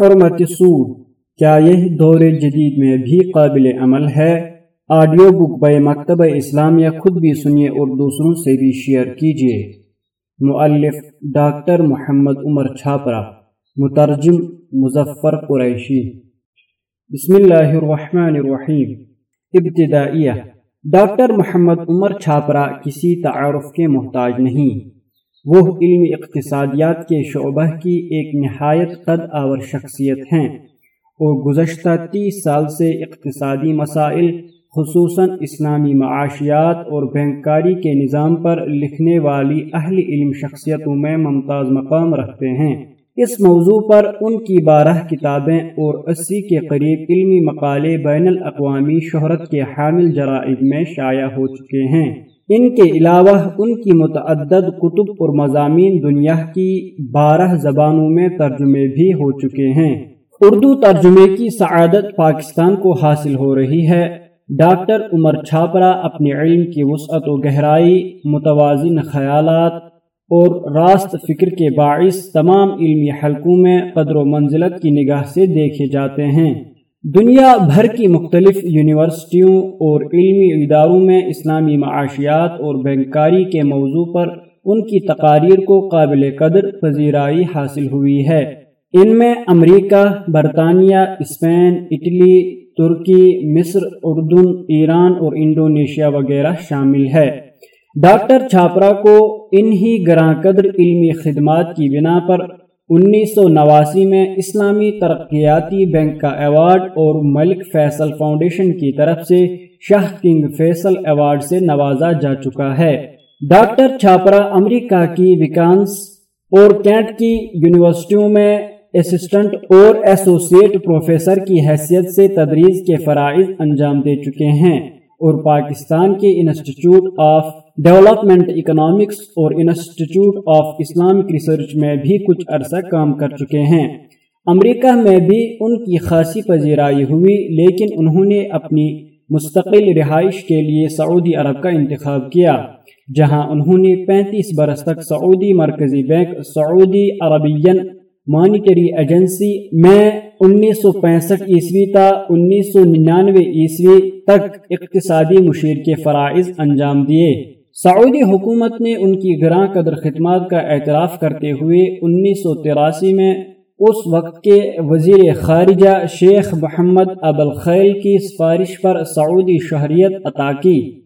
حرمت سود۔ کیا یہ دور جدید میں بھی قابل عمل ہے؟ آڈیو بک بے مکتبہ اسلامیہ خود بھی سنیے اور دوسروں سے بھی شیئر کیجیے۔ مؤلف ڈاکٹر محمد عمر چھاپرا، مترجم مظفر قریشی۔ بسم اللہ الرحمن الرحیم۔ ابتدائیہ۔ ڈاکٹر محمد عمر چھاپرا کسی تعارف کے محتاج نہیں۔ وہ علم اقتصادیات کے شعبہ کی ایک نہایت قد آور شخصیت ہیں اور گزشتہ تیس سال سے اقتصادی مسائل، خصوصاً اسلامی معاشیات اور بینکاری کے نظام پر لکھنے والی اہل علم شخصیتوں میں ممتاز مقام رکھتے ہیں۔ اس موضوع پر ان کی بارہ کتابیں اور اسی کے قریب علمی مقالے بین الاقوامی شہرت کے حامل جرائد میں شائع ہو چکے ہیں۔ ان کے علاوہ ان کی متعدد کتب اور مضامین دنیا کی بارہ زبانوں میں ترجمے بھی ہو چکے ہیں۔ اردو ترجمے کی سعادت پاکستان کو حاصل ہو رہی ہے۔ ڈاکٹر عمر چھاپرا اپنے علم کی وسعت و گہرائی، متوازن خیالات اور راست فکر کے باعث تمام علمی حلقوں میں قدر و منزلت کی نگاہ سے دیکھے جاتے ہیں۔ دنیا بھر کی مختلف یونیورسٹیوں اور علمی اداروں میں اسلامی معاشیات اور بینکاری کے موضوع پر ان کی تقاریر کو قابل قدر پذیرائی حاصل ہوئی ہے۔ ان میں امریکہ، برطانیہ، اسپین، اٹلی، ترکی، مصر، اردن، ایران اور انڈونیشیا وغیرہ شامل ہے۔ ڈاکٹر چھاپرا کو انہی گراں قدر علمی خدمات کی بنا پر انیس سو نواسی میں اسلامی ترقیاتی بینک کا ایوارڈ اور ملک فیصل فاؤنڈیشن کی طرف سے شاہ کنگ فیصل ایوارڈ سے نوازا جا چکا ہے۔ ڈاکٹر چھاپرا امریکہ کی وکانس اور کینٹ کی یونیورسٹیوں میں اسسٹنٹ اور ایسوسیٹ پروفیسر کی حیثیت سے تدریس کے فرائض انجام دے چکے ہیں اور پاکستان کے انسٹیٹیوٹ آف ڈیولپمنٹ اکنامکس اور انسٹیٹیوٹ آف اسلامک ریسرچ میں بھی کچھ عرصہ کام کر چکے ہیں۔ امریکہ میں بھی ان کی خاصی پذیرائی ہوئی، لیکن انہوں نے اپنی مستقل رہائش کے لیے سعودی عرب کا انتخاب کیا، جہاں انہوں نے پینتیس برس تک سعودی مرکزی bank Saudi Arabian monetary agency میں انیس سو پینسٹھ عیسوی تا انیس سو ننانوے عیسوی تک اقتصادی مشیر کے فرائض انجام دیے۔ سعودی حکومت نے ان کی گراں قدر خدمات کا اعتراف کرتے ہوئے انیس سو تراسی میں اس وقت کے وزیر خارجہ شیخ محمد ابوالخیل کی سفارش پر سعودی شہریت عطا کی۔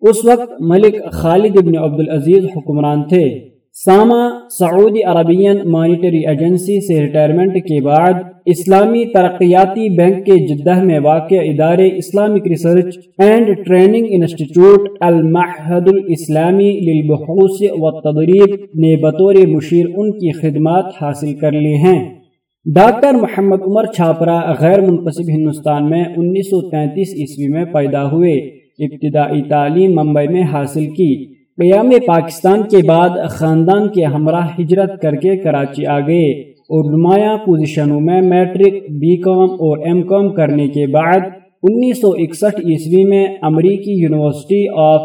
اس وقت ملک خالد ابن عبدالعزیز حکمران تھے۔ SAMA Saudi Arabian monetary agency سے ریٹائرمنٹ کے بعد اسلامی ترقیاتی بینک کے جدہ میں واقع ادارے Islamic research and training institute المحد الاسلامی للبحوث و تدریب نے بطور مشیر ان کی خدمات حاصل کر لی ہیں۔ ڈاکٹر محمد عمر چھاپرا غیر منقصب ہندوستان میں انیس سو تینتیس عیسوی میں پیدا ہوئے، ابتدائی تعلیم ممبئی میں حاصل کی۔ قیام پاکستان کے بعد خاندان کے ہمراہ ہجرت کر کے کراچی آ گئے اور نمایاں پوزیشنوں میں میٹرک، بی کام اور ایم کام کرنے کے بعد انیس سو اکسٹھ عیسوی میں امریکی یونیورسٹی آف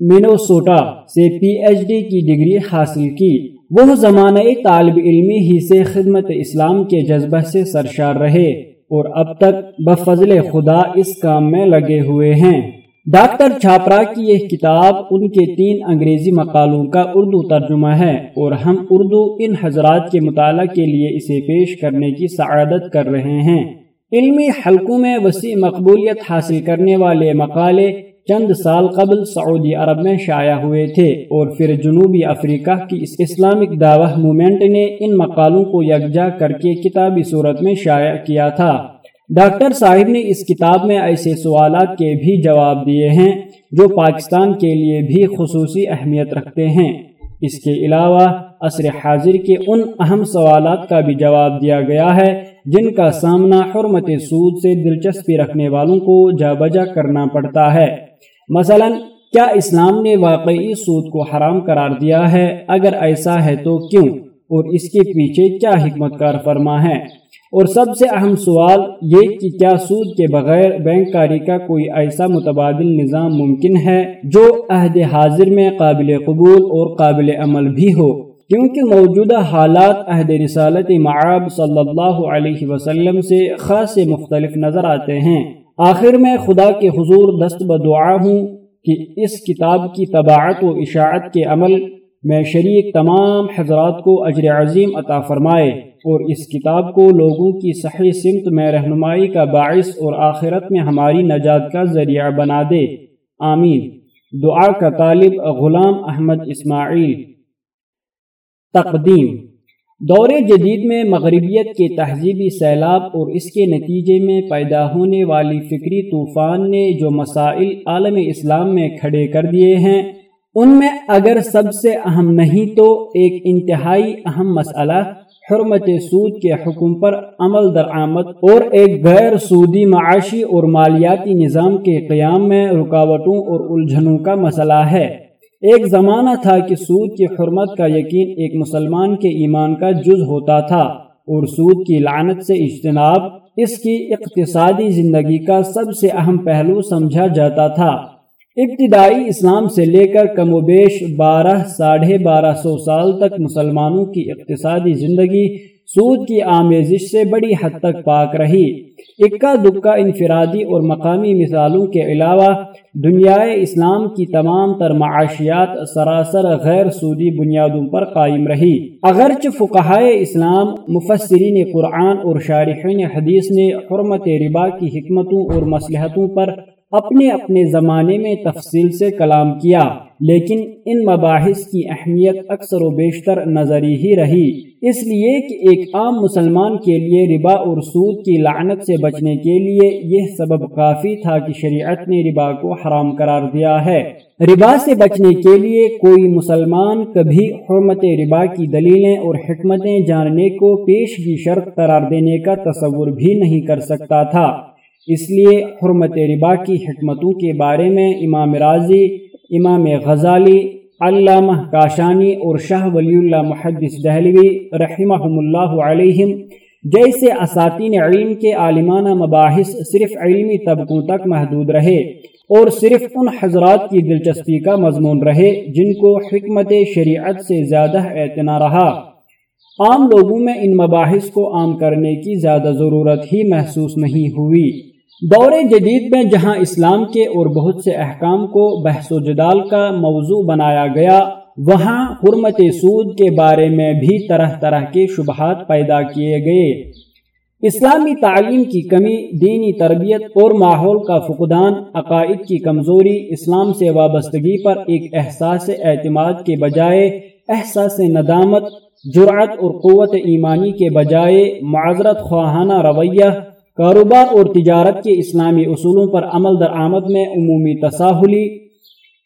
مینوسوٹا سے پی ایچ ڈی کی ڈگری حاصل کی۔ وہ زمانہ طالب علمی ہی سے خدمت اسلام کے جذبہ سے سرشار رہے اور اب تک بفضل خدا اس کام میں لگے ہوئے ہیں۔ ڈاکٹر چھاپرا کی یہ کتاب ان کے تین انگریزی مقالوں کا اردو ترجمہ ہے اور ہم اردو ان حضرات کے مطالعہ کے لیے اسے پیش کرنے کی سعادت کر رہے ہیں۔ علمی حلقوں میں وسیع مقبولیت حاصل کرنے والے مقالے چند سال قبل سعودی عرب میں شائع ہوئے تھے اور پھر جنوبی افریقہ کی اسلامک دعوہ مومنٹ نے ان مقالوں کو یکجا کر کے کتابی صورت میں شائع کیا تھا۔ ڈاکٹر صاحب نے اس کتاب میں ایسے سوالات کے بھی جواب دیے ہیں جو پاکستان کے لیے بھی خصوصی اہمیت رکھتے ہیں۔ اس کے علاوہ عصر حاضر کے ان اہم سوالات کا بھی جواب دیا گیا ہے جن کا سامنا حرمت سود سے دلچسپی رکھنے والوں کو جا بجا کرنا پڑتا ہے۔ مثلا، کیا اسلام نے واقعی سود کو حرام قرار دیا ہے؟ اگر ایسا ہے تو کیوں؟ اور اس کے پیچھے کیا حکمت کار فرما ہے؟ اور سب سے اہم سوال یہ کہ کیا سود کے بغیر بینک کاری کا کوئی ایسا متبادل نظام ممکن ہے جو عہد حاضر میں قابل قبول اور قابل عمل بھی ہو؟ کیونکہ موجودہ حالات عہد رسالت معاب صلی اللہ علیہ وسلم سے خاص مختلف نظر آتے ہیں۔ آخر میں خدا کے حضور دست بدعا ہوں کہ اس کتاب کی طباعت و اشاعت کے عمل میں شریک تمام حضرات کو اجر عظیم عطا فرمائے۔ اور اس کتاب کو لوگوں کی صحیح سمت میں رہنمائی کا باعث اور آخرت میں ہماری نجات کا ذریعہ بنا دے۔ آمین۔ دعا کا طالب غلام احمد اسماعیل۔ تقدیم۔ دور جدید میں مغربیت کے تہذیبی سیلاب اور اس کے نتیجے میں پیدا ہونے والی فکری طوفان نے جو مسائل عالم اسلام میں کھڑے کر دیے ہیں، ان میں اگر سب سے اہم نہیں تو ایک انتہائی اہم مسئلہ حرمت سود کے حکم پر عمل درآمد اور ایک غیر سودی معاشی اور مالیاتی نظام کے قیام میں رکاوٹوں اور الجھنوں کا مسئلہ ہے۔ ایک زمانہ تھا کہ سود کی حرمت کا یقین ایک مسلمان کے ایمان کا جز ہوتا تھا اور سود کی لعنت سے اجتناب اس کی اقتصادی زندگی کا سب سے اہم پہلو سمجھا جاتا تھا۔ ابتدائی اسلام سے لے کر کم و بیش بارہ، ساڑھے بارہ سو سال تک مسلمانوں کی اقتصادی زندگی سود کی آمیزش سے بڑی حد تک پاک رہی۔ اکا دکا انفرادی اور مقامی مثالوں کے علاوہ دنیا اسلام کی تمام تر معاشیات سراسر غیر سودی بنیادوں پر قائم رہی۔ اگرچہ فقہائے اسلام، مفسرین قرآن اور شارحین حدیث نے حرمت ربا کی حکمتوں اور مصلحتوں پر اپنے اپنے زمانے میں تفصیل سے کلام کیا، لیکن ان مباحث کی اہمیت اکثر و بیشتر نظری ہی رہی۔ اس لیے کہ ایک عام مسلمان کے لیے ربا اور سود کی لعنت سے بچنے کے لیے یہ سبب کافی تھا کہ شریعت نے ربا کو حرام قرار دیا ہے۔ ربا سے بچنے کے لیے کوئی مسلمان کبھی حرمت ربا کی دلیلیں اور حکمتیں جاننے کو پیش کی شرط قرار دینے کا تصور بھی نہیں کر سکتا تھا۔ اس لیے حرمت ربا کی حکمتوں کے بارے میں امام راضی، امام غزالی، علامہ کاشانی اور شاہ ولی اللہ محدث دہلوی رحمہ اللہ علیہم جیسے اساتین علم کے عالمانہ مباحث صرف علمی طبقوں تک محدود رہے اور صرف ان حضرات کی دلچسپی کا مضمون رہے جن کو حکمت شریعت سے زیادہ اعتنا رہا۔ عام لوگوں میں ان مباحث کو عام کرنے کی زیادہ ضرورت ہی محسوس نہیں ہوئی۔ دور جدید میں جہاں اسلام کے اور بہت سے احکام کو بحث و جدال کا موضوع بنایا گیا، وہاں حرمت سود کے بارے میں بھی طرح طرح کے شبہات پیدا کیے گئے۔ اسلامی تعلیم کی کمی، دینی تربیت اور ماحول کا فقدان، عقائد کی کمزوری، اسلام سے وابستگی پر ایک احساس اعتماد کے بجائے احساس ندامت جرعت اور قوت ایمانی کے بجائے معذرت خواہانہ رویہ کاروبار اور تجارت کے اسلامی اصولوں پر عمل درآمد میں عمومی تساہلی،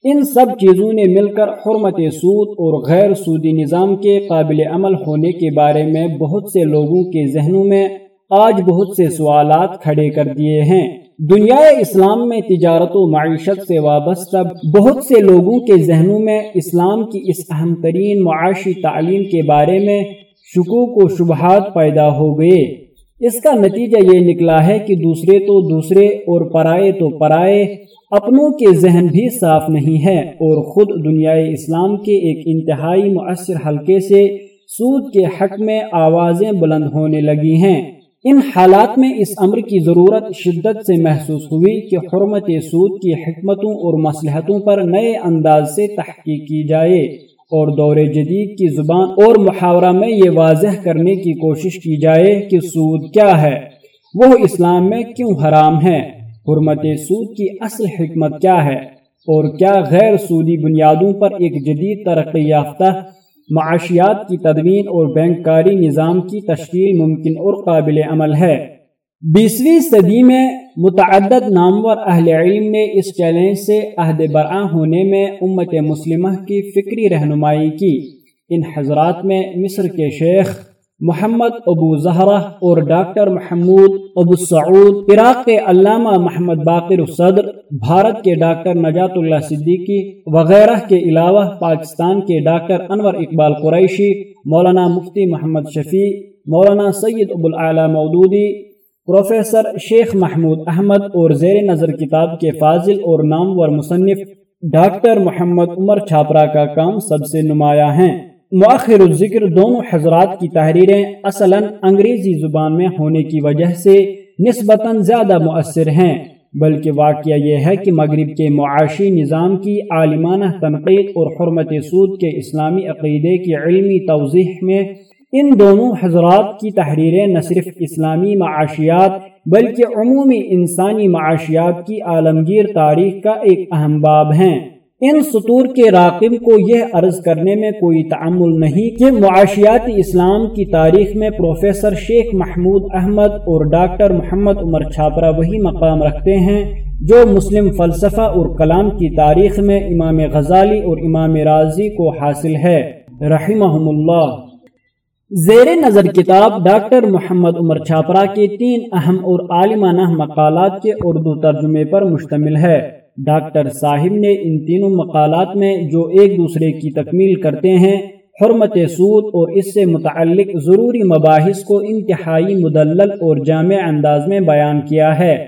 ان سب چیزوں نے مل کر حرمت سود اور غیر سودی نظام کے قابل عمل ہونے کے بارے میں بہت سے لوگوں کے ذہنوں میں آج بہت سے سوالات کھڑے کر دیے ہیں۔ دنیا اسلام میں تجارت و معیشت سے وابستہ بہت سے لوگوں کے ذہنوں میں اسلام کی اس اہم ترین معاشی تعلیم کے بارے میں شکوک و شبہات پیدا ہو گئے۔ اس کا نتیجہ یہ نکلا ہے کہ دوسرے تو دوسرے اور پرائے تو پرائے اپنوں کے ذہن بھی صاف نہیں ہے اور خود دنیا اسلام کے ایک انتہائی مؤثر حلقے سے سود کے حق میں آوازیں بلند ہونے لگی ہیں۔ ان حالات میں اس امر کی ضرورت شدت سے محسوس ہوئی کہ حرمت سود کی حکمتوں اور مصلحتوں پر نئے انداز سے تحقیق کی جائے۔ اور دور جدید کی زبان اور محاورہ میں یہ واضح کرنے کی کوشش کی جائے کہ سود کیا ہے۔ وہ اسلام میں کیوں حرام ہے؟ حرمت سود کی اصل حکمت کیا ہے؟ اور کیا غیر سودی بنیادوں پر ایک جدید ترقی یافتہ، معاشیات کی تدوین اور بینک کاری نظام کی تشکیل ممکن اور قابل عمل ہے؟ بیسویں صدی میں متعدد نامور اہل علم نے اس چیلنج سے عہد برآں ہونے میں امت مسلمہ کی فکری رہنمائی کی۔ ان حضرات میں مصر کے شیخ محمد ابو زہرہ اور doctor Mahmoud Abu Saud, Iraq کے علامہ محمد باقر صدر بھارت کے ڈاکٹر نجات اللہ صدیقی وغیرہ کے علاوہ پاکستان کے ڈاکٹر انور اقبال قریشی، مولانا مفتی محمد شفیع، مولانا سید ابو العلیٰ مودودی پروفیسر شیخ محمود احمد اور زیر نظر کتاب کے فاضل اور نامور مصنف ڈاکٹر محمد عمر چھاپرا کا کام سب سے نمایاں ہیں۔ مؤخر الذکر دونوں حضرات کی تحریریں اصلا انگریزی زبان میں ہونے کی وجہ سے نسبتاً زیادہ مؤثر ہیں، بلکہ واقعہ یہ ہے کہ مغرب کے معاشی نظام کی عالمانہ تنقید اور حرمت سود کے اسلامی عقیدے کی علمی توضیح میں ان دونوں حضرات کی تحریریں نہ صرف اسلامی معاشیات بلکہ عمومی انسانی معاشیات کی عالمگیر تاریخ کا ایک اہم باب ہیں۔ ان سطور کے راقب کو یہ عرض کرنے میں کوئی تعمل نہیں کہ معاشیات اسلام کی تاریخ میں پروفیسر شیخ محمود احمد اور ڈاکٹر محمد عمر چھاپرا وہی مقام رکھتے ہیں جو مسلم فلسفہ اور کلام کی تاریخ میں امام غزالی اور امام راضی کو حاصل ہے۔ رحمہم اللہ۔ زیر نظر کتاب ڈاکٹر محمد عمر چھاپرا کے تین اہم اور عالمانہ مقالات کے اردو ترجمے پر مشتمل ہے۔ ڈاکٹر صاحب نے ان تینوں مقالات میں جو ایک دوسرے کی تکمیل کرتے ہیں، حرمت سود اور اس سے متعلق ضروری مباحث کو انتہائی مدلل اور جامع انداز میں بیان کیا ہے۔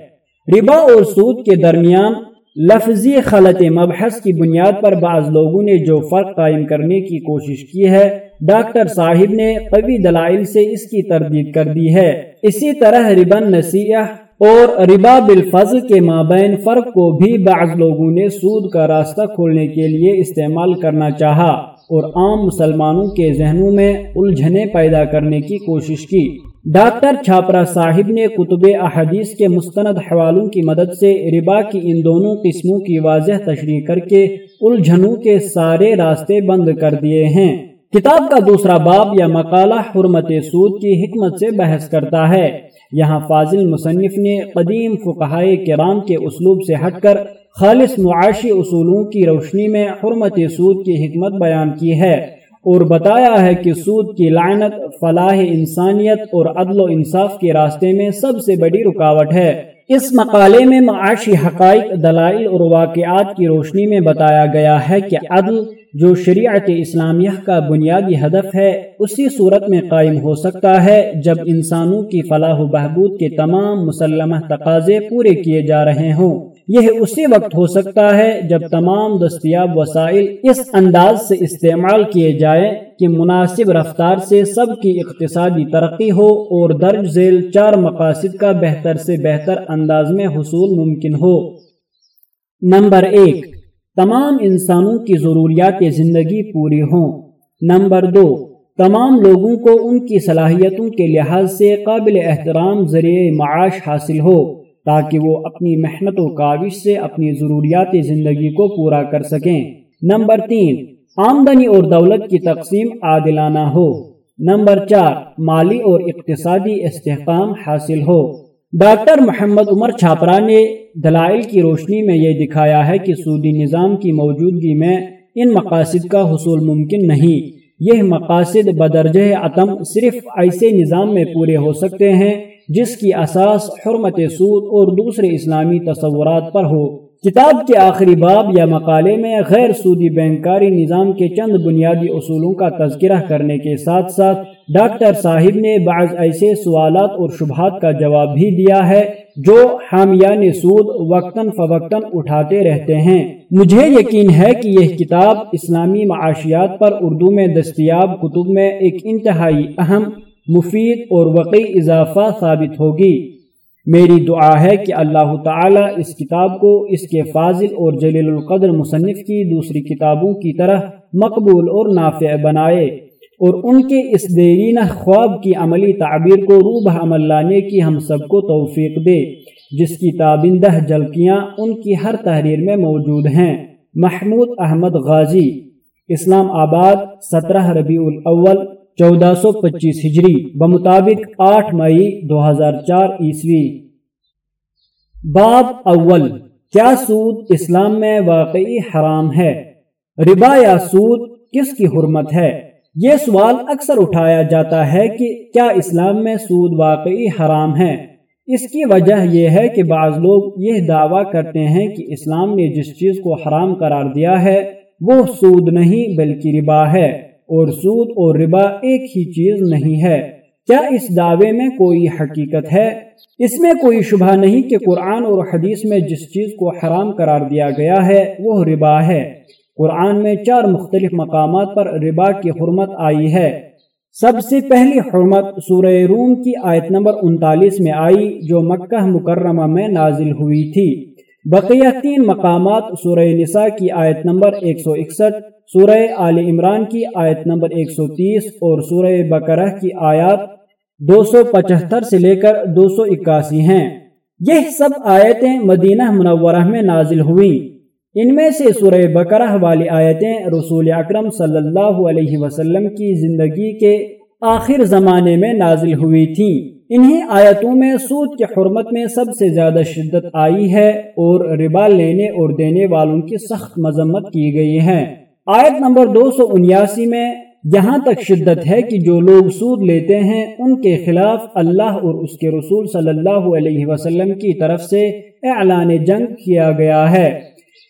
ربا اور سود کے درمیان لفظی خلط مبحث کی بنیاد پر بعض لوگوں نے جو فرق قائم کرنے کی کوشش کی ہے، ڈاکٹر صاحب نے قوی دلائل سے اس کی تردید کر دی ہے۔ اسی طرح ربن نصیحہ اور ربا بالفضل کے مابین فرق کو بھی بعض لوگوں نے سود کا راستہ کھولنے کے لیے استعمال کرنا چاہا اور عام مسلمانوں کے ذہنوں میں الجھنے پیدا کرنے کی کوشش کی۔ ڈاکٹر چھاپرا صاحب نے کتب احادیث کے مستند حوالوں کی مدد سے ربا کی ان دونوں قسموں کی واضح تشریح کر کے الجھنوں کے سارے راستے بند کر دیے ہیں۔ کتاب کا دوسرا باب یا مقالہ حرمت سود کی حکمت سے بحث کرتا ہے۔ یہاں فاضل مصنف نے قدیم فقہائے کرام کے اسلوب سے ہٹ کر خالص معاشی اصولوں کی روشنی میں حرمت سود کی حکمت بیان کی ہے۔ اور بتایا ہے کہ سود کی لعنت، فلاح انسانیت اور عدل و انصاف کے راستے میں سب سے بڑی رکاوٹ ہے۔ اس مقالے میں معاشی حقائق، دلائل اور واقعات کی روشنی میں بتایا گیا ہے کہ عدل جو شریعت اسلامیہ کا بنیادی ہدف ہے، اسی صورت میں قائم ہو سکتا ہے جب انسانوں کی فلاح و بہبود کے تمام مسلمہ تقاضے پورے کیے جا رہے ہوں۔ یہ اسی وقت ہو سکتا ہے جب تمام دستیاب وسائل اس انداز سے استعمال کیے جائیں کہ مناسب رفتار سے سب کی اقتصادی ترقی ہو اور درج ذیل چار مقاصد کا بہتر سے بہتر انداز میں حصول ممکن ہو۔ نمبر ایک، تمام انسانوں کی ضروریات زندگی پوری ہوں۔ نمبر دو، تمام لوگوں کو ان کی صلاحیتوں کے لحاظ سے قابل احترام ذریعے معاش حاصل ہو۔ تاکہ وہ اپنی محنت و کاوش سے اپنی ضروریات زندگی کو پورا کر سکیں۔ نمبر تین، آمدنی اور دولت کی تقسیم عادلانہ ہو۔ نمبر چار، مالی اور اقتصادی استحکام حاصل ہو۔ ڈاکٹر محمد عمر چھاپرا نے دلائل کی روشنی میں یہ دکھایا ہے کہ سودی نظام کی موجودگی میں ان مقاصد کا حصول ممکن نہیں۔ یہ مقاصد بدرجہ عتم صرف ایسے نظام میں پورے ہو سکتے ہیں جس کی اساس حرمت سود اور دوسرے اسلامی تصورات پر ہو۔ کتاب کے آخری باب یا مقالے میں غیر سودی بینکاری نظام کے چند بنیادی اصولوں کا تذکرہ کرنے کے ساتھ ساتھ ڈاکٹر صاحب نے بعض ایسے سوالات اور شبہات کا جواب بھی دیا ہے جو حامیان سود وقتاً فوقتاً اٹھاتے رہتے ہیں۔ مجھے یقین ہے کہ یہ کتاب اسلامی معاشیات پر اردو میں دستیاب کتب میں ایک انتہائی اہم مفید اور وقی اضافہ ثابت ہوگی۔ میری دعا ہے کہ اللہ تعالی اس کتاب کو اس کے فاضل اور جلیل القدر مصنف کی دوسری کتابوں کی طرح مقبول اور نافع بنائے اور ان کے اس دیرینہ خواب کی عملی تعبیر کو روبہ عمل لانے کی ہم سب کو توفیق دے، جس کی تابندہ جلکیاں ان کی ہر تحریر میں موجود ہیں۔ محمود احمد غازی، اسلام آباد، سترہ ربیع الاول چودہ سو پچیس ہجری بمطابق آٹھ مئی دو ہزار چار عیسوی۔ باب اول، کیا سود اسلام میں واقعی حرام ہے؟ ربا یا سود کس کی حرمت ہے؟ یہ سوال اکثر اٹھایا جاتا ہے کہ کیا اسلام میں سود واقعی حرام ہے؟ اس کی وجہ یہ ہے کہ بعض لوگ یہ دعویٰ کرتے ہیں کہ اسلام نے جس چیز کو حرام قرار دیا ہے، وہ سود نہیں بلکہ ربا ہے۔ اور سود اور ربا ایک ہی چیز نہیں ہے۔ کیا اس دعوے میں کوئی حقیقت ہے؟ اس میں کوئی شبہ نہیں کہ قرآن اور حدیث میں جس چیز کو حرام قرار دیا گیا ہے، وہ ربا ہے۔ قرآن میں چار مختلف مقامات پر ربا کی حرمت آئی ہے۔ سب سے پہلی حرمت سورہ روم کی آیت نمبر انتالیس میں آئی، جو مکہ مکرمہ میں نازل ہوئی تھی۔ بقیہ تین مقامات سورہ نساء کی آیت نمبر 161 سورہ آل عمران کی آیت نمبر 130 اور سورہ بقرہ کی آیات 275 سے لے کر 281 ہیں۔ یہ سب آیتیں مدینہ منورہ میں نازل ہوئیں۔ ان میں سے سورہ بقرہ والی آیتیں رسول اکرم صلی اللہ علیہ وسلم کی زندگی کے آخر زمانے میں نازل ہوئی تھیں۔ انہی آیتوں میں سود کے حرمت میں سب سے زیادہ شدت آئی ہے اور ربا لینے اور دینے والوں کی سخت مذمت کی گئی ہے۔ آیت نمبر دو سو انیاسی میں جہاں تک شدت ہے کہ جو لوگ سود لیتے ہیں، ان کے خلاف اللہ اور اس کے رسول صلی اللہ علیہ وسلم کی طرف سے اعلان جنگ کیا گیا ہے۔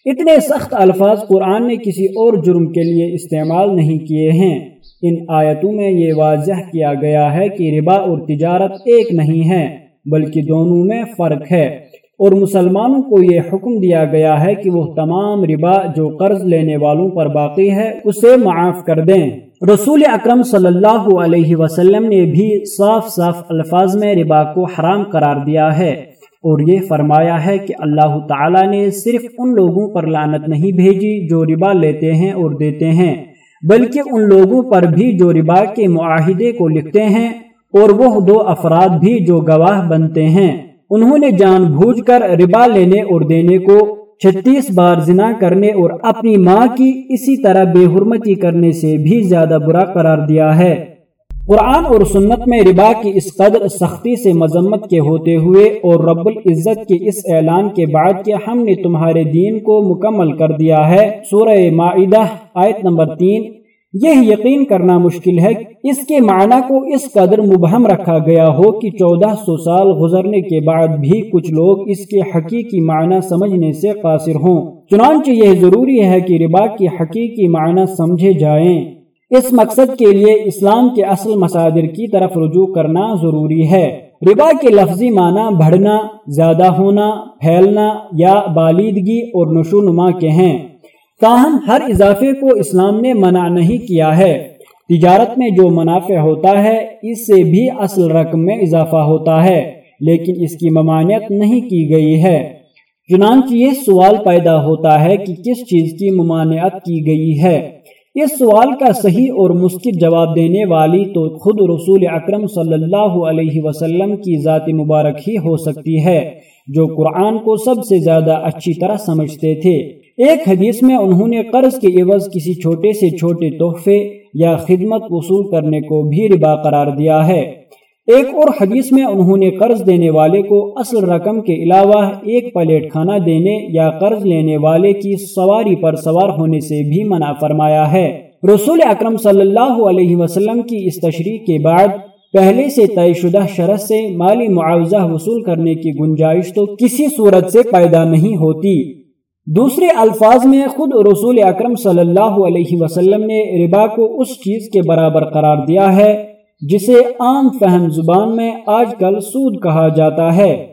اتنے سخت الفاظ قرآن نے کسی اور جرم کے لیے استعمال نہیں کیے ہیں۔ ان آیتوں میں یہ واضح کیا گیا ہے کہ ربا اور تجارت ایک نہیں ہے بلکہ دونوں میں فرق ہے۔ اور مسلمانوں کو یہ حکم دیا گیا ہے کہ وہ تمام ربا جو قرض لینے والوں پر باقی ہے، اسے معاف کر دیں۔ رسول اکرم صلی اللہ علیہ وسلم نے بھی صاف صاف الفاظ میں ربا کو حرام قرار دیا ہے۔ اور یہ فرمایا ہے کہ اللہ تعالی نے صرف ان لوگوں پر لانت نہیں بھیجی جو ربا لیتے ہیں اور دیتے ہیں۔ بلکہ ان لوگوں پر بھی جو ربا کے معاہدے کو لکھتے ہیں اور وہ دو افراد بھی جو گواہ بنتے ہیں۔ انہوں نے جان بوجھ کر ربا لینے اور دینے کو چھتیس بار زنا کرنے اور اپنی ماں کی اسی طرح بے حرمتی کرنے سے بھی زیادہ برا قرار دیا ہے۔ قرآن اور سنت میں ربا کی اس قدر سختی سے مذمت کے ہوتے ہوئے اور رب العزت کے اس اعلان کے بعد کہ ہم نے تمہارے دین کو مکمل کر دیا ہے، سورہ معدہ آیت نمبر تین۔ یہ یقین کرنا مشکل ہے، اس کے معنی کو اس قدر مبہم رکھا گیا ہو کہ چودہ سو سال گزرنے کے بعد بھی کچھ لوگ اس کے حقیقی معنی سمجھنے سے قاصر ہوں۔ چنانچہ یہ ضروری ہے کہ ربا کی حقیقی معنی سمجھے جائیں۔ اس مقصد کے لیے اسلام کے اصل مساجر کی طرف رجوع کرنا ضروری ہے۔ ربا کے لفظی معنی بڑھنا، زیادہ ہونا، پھیلنا یا بالیدگی اور نشو نما کے ہیں۔ تاہم، ہر اضافے کو اسلام نے منع نہیں کیا ہے۔ تجارت میں جو منافع ہوتا ہے، اس سے بھی اصل رقم میں اضافہ ہوتا ہے، لیکن اس کی ممانعت نہیں کی گئی ہے۔ چنانچہ یہ سوال پیدا ہوتا ہے کہ کس چیز کی ممانعت کی گئی ہے؟ اس سوال کا صحیح اور مسکت جواب دینے والی تو خود رسول اکرم صلی اللہ علیہ وسلم کی ذات مبارک ہی ہو سکتی ہے، جو قرآن کو سب سے زیادہ اچھی طرح سمجھتے تھے۔ ایک حدیث میں انہوں نے قرض کے عوض کسی چھوٹے سے چھوٹے تحفے یا خدمت وصول کرنے کو بھی ربا قرار دیا ہے۔ ایک اور حدیث میں انہوں نے قرض دینے والے کو اصل رقم کے علاوہ ایک پلیٹ کھانا دینے یا قرض لینے والے کی سواری پر سوار ہونے سے بھی منع فرمایا ہے۔ رسول اکرم صلی اللہ علیہ وسلم کی اس تشریح کے بعد پہلے سے طے شدہ شرط سے مالی معاوضہ وصول کرنے کی گنجائش تو کسی صورت سے پیدا نہیں ہوتی۔ دوسرے الفاظ میں خود رسول اکرم صلی اللہ علیہ وسلم نے ربا کو اس چیز کے برابر قرار دیا ہے۔ جسے عام فہم زبان میں آج کل سود کہا جاتا ہے۔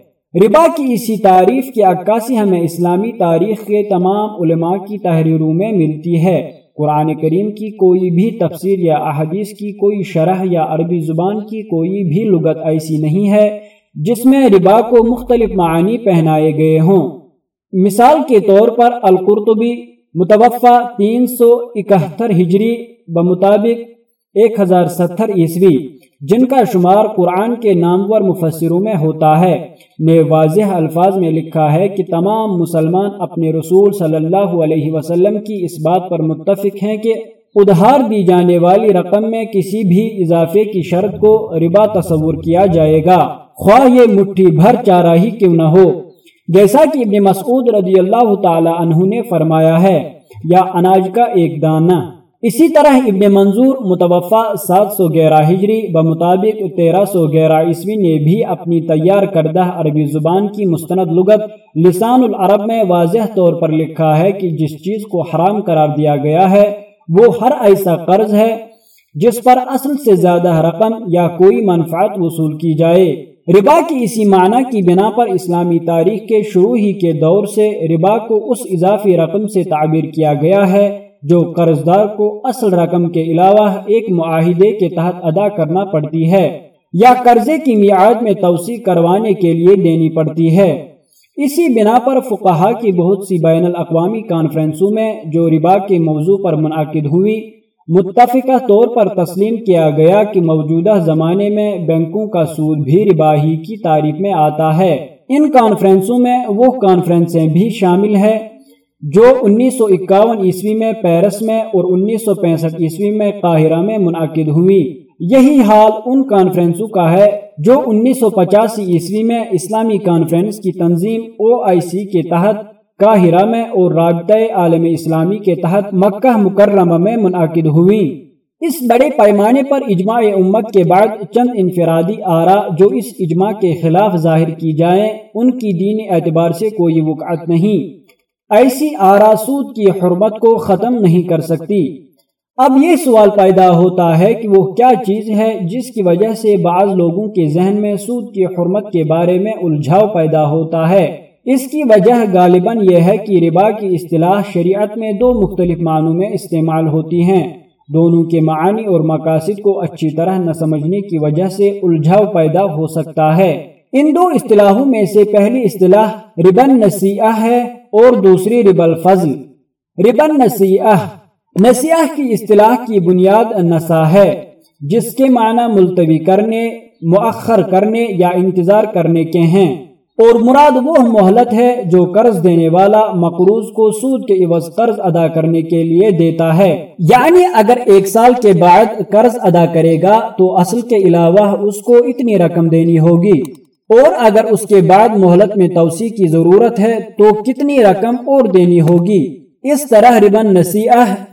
ربا کی اسی تعریف کی عکاسی ہمیں اسلامی تاریخ کے تمام علماء کی تحریروں میں ملتی ہے۔ قرآن کریم کی کوئی بھی تفسیر یا احادیث کی کوئی شرح یا عربی زبان کی کوئی بھی لغت ایسی نہیں ہے جس میں ربا کو مختلف معانی پہنائے گئے ہوں۔ مثال کے طور پر القرطبی متوفہ تین سو اکہتر ہجری بمطابق ایک ہزار ستر عیسوی، جن کا شمار قرآن کے نامور مفسروں میں ہوتا ہے، نے واضح الفاظ میں لکھا ہے کہ تمام مسلمان اپنے رسول صلی اللہ علیہ وسلم کی اس بات پر متفق ہیں کہ ادھار دی جانے والی رقم میں کسی بھی اضافے کی شرط کو ربا تصور کیا جائے گا۔ خواہ یہ مٹھی بھر چارہ ہی کیوں نہ ہو۔ جیسا کہ ابن مسعود رضی اللہ تعالی عنہ نے فرمایا ہے، یا اناج کا ایک دانہ۔ اسی طرح ابن منظور متوفہ سات سو گیارہ ہجری بمطابق تیرہ سو گیارہ عیسوی نے بھی اپنی تیار کردہ عربی زبان کی مستند لغت لسان العرب میں واضح طور پر لکھا ہے کہ جس چیز کو حرام قرار دیا گیا ہے، وہ ہر ایسا قرض ہے جس پر اصل سے زیادہ رقم یا کوئی منفعت وصول کی جائے۔ ربا کی اسی معنی کی بنا پر اسلامی تاریخ کے شروع ہی کے دور سے ربا کو اس اضافی رقم سے تعبیر کیا گیا ہے۔ جو قرض دار کو اصل رقم کے علاوہ ایک معاہدے کے تحت ادا کرنا پڑتی ہے یا قرضے کی میعاد میں توسیع کروانے کے لیے دینی پڑتی ہے۔ اسی بنا پر فقہا کی بہت سی بین الاقوامی کانفرنسوں میں جو ربا کے موضوع پر منعقد ہوئی، متفقہ طور پر تسلیم کیا گیا کہ موجودہ زمانے میں بینکوں کا سود بھی ربا ہی کی تعریف میں آتا ہے۔ ان کانفرنسوں میں وہ کانفرنسیں بھی شامل ہیں۔ جو انیس سو اکاون عیسوی میں پیرس میں اور انیس سو پینسٹھ عیسوی میں قاہرہ میں منعقد ہوئی۔ یہی حال ان کانفرنسوں کا ہے جو انیس سو پچاسی عیسوی میں اسلامی کانفرنس کی تنظیم او آئی سی کے تحت قاہرہ میں اور رابطۂ عالم اسلامی کے تحت مکہ مکرمہ میں منعقد ہوئی۔ اس بڑے پیمانے پر اجماع امت کے بعد چند انفرادی آرا جو اس اجماع کے خلاف ظاہر کی جائیں، ان کی دینی اعتبار سے کوئی وقعت نہیں۔ ایسی آرا سود کی حرمت کو ختم نہیں کر سکتی۔ اب یہ سوال پیدا ہوتا ہے کہ وہ کیا چیز ہے جس کی وجہ سے بعض لوگوں کے ذہن میں سود کی حرمت کے بارے میں الجھاؤ پیدا ہوتا ہے۔ اس کی وجہ غالباً یہ ہے کہ ربا کی اصطلاح شریعت میں دو مختلف معنوں میں استعمال ہوتی ہیں۔ دونوں کے معانی اور مقاصد کو اچھی طرح نہ سمجھنے کی وجہ سے الجھاؤ پیدا ہو سکتا ہے۔ ان دو اصطلاحوں میں سے پہلی اصطلاح ربن نسیح ہے۔ اور دوسری رب الفضل۔ ربن نسیح نسیح کی اصطلاح کی بنیاد نسا ہے، جس کے معنی ملتوی کرنے، مؤخر کرنے یا انتظار کرنے کے ہیں۔ اور مراد وہ مہلت ہے جو قرض دینے والا مقروض کو سود کے عوض قرض ادا کرنے کے لیے دیتا ہے۔ یعنی اگر ایک سال کے بعد قرض ادا کرے گا تو اصل کے علاوہ اس کو اتنی رقم دینی ہوگی۔ اور اگر اس کے بعد مہلت میں توسیع کی ضرورت ہے تو کتنی رقم اور دینی ہوگی؟ اس طرح ربن نسیح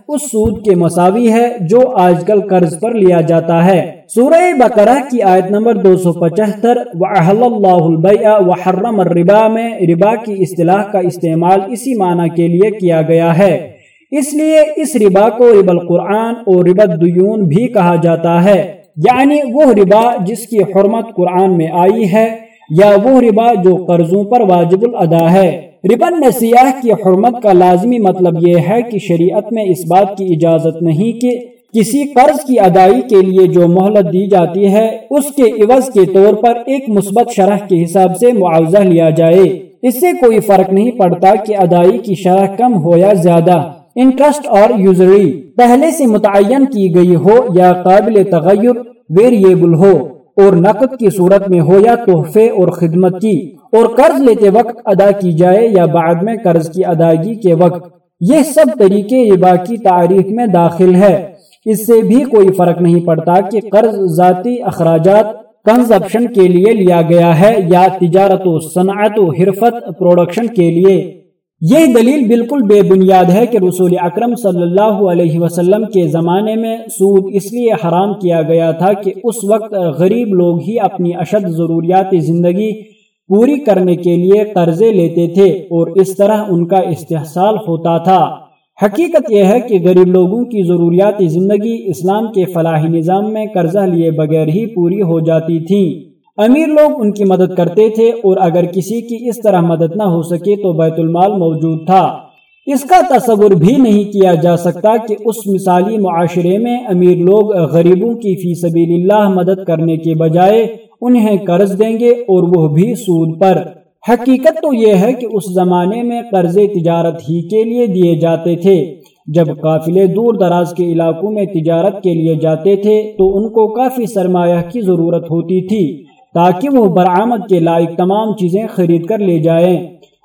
اس سود کے مساوی ہے جو آج کل قرض پر لیا جاتا ہے۔ سورہ بقرہ کی آیت نمبر دو سو پچہتر وحرم الربا میں ربا کی اصطلاح کا استعمال اسی معنی کے لیے کیا گیا ہے۔ اس لیے اس ربا کو رب القرآن اور رب الدیون بھی کہا جاتا ہے۔ یعنی وہ ربا جس کی حرمت قرآن میں آئی ہے۔ یا وہ ربا جو قرضوں پر واجب الادا ہے۔ ربن نسیح کی حرمت کا لازمی مطلب یہ ہے کہ شریعت میں اس بات کی اجازت نہیں کہ کسی قرض کی ادائی کے لیے جو مہلت دی جاتی ہے، اس کے عوض کے طور پر ایک مثبت شرح کے حساب سے معاوضہ لیا جائے۔ اس سے کوئی فرق نہیں پڑتا کہ ادائی کی شرح کم ہو یا زیادہ۔ انٹرسٹ اور یوزری۔ پہلے سے متعین کی گئی ہو یا قابل تغیر، ویریبل ہو۔ اور نقد کی صورت میں ہو یا تحفے اور خدمت کی، اور قرض لیتے وقت ادا کی جائے یا بعد میں قرض کی ادائیگی کے وقت۔ یہ سب طریقے ربا کی تعریف میں داخل ہے۔ اس سے بھی کوئی فرق نہیں پڑتا کہ قرض ذاتی اخراجات کنزپشن کے لیے لیا گیا ہے یا تجارت و صنعت و حرفت پروڈکشن کے لیے۔ یہ دلیل بالکل بے بنیاد ہے کہ رسول اکرم صلی اللہ علیہ وسلم کے زمانے میں سود اس لیے حرام کیا گیا تھا کہ اس وقت غریب لوگ ہی اپنی اشد ضروریات زندگی پوری کرنے کے لیے قرضے لیتے تھے اور اس طرح ان کا استحصال ہوتا تھا۔ حقیقت یہ ہے کہ غریب لوگوں کی ضروریات زندگی اسلام کے فلاحی نظام میں قرضہ لیے بغیر ہی پوری ہو جاتی تھی امیر لوگ ان کی مدد کرتے تھے اور اگر کسی کی اس طرح مدد نہ ہو سکے تو بیت المال موجود تھا۔ اس کا تصور بھی نہیں کیا جا سکتا کہ اس مثالی معاشرے میں امیر لوگ غریبوں کی فی سبیل اللہ مدد کرنے کے بجائے انہیں قرض دیں گے اور وہ بھی سود پر۔ حقیقت تو یہ ہے کہ اس زمانے میں قرض تجارت ہی کے لیے دیے جاتے تھے۔ جب قافلے دور دراز کے علاقوں میں تجارت کے لیے جاتے تھے تو ان کو کافی سرمایہ کی ضرورت ہوتی تھی۔ تاکہ وہ برآمد کے لائق تمام چیزیں خرید کر لے جائیں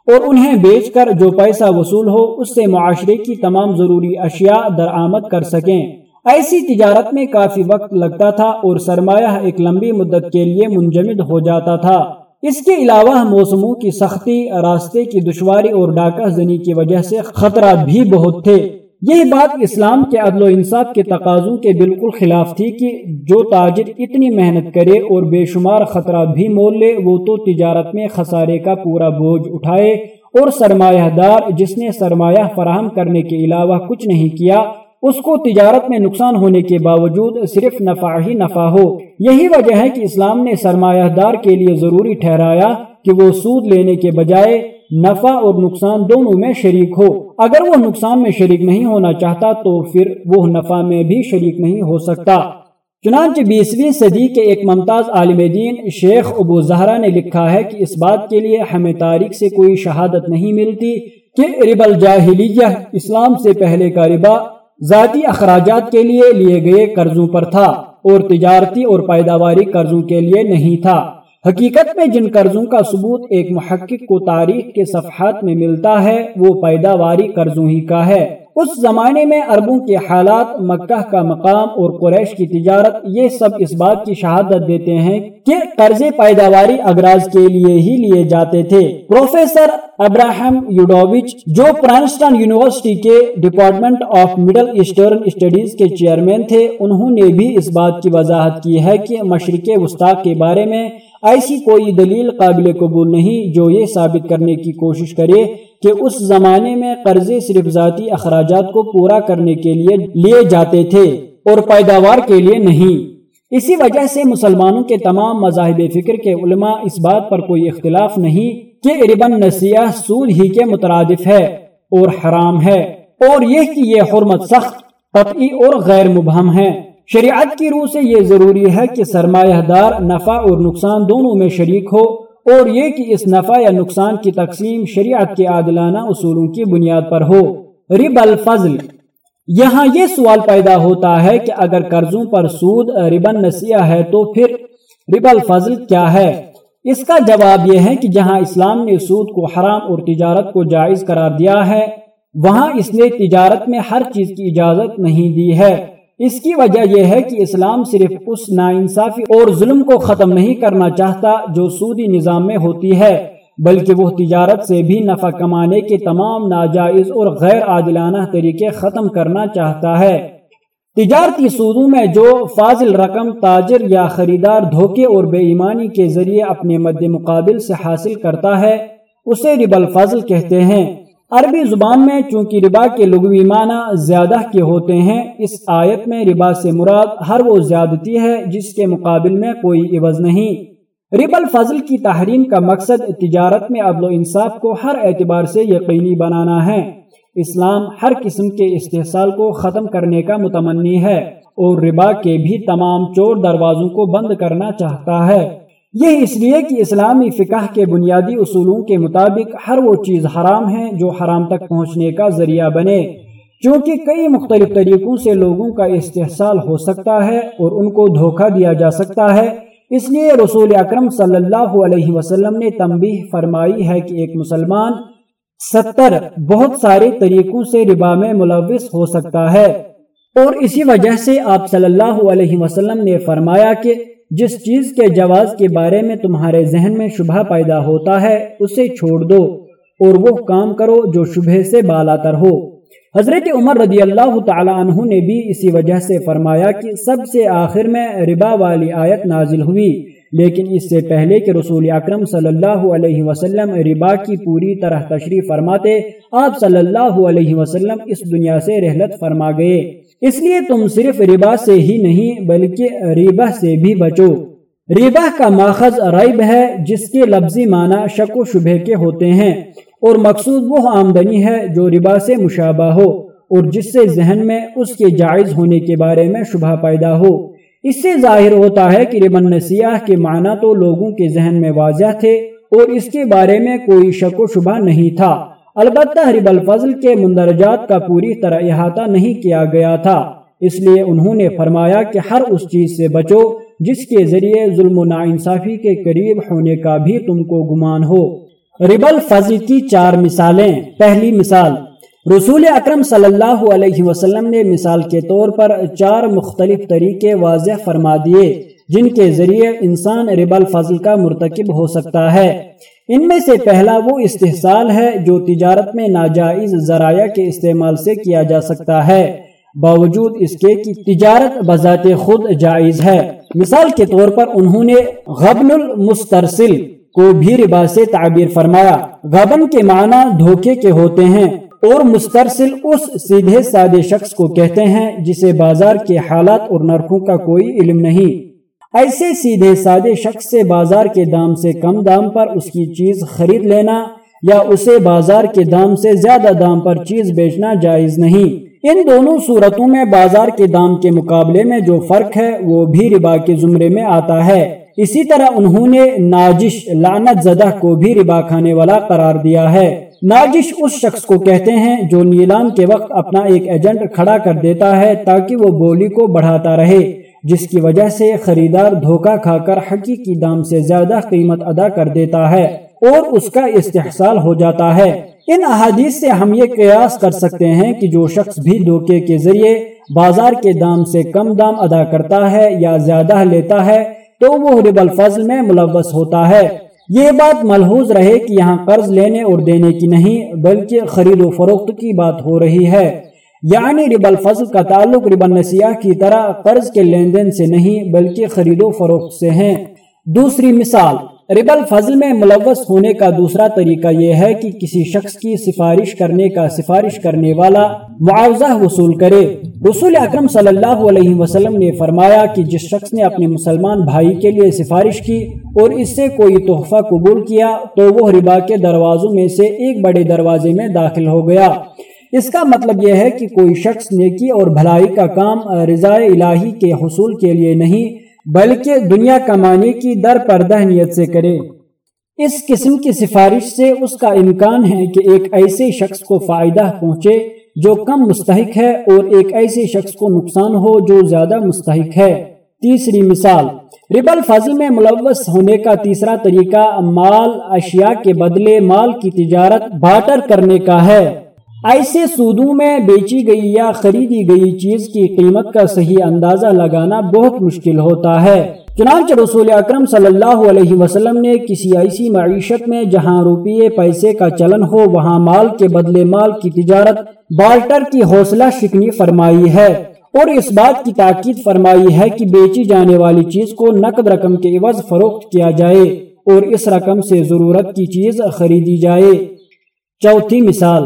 اور انہیں بیچ کر جو پیسہ وصول ہو اس سے معاشرے کی تمام ضروری اشیاء درآمد کر سکیں۔ ایسی تجارت میں کافی وقت لگتا تھا اور سرمایہ ایک لمبی مدت کے لیے منجمد ہو جاتا تھا۔ اس کے علاوہ موسموں کی سختی، راستے کی دشواری اور ڈاکہ زنی کی وجہ سے خطرات بھی بہت تھے۔ یہ بات اسلام کے عدل و انصاف کے تقاضوں کے بالکل خلاف تھی کہ جو تاجر اتنی محنت کرے اور بے شمار خطرات بھی مول لے، وہ تو تجارت میں خسارے کا پورا بوجھ اٹھائے اور سرمایہ دار جس نے سرمایہ فراہم کرنے کے علاوہ کچھ نہیں کیا، اس کو تجارت میں نقصان ہونے کے باوجود صرف نفع ہی نفع ہو۔ یہی وجہ ہے کہ اسلام نے سرمایہ دار کے لیے ضروری ٹھہرایا کہ وہ سود لینے کے بجائے نفع اور نقصان دونوں میں شریک ہو۔ اگر وہ نقصان میں شریک نہیں ہونا چاہتا تو پھر وہ نفع میں بھی شریک نہیں ہو سکتا۔ چنانچہ بیسویں صدی کے ایک ممتاز عالم دین شیخ ابو زہرا نے لکھا ہے کہ اس بات کے لیے ہمیں تاریخ سے کوئی شہادت نہیں ملتی کہ رب الجاہلیہ اسلام سے پہلے کا ربا ذاتی اخراجات کے لیے لیے گئے قرضوں پر تھا اور تجارتی اور پیداواری قرضوں کے لیے نہیں تھا۔ حقیقت میں جن قرضوں کا ثبوت ایک محقق کو تاریخ کے صفحات میں ملتا ہے، وہ پیداواری قرضوں ہی کا ہے۔ اس زمانے میں عربوں کے حالات، مکہ کا مقام اور قریش کی تجارت، یہ سب اس بات کی شہادت دیتے ہیں کہ قرض پیداواری اگراز کے لیے ہی لیے جاتے تھے۔ پروفیسر ابراہم یوڈوچ جو پرانسٹن یونیورسٹی کے department of Middle Eastern studies کے چیئرمین تھے، انہوں نے بھی اس بات کی وضاحت کی ہے کہ مشرق وسطی کے بارے میں ایسی کوئی دلیل قابل قبول نہیں جو یہ ثابت کرنے کی کوشش کرے کہ اس زمانے میں قرضے صرف ذاتی اخراجات کو پورا کرنے کے لیے لیے جاتے تھے اور پیداوار کے لیے نہیں۔ اسی وجہ سے مسلمانوں کے تمام مذاہب فکر کے علماء اس بات پر کوئی اختلاف نہیں کہ ربن نسیح سود ہی کے مترادف ہے اور حرام ہے، اور یہ کہ یہ حرمت سخت، قطعی اور غیر مبہم ہے۔ شریعت کی روح سے یہ ضروری ہے کہ سرمایہ دار، نفع اور نقصان دونوں میں شریک ہو۔ اور یہ کہ اس نفع یا نقصان کی تقسیم شریعت کے عادلانہ اصولوں کی بنیاد پر ہو۔ رب الفضل۔ یہاں یہ سوال پیدا ہوتا ہے کہ اگر قرضوں پر سود ربن نسیہ ہے تو پھر رب الفضل کیا ہے؟ اس کا جواب یہ ہے کہ جہاں اسلام نے سود کو حرام اور تجارت کو جائز قرار دیا ہے، وہاں اس نے تجارت میں ہر چیز کی اجازت نہیں دی ہے۔ اس کی وجہ یہ ہے کہ اسلام صرف اس ناانصافی اور ظلم کو ختم نہیں کرنا چاہتا جو سودی نظام میں ہوتی ہے، بلکہ وہ تجارت سے بھی نفع کمانے کے تمام ناجائز اور غیر عادلانہ طریقے ختم کرنا چاہتا ہے۔ تجارتی سودوں میں جو فاضل رقم تاجر یا خریدار دھوکے اور بے ایمانی کے ذریعے اپنے مد مقابل سے حاصل کرتا ہے، اسے رب الفضل کہتے ہیں۔ عربی زبان میں چونکہ ربا کے لغوی معنی زیادہ کے ہوتے ہیں، اس آیت میں ربا سے مراد ہر وہ زیادتی ہے جس کے مقابل میں کوئی عوض نہیں۔ رب الفضل کی تحریم کا مقصد تجارت میں عدل و انصاف کو ہر اعتبار سے یقینی بنانا ہے۔ اسلام ہر قسم کے استحصال کو ختم کرنے کا متمنی ہے اور ربا کے بھی تمام چور دروازوں کو بند کرنا چاہتا ہے۔ یہ اس لیے کہ اسلامی فقہ کے بنیادی اصولوں کے مطابق ہر وہ چیز حرام ہے جو حرام تک پہنچنے کا ذریعہ بنے، چونکہ کئی مختلف طریقوں سے لوگوں کا استحصال ہو سکتا ہے اور ان کو دھوکہ دیا جا سکتا ہے۔ اس لیے رسول اکرم صلی اللہ علیہ وسلم نے تنبیہ فرمائی ہے کہ ایک مسلمان ستر بہت سارے طریقوں سے ربا میں ملوث ہو سکتا ہے۔ اور اسی وجہ سے آپ صلی اللہ علیہ وسلم نے فرمایا کہ جس چیز کے جواز کے بارے میں تمہارے ذہن میں شبہ پیدا ہوتا ہے، اسے چھوڑ دو اور وہ کام کرو جو شبہ سے بالا تر ہو۔ حضرت عمر رضی اللہ تعالی عنہ نے بھی اسی وجہ سے فرمایا کہ سب سے آخر میں ربا والی آیت نازل ہوئی، لیکن اس سے پہلے کہ رسول اکرم صلی اللہ علیہ وسلم ربا کی پوری طرح تشریح فرماتے، آپ صلی اللہ علیہ وسلم اس دنیا سے رحلت فرما گئے۔ اس لیے تم صرف ربا سے ہی نہیں بلکہ ریبہ سے بھی بچو۔ ریبہ کا ماخذ ریب ہے، جس کے لفظی معنی شک و شبہ کے ہوتے ہیں۔ اور مقصود وہ آمدنی ہے جو ربا سے مشابہ ہو، اور جس سے ذہن میں اس کے جائز ہونے کے بارے میں شبہ پیدا ہو۔ اس سے ظاہر ہوتا ہے کہ ربن نسیح کے معنی تو لوگوں کے ذہن میں واضح تھے، اور اس کے بارے میں کوئی شک و شبہ نہیں تھا۔ البتہ رب الفضل کے مندرجات کا پوری طرح احاطہ نہیں کیا گیا تھا۔ اس لیے انہوں نے فرمایا کہ ہر اس چیز سے بچو جس کے ذریعے ظلم و ناانصافی کے قریب ہونے کا بھی تم کو گمان ہو۔ رب الفضل کی چار مثالیں۔ پہلی مثال، رسول اکرم صلی اللہ علیہ وسلم نے مثال کے طور پر چار مختلف طریقے واضح فرما دیے۔ جن کے ذریعے انسان رب الفضل کا مرتکب ہو سکتا ہے۔ ان میں سے پہلا وہ استحصال ہے جو تجارت میں ناجائز ذرائع کے استعمال سے کیا جا سکتا ہے۔ باوجود اس کے کی تجارت بذات خود جائز ہے۔ مثال کے طور پر انہوں نے غبن المسترسل کو بھی ربا سے تعبیر فرمایا۔ غبن کے معنی دھوکے کے ہوتے ہیں اور مسترسل اس سیدھے سادے شخص کو کہتے ہیں جسے بازار کے حالات اور نرخوں کا کوئی علم نہیں۔ ایسے سیدھے سادے شخص سے بازار کے دام سے کم دام پر اس کی چیز خرید لینا یا اسے بازار کے دام سے زیادہ دام پر چیز بیچنا جائز نہیں۔ ان دونوں صورتوں میں بازار کے دام کے مقابلے میں جو فرق ہے، وہ بھی ربا کے زمرے میں آتا ہے۔ اسی طرح انہوں نے ناجش لعنت زدہ کو بھی ربا کھانے والا قرار دیا ہے۔ ناجش اس شخص کو کہتے ہیں جو نیلام کے وقت اپنا ایک ایجنٹ کھڑا کر دیتا ہے تاکہ وہ بولی کو بڑھاتا رہے۔ جس کی وجہ سے خریدار دھوکہ کھا کر حقیقی دام سے زیادہ قیمت ادا کر دیتا ہے اور اس کا استحصال ہو جاتا ہے۔ ان احادیث سے ہم یہ قیاس کر سکتے ہیں کہ جو شخص بھی دھوکے کے ذریعے بازار کے دام سے کم دام ادا کرتا ہے یا زیادہ لیتا ہے تو وہ رب الفضل میں ملوث ہوتا ہے۔ یہ بات ملحوظ رہے کہ یہاں قرض لینے اور دینے کی نہیں، بلکہ خرید و فروخت کی بات ہو رہی ہے۔ یعنی رب الفضل کا تعلق رب النسیہ کی طرح قرض کے لین دین سے نہیں بلکہ خرید و فروخت سے ہیں۔ دوسری مثال، رب الفضل میں ملوث ہونے کا دوسرا طریقہ یہ ہے کہ کسی شخص کی سفارش کرنے کا سفارش کرنے والا معاوضہ وصول کرے۔ رسول اکرم صلی اللہ علیہ وسلم نے فرمایا کہ جس شخص نے اپنے مسلمان بھائی کے لیے سفارش کی اور اس سے کوئی تحفہ قبول کیا تو وہ ربا کے دروازوں میں سے ایک بڑے دروازے میں داخل ہو گیا۔ اس کا مطلب یہ ہے کہ کوئی شخص نیکی اور بھلائی کا کام رضاء الہی کے حصول کے لیے نہیں، بلکہ دنیا کمانے کی در پردہ نیت سے کرے۔ اس قسم کی سفارش سے اس کا امکان ہے کہ ایک ایسے شخص کو فائدہ پہنچے جو کم مستحق ہے اور ایک ایسے شخص کو نقصان ہو جو زیادہ مستحق ہے۔ تیسری مثال رب الفضل میں ملوث ہونے کا تیسرا طریقہ مال اشیاء کے بدلے مال کی تجارت بھاٹر کرنے کا ہے۔ ایسے سودوں میں بیچی گئی یا خریدی گئی چیز کی قیمت کا صحیح اندازہ لگانا بہت مشکل ہوتا ہے۔ چنانچہ رسول اکرم صلی اللہ علیہ وسلم نے کسی ایسی معیشت میں جہاں روپیے پیسے کا چلن ہو، وہاں مال کے بدلے مال کی تجارت بالٹر کی حوصلہ شکنی فرمائی ہے۔ اور اس بات کی تاکید فرمائی ہے کہ بیچی جانے والی چیز کو نقد رقم کے عوض فروخت کیا جائے اور اس رقم سے ضرورت کی چیز خریدی جائے۔ چوتھی مثال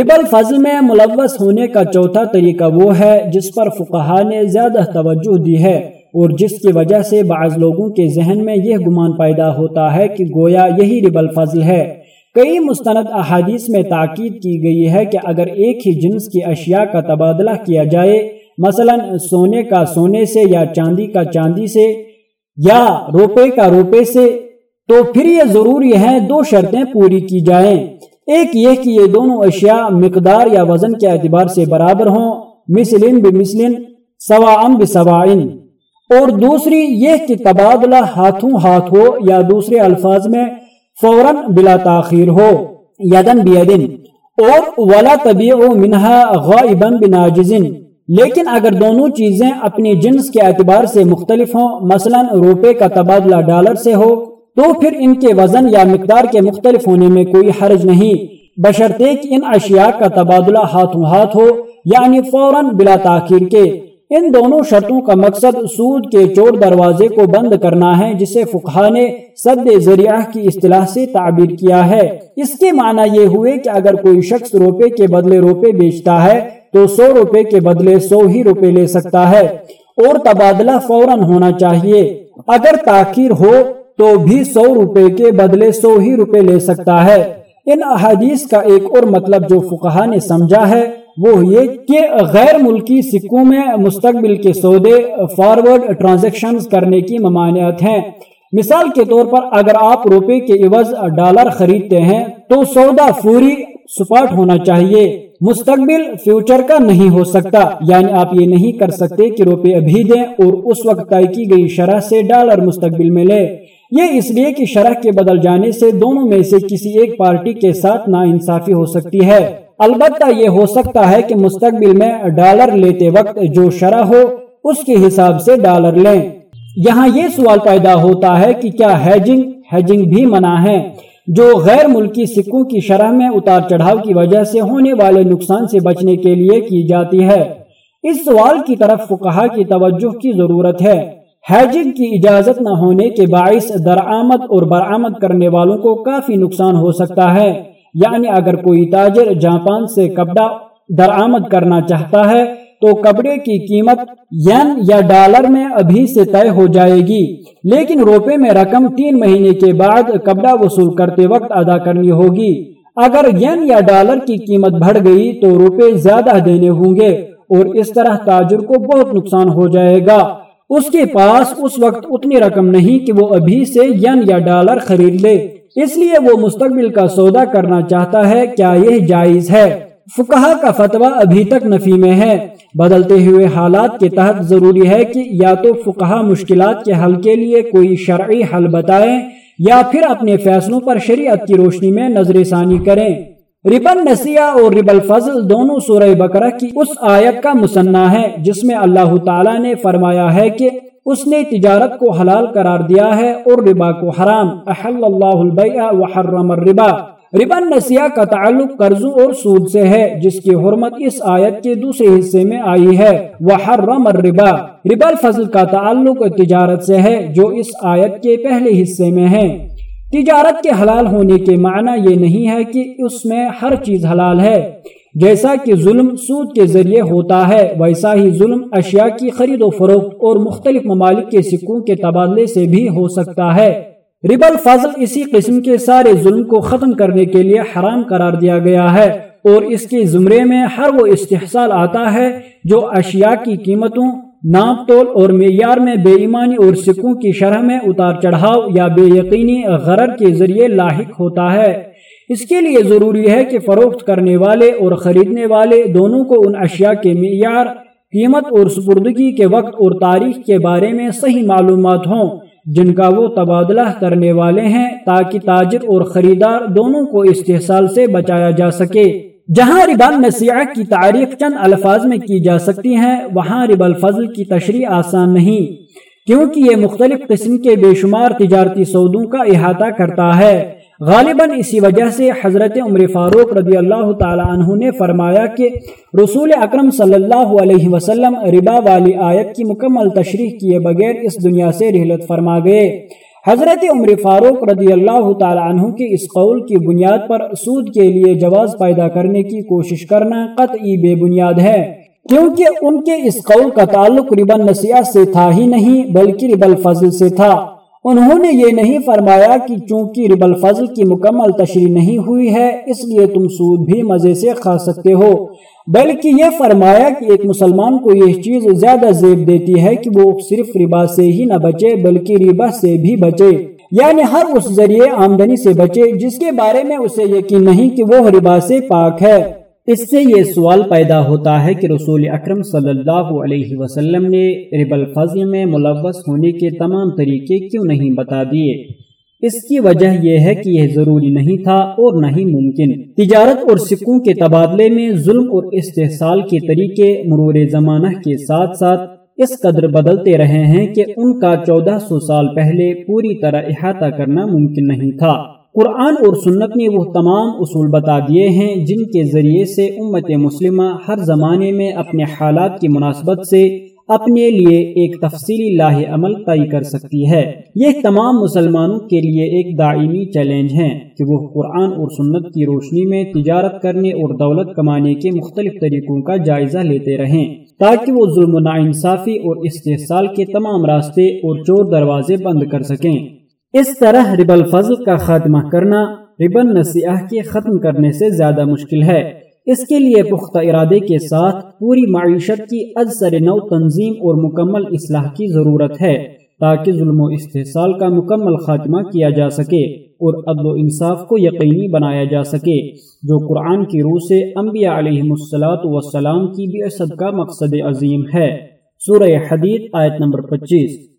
رب الفضل میں ملوث ہونے کا چوتھا طریقہ وہ ہے جس پر فقہا نے زیادہ توجہ دی ہے اور جس کی وجہ سے بعض لوگوں کے ذہن میں یہ گمان پیدا ہوتا ہے کہ گویا یہی رب الفضل ہے۔ کئی مستند احادیث میں تاکید کی گئی ہے کہ اگر ایک ہی جنس کی اشیاء کا تبادلہ کیا جائے، مثلا سونے کا سونے سے یا چاندی کا چاندی سے یا روپے کا روپے سے، تو پھر یہ ضروری ہے دو شرطیں پوری کی جائیں۔ ایک یہ کہ یہ دونوں اشیاء مقدار یا وزن کے اعتبار سے برابر ہوں مثلن بمثلن سواعن بسواعن۔ اور دوسری یہ کہ تبادلہ ہاتھوں ہاتھ ہو یا دوسرے الفاظ میں فوراً بلا تاخیر ہو، یدن بیدن۔ اور ولا طبیع منہا غائبا بناجزن۔ لیکن اگر دونوں چیزیں اپنی جنس کے اعتبار سے مختلف ہوں، مثلا روپے کا تبادلہ ڈالر سے ہو تو پھر ان کے وزن یا مقدار کے مختلف ہونے میں کوئی حرج نہیں۔ بشرطے کہ ان اشیاء کا تبادلہ ہاتھوں ہاتھ ہو یعنی فوراً بلا تاخیر کے۔ ان دونوں شرطوں کا مقصد سود کے چور دروازے کو بند کرنا ہے، جسے فقہ نے صد ذریعہ کی اصطلاح سے تعبیر کیا ہے۔ اس کے معنی یہ ہوئے کہ اگر کوئی شخص روپے کے بدلے روپے بیچتا ہے، تو سو روپے کے بدلے سو ہی روپے لے سکتا ہے۔ اور تبادلہ فوراً ہونا چاہیے۔ اگر تاخیر ہو تو بھی سو روپے کے بدلے سو ہی روپے لے سکتا ہے۔ ان احادیث کا ایک اور مطلب جو فقہ نے سمجھا ہے، وہ یہ کہ غیر ملکی سکوں میں مستقبل کے سودے فارورڈ ٹرانزیکشن کرنے کی ممانعت ہیں۔ مثال کے طور پر اگر آپ روپے کے عوض ڈالر خریدتے ہیں تو سودا فوری سپاٹ ہونا چاہیے۔ مستقبل فیوچر کا نہیں ہو سکتا۔ یعنی آپ یہ نہیں کر سکتے کہ روپے ابھی دیں اور اس وقت طے کی گئی شرح سے ڈالر مستقبل میں لے۔ یہ اس لیے کہ شرح کے بدل جانے سے دونوں میں سے کسی ایک پارٹی کے ساتھ نا انصافی ہو سکتی ہے۔ البتہ یہ ہو سکتا ہے کہ مستقبل میں ڈالر لیتے وقت جو شرح ہو، اس کے حساب سے ڈالر لیں۔ یہاں یہ سوال پیدا ہوتا ہے کہ کیا ہیجنگ ہیجنگ بھی منع ہے، جو غیر ملکی سکوں کی شرح میں اتار چڑھاؤ کی وجہ سے ہونے والے نقصان سے بچنے کے لیے کی جاتی ہے۔ اس سوال کی طرف فقہا کی توجہ کی ضرورت ہے۔ ہیجنگ کی اجازت نہ ہونے کے باعث درآمد اور برآمد کرنے والوں کو کافی نقصان ہو سکتا ہے۔ یعنی اگر کوئی تاجر جاپان سے کپڑا درآمد کرنا چاہتا ہے، تو کپڑے کی قیمت ین یا ڈالر میں ابھی سے طے ہو جائے گی۔ لیکن روپے میں رقم تین مہینے کے بعد کپڑا وصول کرتے وقت ادا کرنی ہوگی۔ اگر ین یا ڈالر کی قیمت بڑھ گئی تو روپے زیادہ دینے ہوں گے اور اس طرح تاجر کو بہت نقصان ہو جائے گا۔ اس کے پاس اس وقت اتنی رقم نہیں کہ وہ ابھی سے ین یا ڈالر خرید لے۔ اس لیے وہ مستقبل کا سودا کرنا چاہتا ہے، کیا یہ جائز ہے؟ فکہ کا فتویٰ ابھی تک نفی میں ہے۔ بدلتے ہوئے حالات کے تحت ضروری ہے کہ یا تو فکہ مشکلات کے حل کے لیے کوئی شرعی حل بتائیں یا پھر اپنے فیصلوں پر شریعت کی روشنی میں نظر ثانی کریں۔ ربن نسیہ اور رب الفضل دونوں سورہ بکرہ کی اس آیت کا مسنہ ہے، جس میں اللہ تعالیٰ نے فرمایا ہے کہ اس نے تجارت کو حلال قرار دیا ہے اور ربا کو حرام۔ احل اللہ البیع وحرم الربا۔ ربا نسیہ کا تعلق قرضوں اور سود سے ہے، جس کی حرمت اس آیت کے دوسرے حصے میں آئی ہے۔ وحرم الربا۔ ربا الفضل کا تعلق تجارت سے ہے، جو اس آیت کے پہلے حصے میں ہے۔ تجارت کے حلال ہونے کے معنی یہ نہیں ہے کہ اس میں ہر چیز حلال ہے، جیسا کہ ظلم سود کے ذریعے ہوتا ہے، ویسا ہی ظلم اشیاء کی خرید و فروخت اور مختلف ممالک کے سکوں کے تبادلے سے بھی ہو سکتا ہے۔ رب الفضل اسی قسم کے سارے ظلم کو ختم کرنے کے لیے حرام قرار دیا گیا ہے اور اس کے زمرے میں ہر وہ استحصال آتا ہے جو اشیاء کی قیمتوں ناپ تول اور معیار میں بے ایمانی اور سکوں کی شرح میں اتار چڑھاؤ یا بے یقینی غرر کے ذریعے لاحق ہوتا ہے۔ اس کے لیے ضروری ہے کہ فروخت کرنے والے اور خریدنے والے دونوں کو ان اشیاء کے معیار، قیمت اور سپردگی کے وقت اور تاریخ کے بارے میں صحیح معلومات ہوں، جن کا وہ تبادلہ کرنے والے ہیں تاکہ تاجر اور خریدار دونوں کو استحصال سے بچایا جا سکے۔ جہاں ربا نسیح کی تعریف چند الفاظ میں کی جا سکتی ہیں، وہاں رب الفضل کی تشریح آسان نہیں، کیونکہ یہ مختلف قسم کے بے شمار تجارتی سودوں کا احاطہ کرتا ہے۔ غالباً اسی وجہ سے حضرت عمر فاروق رضی اللہ تعالی عنہ نے فرمایا کہ رسول اکرم صلی اللہ علیہ وسلم ربا والی آیت کی مکمل تشریح کیے بغیر اس دنیا سے رحلت فرما گئے۔ حضرت عمر فاروق رضی اللہ تعالی عنہ کے اس قول کی بنیاد پر سود کے لیے جواز پیدا کرنے کی کوشش کرنا قطعی بے بنیاد ہے۔ کیونکہ ان کے اس قول کا تعلق ربن نصیحت سے تھا ہی نہیں، بلکہ رب الفضل سے تھا۔ انہوں نے یہ نہیں فرمایا کہ چونکہ رب الفضل کی مکمل تشریح نہیں ہوئی ہے، اس لیے تم سود بھی مزے سے کھا سکتے ہو۔ بلکہ یہ فرمایا کہ ایک مسلمان کو یہ چیز زیادہ زیب دیتی ہے کہ وہ صرف ربا سے ہی نہ بچے، بلکہ ربا سے بھی بچے۔ یعنی ہر اس ذریعے آمدنی سے بچے، جس کے بارے میں اسے یقین نہیں کہ وہ ربا سے پاک ہے۔ اس سے یہ سوال پیدا ہوتا ہے کہ رسول اکرم صلی اللہ علیہ وسلم نے رب الفضل میں ملوث ہونے کے تمام طریقے کیوں نہیں بتا دیے؟ اس کی وجہ یہ ہے کہ یہ ضروری نہیں تھا اور نہ ہی ممکن۔ تجارت اور سکوں کے تبادلے میں ظلم اور استحصال کے طریقے مرور زمانہ کے ساتھ ساتھ اس قدر بدلتے رہے ہیں کہ ان کا چودہ سو سال پہلے پوری طرح احاطہ کرنا ممکن نہیں تھا۔ قرآن اور سنت نے وہ تمام اصول بتا دیے ہیں جن کے ذریعے سے امت مسلمہ ہر زمانے میں اپنے حالات کی مناسبت سے اپنے لیے ایک تفصیلی لاہ عمل طے کر سکتی ہے۔ یہ تمام مسلمانوں کے لیے ایک دائمی چیلنج ہے کہ وہ قرآن اور سنت کی روشنی میں تجارت کرنے اور دولت کمانے کے مختلف طریقوں کا جائزہ لیتے رہیں تاکہ وہ ظلم و ناانصافی اور استحصال کے تمام راستے اور چور دروازے بند کر سکیں۔ اس طرح رب الفضل کا خاتمہ کرنا ربن نسیح کے ختم کرنے سے زیادہ مشکل ہے۔ اس کے لیے پختہ ارادے کے ساتھ پوری معیشت کی ازسر نو تنظیم اور مکمل اصلاح کی ضرورت ہے تاکہ ظلم و استحصال کا مکمل خاتمہ کیا جا سکے اور عدل و انصاف کو یقینی بنایا جا سکے، جو قرآن کی روح سے انبیاء علیہ السلاۃ وسلام کی بھی کا مقصد عظیم ہے۔ سورہ حدید آیت نمبر پچیس۔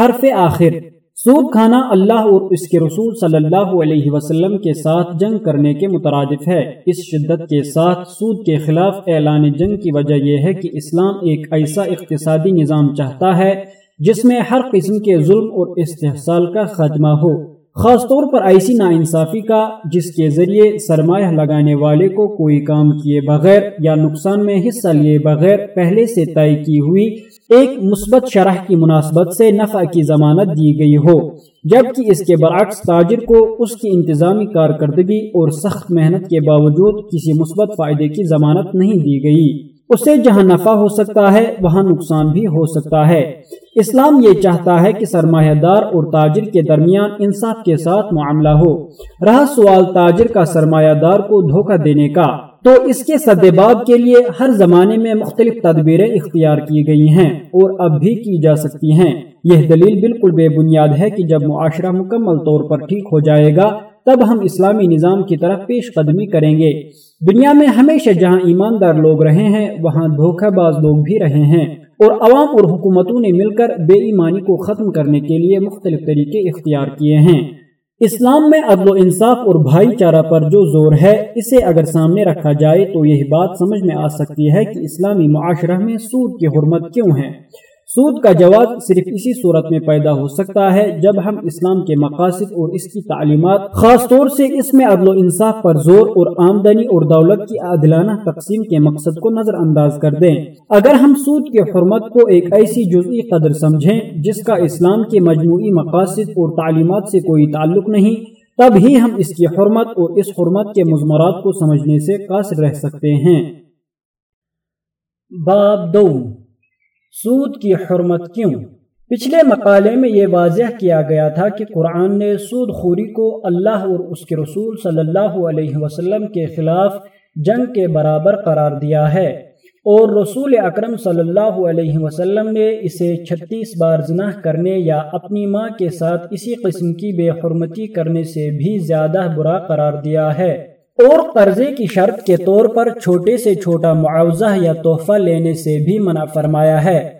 حرف آخر۔ سود کھانا اللہ اور اس کے رسول صلی اللہ علیہ وسلم کے ساتھ جنگ کرنے کے مترادف ہے۔ اس شدت کے ساتھ سود کے خلاف اعلان جنگ کی وجہ یہ ہے کہ اسلام ایک ایسا اقتصادی نظام چاہتا ہے جس میں ہر قسم کے ظلم اور استحصال کا خاتمہ ہو۔ خاص طور پر ایسی ناانصافی کا، جس کے ذریعے سرمایہ لگانے والے کو کوئی کام کیے بغیر یا نقصان میں حصہ لیے بغیر پہلے سے طے کی ہوئی ایک مثبت شرح کی مناسبت سے نفع کی ضمانت دی گئی ہو، جبکہ اس کے برعکس تاجر کو اس کی انتظامی کارکردگی اور سخت محنت کے باوجود کسی مثبت فائدے کی ضمانت نہیں دی گئی۔ اسے جہاں نفع ہو سکتا ہے، وہاں نقصان بھی ہو سکتا ہے۔ اسلام یہ چاہتا ہے کہ سرمایہ دار اور تاجر کے درمیان انصاف کے ساتھ معاملہ ہو۔ رہا سوال تاجر کا سرمایہ دار کو دھوکہ دینے کا۔ تو اس کے سدباب کے لیے ہر زمانے میں مختلف تدبیریں اختیار کی گئی ہیں اور اب بھی کی جا سکتی ہیں۔ یہ دلیل بالکل بے بنیاد ہے کہ جب معاشرہ مکمل طور پر ٹھیک ہو جائے گا، تب ہم اسلامی نظام کی طرف پیش قدمی کریں گے۔ دنیا میں ہمیشہ جہاں ایماندار لوگ رہے ہیں، وہاں دھوکہ باز لوگ بھی رہے ہیں۔ اور عوام اور حکومتوں نے مل کر بے ایمانی کو ختم کرنے کے لیے مختلف طریقے اختیار کیے ہیں۔ اسلام میں عدل و انصاف اور بھائی چارہ پر جو زور ہے، اسے اگر سامنے رکھا جائے تو یہی بات سمجھ میں آ سکتی ہے کہ اسلامی معاشرہ میں سود کی حرمت کیوں ہے۔ سود کا جواز صرف اسی صورت میں پیدا ہو سکتا ہے جب ہم اسلام کے مقاصد اور اس کی تعلیمات، خاص طور سے اس میں عدل و انصاف پر زور اور آمدنی اور دولت کی عادلانہ تقسیم کے مقصد کو نظر انداز کر دیں۔ اگر ہم سود کی حرمت کو ایک ایسی جزئی قدر سمجھیں جس کا اسلام کے مجموعی مقاصد اور تعلیمات سے کوئی تعلق نہیں، تب ہی ہم اس کی حرمت اور اس حرمت کے مضمرات کو سمجھنے سے قاصر رہ سکتے ہیں۔ باب دو۔ سود کی حرمت کیوں؟ پچھلے مقالے میں یہ واضح کیا گیا تھا کہ قرآن نے سود خوری کو اللہ اور اس کے رسول صلی اللہ علیہ وسلم کے خلاف جنگ کے برابر قرار دیا ہے اور رسول اکرم صلی اللہ علیہ وسلم نے اسے چھتیس بار زناح کرنے یا اپنی ماں کے ساتھ اسی قسم کی بے حرمتی کرنے سے بھی زیادہ برا قرار دیا ہے۔ اور قرضے کی شرط کے طور پر چھوٹے سے چھوٹا معاوضہ یا تحفہ لینے سے بھی منع فرمایا ہے۔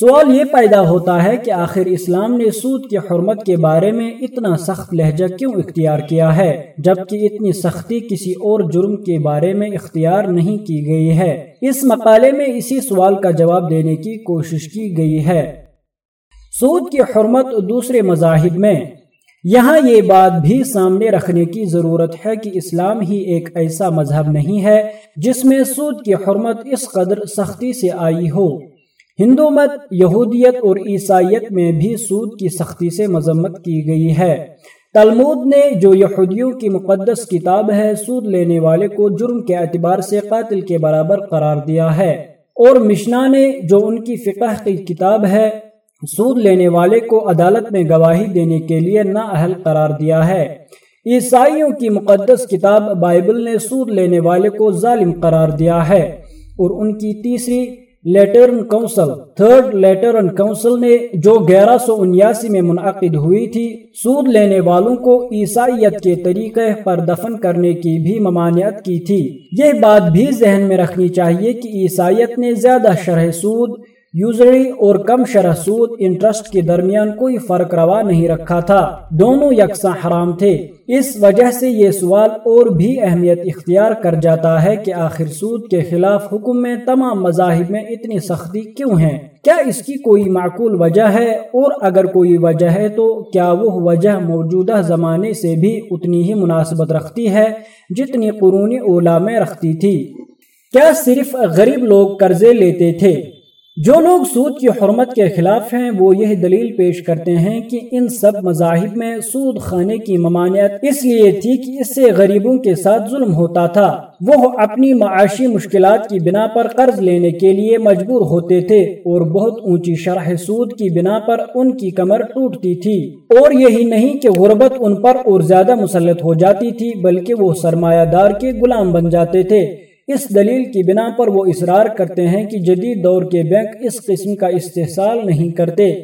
سوال یہ پیدا ہوتا ہے کہ آخر اسلام نے سود کی حرمت کے بارے میں اتنا سخت لہجہ کیوں اختیار کیا ہے، جبکہ اتنی سختی کسی اور جرم کے بارے میں اختیار نہیں کی گئی ہے۔ اس مقالے میں اسی سوال کا جواب دینے کی کوشش کی گئی ہے۔ سود کی حرمت دوسرے مذاہب میں یہاں یہ بات بھی سامنے رکھنے کی ضرورت ہے کہ اسلام ہی ایک ایسا مذہب نہیں ہے جس میں سود کی حرمت اس قدر سختی سے آئی ہو۔ ہندو مت یہودیت اور عیسائیت میں بھی سود کی سختی سے مذمت کی گئی ہے۔ تلمود نے جو یہودیوں کی مقدس کتاب ہے، سود لینے والے کو جرم کے اعتبار سے قاتل کے برابر قرار دیا ہے۔ اور مشنا نے جو ان کی فقہ کی کتاب ہے سود لینے والے کو عدالت میں گواہی دینے کے لیے نا اہل قرار دیا ہے۔ عیسائیوں کی مقدس کتاب بائبل نے سود لینے والے کو ظالم قرار دیا ہے۔ اور ان کی تیسری Lateran council, third Lateran council نے جو گیارہ سو انیاسی میں منعقد ہوئی تھی، سود لینے والوں کو عیسائیت کے طریقے پر دفن کرنے کی بھی ممانعت کی تھی۔ یہ بات بھی ذہن میں رکھنی چاہیے کہ عیسائیت نے زیادہ شرح سود یوزری اور کم شرح سود انٹرسٹ کے درمیان کوئی فرق روا نہیں رکھا تھا۔ دونوں یکساں حرام تھے۔ اس وجہ سے یہ سوال اور بھی اہمیت اختیار کر جاتا ہے کہ آخر سود کے خلاف حکم میں تمام مذاہب میں اتنی سختی کیوں ہے؟ کیا اس کی کوئی معقول وجہ ہے؟ اور اگر کوئی وجہ ہے تو کیا وہ وجہ موجودہ زمانے سے بھی اتنی ہی مناسبت رکھتی ہے جتنی قرون اولا میں رکھتی تھی؟ کیا صرف غریب لوگ قرضے لیتے تھے؟ جو لوگ سود کی حرمت کے خلاف ہیں، وہ یہ دلیل پیش کرتے ہیں کہ ان سب مذاہب میں سود خانے کی ممانعت اس لیے تھی کہ اس سے غریبوں کے ساتھ ظلم ہوتا تھا۔ وہ اپنی معاشی مشکلات کی بنا پر قرض لینے کے لیے مجبور ہوتے تھے اور بہت اونچی شرح سود کی بنا پر ان کی کمر ٹوٹتی تھی۔ اور یہی نہیں کہ غربت ان پر اور زیادہ مسلط ہو جاتی تھی، بلکہ وہ سرمایہ دار کے غلام بن جاتے تھے۔ اس دلیل کی بنا پر وہ اصرار کرتے ہیں کہ جدید دور کے بینک اس قسم کا استحصال نہیں کرتے۔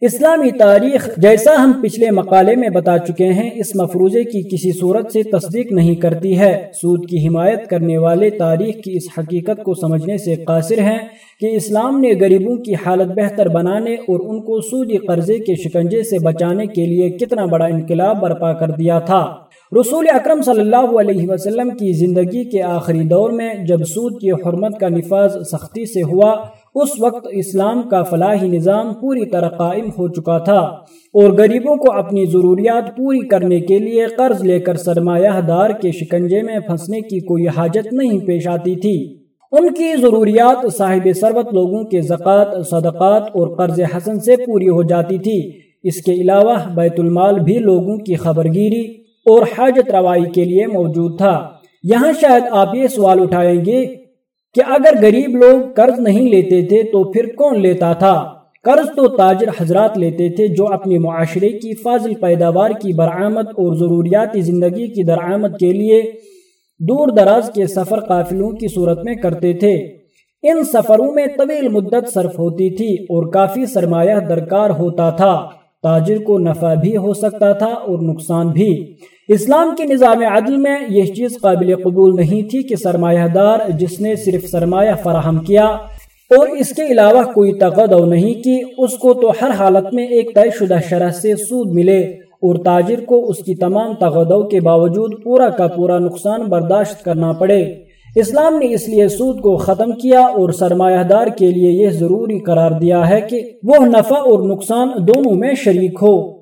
اسلامی تاریخ جیسا ہم پچھلے مقالے میں بتا چکے ہیں، اس مفروضے کی کسی صورت سے تصدیق نہیں کرتی ہے۔ سود کی حمایت کرنے والے تاریخ کی اس حقیقت کو سمجھنے سے قاصر ہیں کہ اسلام نے غریبوں کی حالت بہتر بنانے اور ان کو سودی قرضے کے شکنجے سے بچانے کے لیے کتنا بڑا انقلاب برپا کر دیا تھا۔ رسول اکرم صلی اللہ علیہ وسلم کی زندگی کے آخری دور میں جب سود کی حرمت کا نفاذ سختی سے ہوا، اس وقت اسلام کا فلاحی نظام پوری طرح قائم ہو چکا تھا اور غریبوں کو اپنی ضروریات پوری کرنے کے لیے قرض لے کر سرمایہ دار کے شکنجے میں پھنسنے کی کوئی حاجت نہیں پیش آتی تھی۔ ان کی ضروریات صاحب سروت لوگوں کے زکوٰۃ، صدقات اور قرض حسن سے پوری ہو جاتی تھی۔ اس کے علاوہ بیت المال بھی لوگوں کی خبرگیری اور حاجت روائی کے لیے موجود تھا۔ یہاں شاید آپ یہ سوال اٹھائیں گے کہ اگر غریب لوگ قرض نہیں لیتے تھے تو پھر کون لیتا تھا؟ قرض تو تاجر حضرات لیتے تھے جو اپنے معاشرے کی فاضل پیداوار کی برآمد اور ضروریات زندگی کی درآمد کے لیے دور دراز کے سفر قافلوں کی صورت میں کرتے تھے۔ ان سفروں میں طویل مدت صرف ہوتی تھی اور کافی سرمایہ درکار ہوتا تھا۔ تاجر کو نفع بھی ہو سکتا تھا اور نقصان بھی۔ اسلام کے نظام عدل میں یہ چیز قابل قبول نہیں تھی کہ سرمایہ دار جس نے صرف سرمایہ فراہم کیا اور اس کے علاوہ کوئی تقدو نہیں کی، اس کو تو ہر حالت میں ایک طے شدہ شرح سے سود ملے اور تاجر کو اس کی تمام تغدو کے باوجود پورا کا پورا نقصان برداشت کرنا پڑے۔ اسلام نے اس لیے سود کو ختم کیا اور سرمایہ دار کے لیے یہ ضروری قرار دیا ہے کہ وہ نفع اور نقصان دونوں میں شریک ہو۔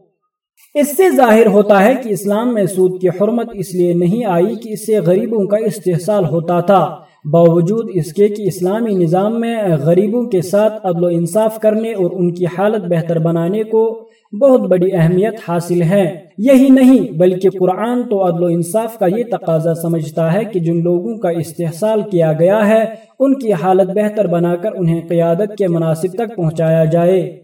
اس سے ظاہر ہوتا ہے کہ اسلام میں سود کی حرمت اس لیے نہیں آئی کہ اس سے غریبوں کا استحصال ہوتا تھا۔ باوجود اس کے کہ اسلامی نظام میں غریبوں کے ساتھ عدل و انصاف کرنے اور ان کی حالت بہتر بنانے کو بہت بڑی اہمیت حاصل ہے۔ یہی نہیں، بلکہ قرآن تو عدل و انصاف کا یہ تقاضا سمجھتا ہے کہ جن لوگوں کا استحصال کیا گیا ہے، ان کی حالت بہتر بنا کر انہیں قیادت کے مناسب تک پہنچایا جائے۔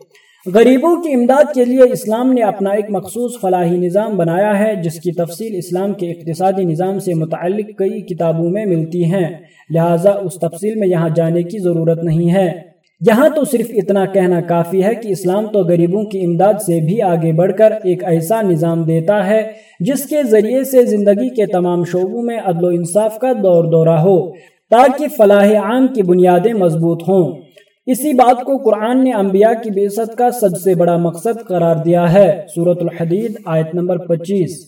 غریبوں کی امداد کے لیے اسلام نے اپنا ایک مخصوص فلاحی نظام بنایا ہے، جس کی تفصیل اسلام کے اقتصادی نظام سے متعلق کئی کتابوں میں ملتی ہیں۔ لہٰذا اس تفصیل میں یہاں جانے کی ضرورت نہیں ہے۔ یہاں تو صرف اتنا کہنا کافی ہے کہ اسلام تو غریبوں کی امداد سے بھی آگے بڑھ کر ایک ایسا نظام دیتا ہے، جس کے ذریعے سے زندگی کے تمام شعبوں میں عدل و انصاف کا دور دورہ ہو، تاکہ فلاح عام کی بنیادیں مضبوط ہوں۔ اسی بات کو قرآن نے انبیاء کی بیست کا سب سے بڑا مقصد قرار دیا ہے۔ سورت الحدید، آیت نمبر پچیس۔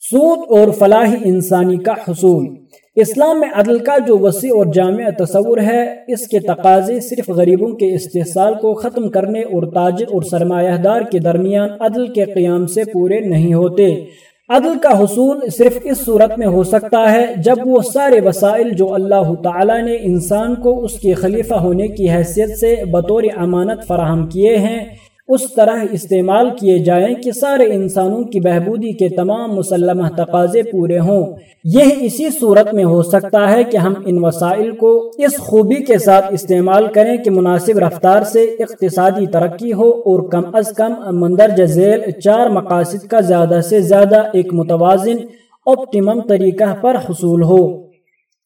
سود اور فلاحی انسانی کا حصول۔ اسلام میں عدل کا جو وسیع اور جامع تصور ہے، اس کے تقاضے صرف غریبوں کے استحصال کو ختم کرنے اور تاجر اور سرمایہ دار کے درمیان عدل کے قیام سے پورے نہیں ہوتے۔ عدل کا حصول صرف اس صورت میں ہو سکتا ہے جب وہ سارے وسائل جو اللہ تعالی نے انسان کو اس کے خلیفہ ہونے کی حیثیت سے بطور امانت فراہم کیے ہیں اس طرح استعمال کیے جائیں کہ سارے انسانوں کی بہبودی کے تمام مسلمہ تقاضے پورے ہوں۔ یہ اسی صورت میں ہو سکتا ہے کہ ہم ان وسائل کو اس خوبی کے ساتھ استعمال کریں کہ مناسب رفتار سے اقتصادی ترقی ہو اور کم از کم مندرجہ ذیل چار مقاصد کا زیادہ سے زیادہ ایک متوازن اپٹیمم طریقہ پر حصول ہو۔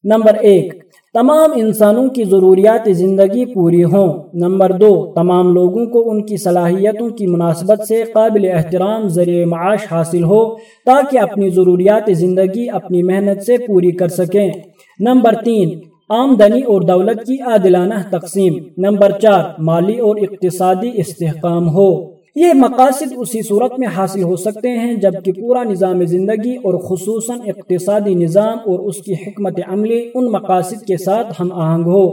نمبر ایک تمام انسانوں کی ضروریات زندگی پوری ہوں۔ نمبر دو، تمام لوگوں کو ان کی صلاحیتوں کی مناسبت سے قابل احترام ذریعہ معاش حاصل ہو تاکہ اپنی ضروریات زندگی اپنی محنت سے پوری کر سکیں۔ نمبر تین، آمدنی اور دولت کی عادلانہ تقسیم۔ نمبر چار، مالی اور اقتصادی استحکام ہو۔ یہ مقاصد اسی صورت میں حاصل ہو سکتے ہیں، جبکہ پورا نظام زندگی اور خصوصاً اقتصادی نظام اور اس کی حکمت عملی ان مقاصد کے ساتھ ہم آہنگ ہو۔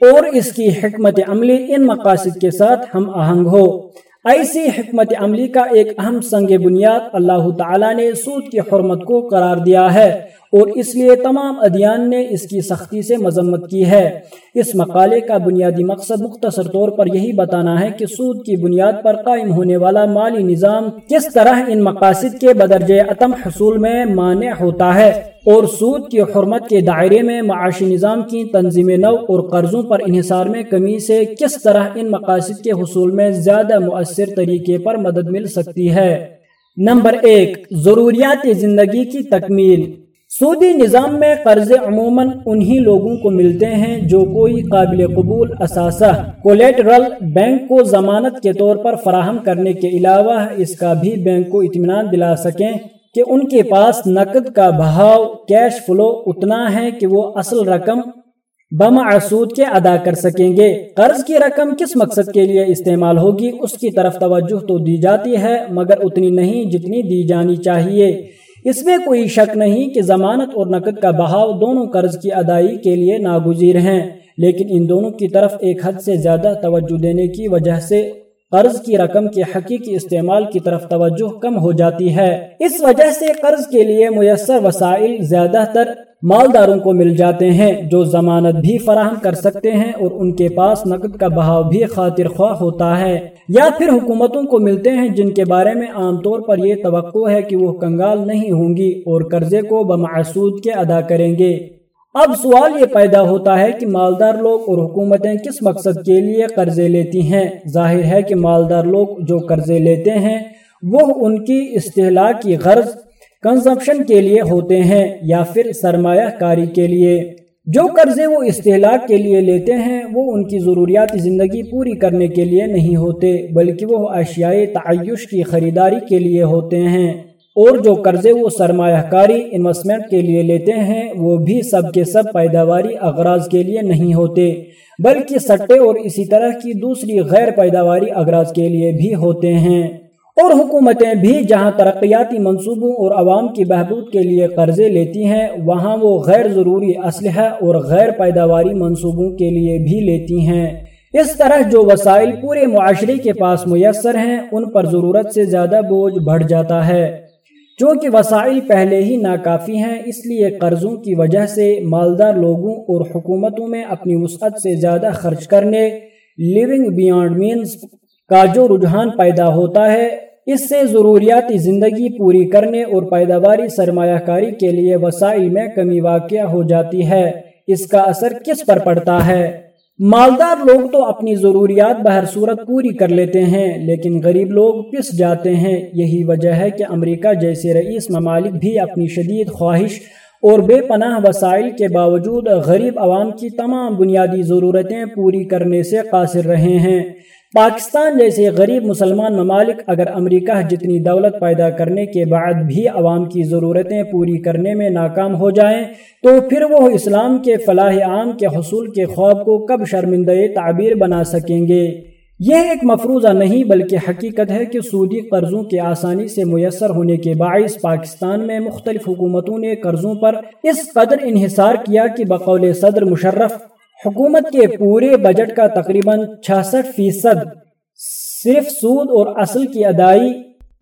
اور اس کی حکمت عملی ان مقاصد کے ساتھ ہم آہنگ ہو۔ ایسی حکمت عملی کا ایک اہم سنگ بنیاد اللہ تعالیٰ نے سود کی حرمت کو قرار دیا ہے اور اس لیے تمام ادیان نے اس کی سختی سے مذمت کی ہے۔ اس مقالے کا بنیادی مقصد مختصر طور پر یہی بتانا ہے کہ سود کی بنیاد پر قائم ہونے والا مالی نظام کس طرح ان مقاصد کے بدرج عتم حصول میں مانع ہوتا ہے۔ اور سود کی حرمت کے دائرے میں معاشی نظام کی تنظیم نو اور قرضوں پر انحصار میں کمی سے کس طرح ان مقاصد کے حصول میں زیادہ مؤثر طریقے پر مدد مل سکتی ہے؟ نمبر ایک، ضروریات زندگی کی تکمیل۔ سودی نظام میں قرض عموماً انہی لوگوں کو ملتے ہیں جو کوئی قابل قبول اثاثہ کولیٹرل بینک کو ضمانت کے طور پر فراہم کرنے کے علاوہ اس کا بھی بینک کو اطمینان دلا سکیں۔ کہ ان کے پاس نقد کا بہاؤ کیش فلو اتنا ہے کہ وہ اصل رقم بم سود کے ادا کر سکیں گے۔ قرض کی رقم کس مقصد کے لیے استعمال ہوگی؟ اس کی طرف توجہ تو دی جاتی ہے، مگر اتنی نہیں جتنی دی جانی چاہیے۔ اس میں کوئی شک نہیں کہ ضمانت اور نقد کا بہاؤ دونوں قرض کی ادائی کے لیے ناگزیر ہیں، لیکن ان دونوں کی طرف ایک حد سے زیادہ توجہ دینے کی وجہ سے قرض کی رقم کے حقیقی استعمال کی طرف توجہ کم ہو جاتی ہے۔ اس وجہ سے قرض کے لیے میسر وسائل زیادہ تر مالداروں کو مل جاتے ہیں، جو ضمانت بھی فراہم کر سکتے ہیں اور ان کے پاس نقد کا بہاؤ بھی خاطر خواہ ہوتا ہے۔ یا پھر حکومتوں کو ملتے ہیں جن کے بارے میں عام طور پر یہ توقع ہے کہ وہ کنگال نہیں ہوں گی اور قرضے کو بمعصود کے ادا کریں گے۔ اب سوال یہ پیدا ہوتا ہے کہ مالدار لوگ اور حکومتیں کس مقصد کے لیے قرضے لیتی ہیں؟ ظاہر ہے کہ مالدار لوگ جو قرضے لیتے ہیں، وہ ان کی اصطلاح کی غرض کنزمپشن کے لیے ہوتے ہیں یا پھر سرمایہ کاری کے لیے۔ جو قرضے وہ استحلاق کے لیے لیتے ہیں، وہ ان کی ضروریات زندگی پوری کرنے کے لیے نہیں ہوتے، بلکہ وہ اشیاء تعیش کی خریداری کے لیے ہوتے ہیں۔ اور جو قرضے وہ سرمایہ کاری انویسٹمنٹ کے لیے لیتے ہیں، وہ بھی سب کے سب پیداواری اغراض کے لیے نہیں ہوتے، بلکہ سٹے اور اسی طرح کی دوسری غیر پیداواری اغراض کے لیے بھی ہوتے ہیں۔ اور حکومتیں بھی جہاں ترقیاتی منصوبوں اور عوام کی بہبود کے لیے قرضے لیتی ہیں، وہاں وہ غیر ضروری اسلحہ اور غیر پیداواری منصوبوں کے لیے بھی لیتی ہیں۔ اس طرح جو وسائل پورے معاشرے کے پاس میسر ہیں، ان پر ضرورت سے زیادہ بوجھ بڑھ جاتا ہے۔ چونکہ وسائل پہلے ہی ناکافی ہیں، اس لیے قرضوں کی وجہ سے مالدار لوگوں اور حکومتوں میں اپنی وسعت سے زیادہ خرچ کرنے لیونگ بیانڈ مینز کا جو رجحان پیدا ہوتا ہے، اس سے ضروریاتی زندگی پوری کرنے اور پیداواری سرمایہ کاری کے لیے وسائل میں کمی واقع ہو جاتی ہے۔ اس کا اثر کس پر پڑتا ہے؟ مالدار لوگ تو اپنی ضروریات بہر صورت پوری کر لیتے ہیں، لیکن غریب لوگ پس جاتے ہیں۔ یہی وجہ ہے کہ امریکہ جیسے رئیس ممالک بھی اپنی شدید خواہش اور بے پناہ وسائل کے باوجود غریب عوام کی تمام بنیادی ضرورتیں پوری کرنے سے قاصر رہے ہیں۔ پاکستان جیسے غریب مسلمان ممالک اگر امریکہ جتنی دولت پیدا کرنے کے بعد بھی عوام کی ضرورتیں پوری کرنے میں ناکام ہو جائیں، تو پھر وہ اسلام کے فلاح عام کے حصول کے خواب کو کب شرمندہ تعبیر بنا سکیں گے؟ یہ ایک مفروضہ نہیں، بلکہ حقیقت ہے کہ سودی قرضوں کے آسانی سے میسر ہونے کے باعث پاکستان میں مختلف حکومتوں نے قرضوں پر اس قدر انحصار کیا کہ بقول صدر مشرف حکومت کے پورے بجٹ کا تقریباً چھاسٹھ فیصد صرف سود اور اصل کی ادائی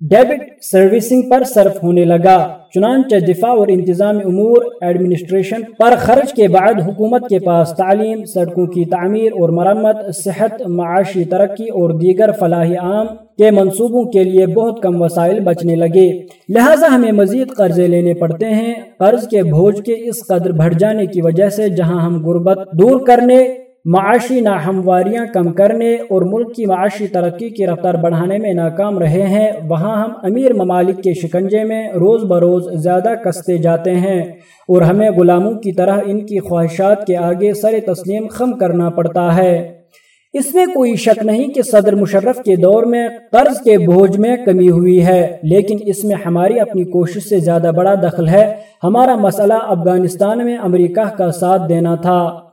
ڈیبٹ سروسنگ پر صرف ہونے لگا، چنانچہ دفاع اور انتظام امور، ایڈمنسٹریشن پر خرچ کے بعد حکومت کے پاس تعلیم، سڑکوں کی تعمیر اور مرمت، صحت، معاشی ترقی اور دیگر فلاح عام کے منصوبوں کے لیے بہت کم وسائل بچنے لگے۔ لہٰذا ہمیں مزید قرضے لینے پڑتے ہیں۔ قرض کے بھوج کے اس قدر بڑھ جانے کی وجہ سے جہاں ہم غربت دور کرنے معاشی ناہمواریاں کم کرنے اور ملک کی معاشی ترقی کی رفتار بڑھانے میں ناکام رہے ہیں، وہاں ہم امیر ممالک کے شکنجے میں روز بروز زیادہ کستے جاتے ہیں اور ہمیں غلاموں کی طرح ان کی خواہشات کے آگے سر تسلیم خم کرنا پڑتا ہے۔ اس میں کوئی شک نہیں کہ صدر مشرف کے دور میں قرض کے بوجھ میں کمی ہوئی ہے، لیکن اس میں ہماری اپنی کوشش سے زیادہ بڑا دخل ہے۔ ہمارا مسئلہ افغانستان میں امریکہ کا ساتھ دینا تھا۔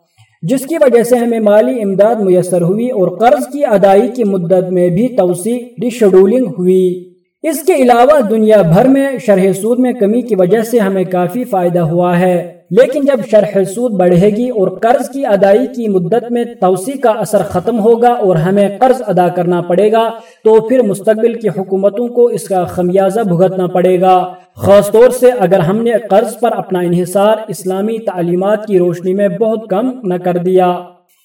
جس کی وجہ سے ہمیں مالی امداد میسر ہوئی اور قرض کی ادائی کی مدت میں بھی توسیع ری شیڈولنگ ہوئی۔ اس کے علاوہ دنیا بھر میں شرح سود میں کمی کی وجہ سے ہمیں کافی فائدہ ہوا ہے۔ لیکن جب شرح سود بڑھے گی اور قرض کی ادائی کی مدت میں توسیع کا اثر ختم ہوگا اور ہمیں قرض ادا کرنا پڑے گا، تو پھر مستقبل کی حکومتوں کو اس کا خمیازہ بھگتنا پڑے گا۔ خاص طور سے اگر ہم نے قرض پر اپنا انحصار اسلامی تعلیمات کی روشنی میں بہت کم نہ کر دیا۔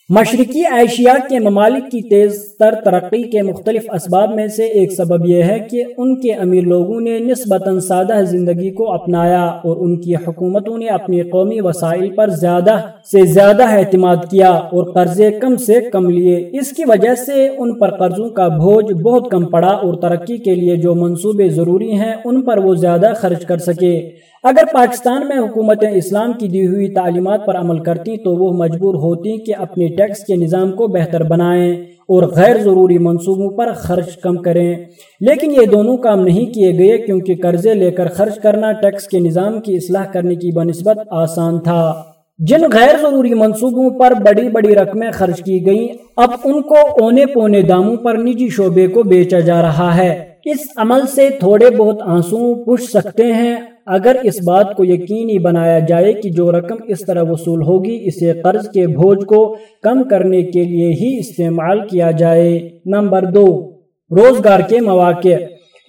مشرقی ایشیا کے ممالک کی تیز تر ترقی کے مختلف اسباب میں سے ایک سبب یہ ہے کہ ان کے امیر لوگوں نے نسبتاً سادہ زندگی کو اپنایا اور ان کی حکومتوں نے اپنی قومی وسائل پر زیادہ سے زیادہ اعتماد کیا اور قرضے کم سے کم لیے۔ اس کی وجہ سے ان پر قرضوں کا بوجھ بہت کم پڑا اور ترقی کے لیے جو منصوبے ضروری ہیں ان پر وہ زیادہ خرچ کر سکے۔ اگر پاکستان میں حکومت اسلام کی دی ہوئی تعلیمات پر عمل کرتی تو وہ مجبور ہوتی کہ اپنے ٹیکس کے نظام کو بہتر بنائیں اور غیر ضروری منصوبوں پر خرچ کم کریں۔ لیکن یہ دونوں کام نہیں کیے گئے کیونکہ قرضے لے کر خرچ کرنا ٹیکس کے نظام کی اصلاح کرنے کی بنسبت آسان تھا۔ جن غیر ضروری منصوبوں پر بڑی بڑی رقمیں خرچ کی گئیں، اب ان کو اونے پونے داموں پر نجی شعبے کو بیچا جا رہا ہے۔ اس عمل سے تھوڑے بہت آنسو پوچھ سکتے ہیں۔ اگر اس بات کو یقینی بنایا جائے کہ جو رقم اس طرح وصول ہوگی، اسے قرض کے بوجھ کو کم کرنے کے لیے ہی استعمال کیا جائے۔ نمبر دو، روزگار کے مواقع۔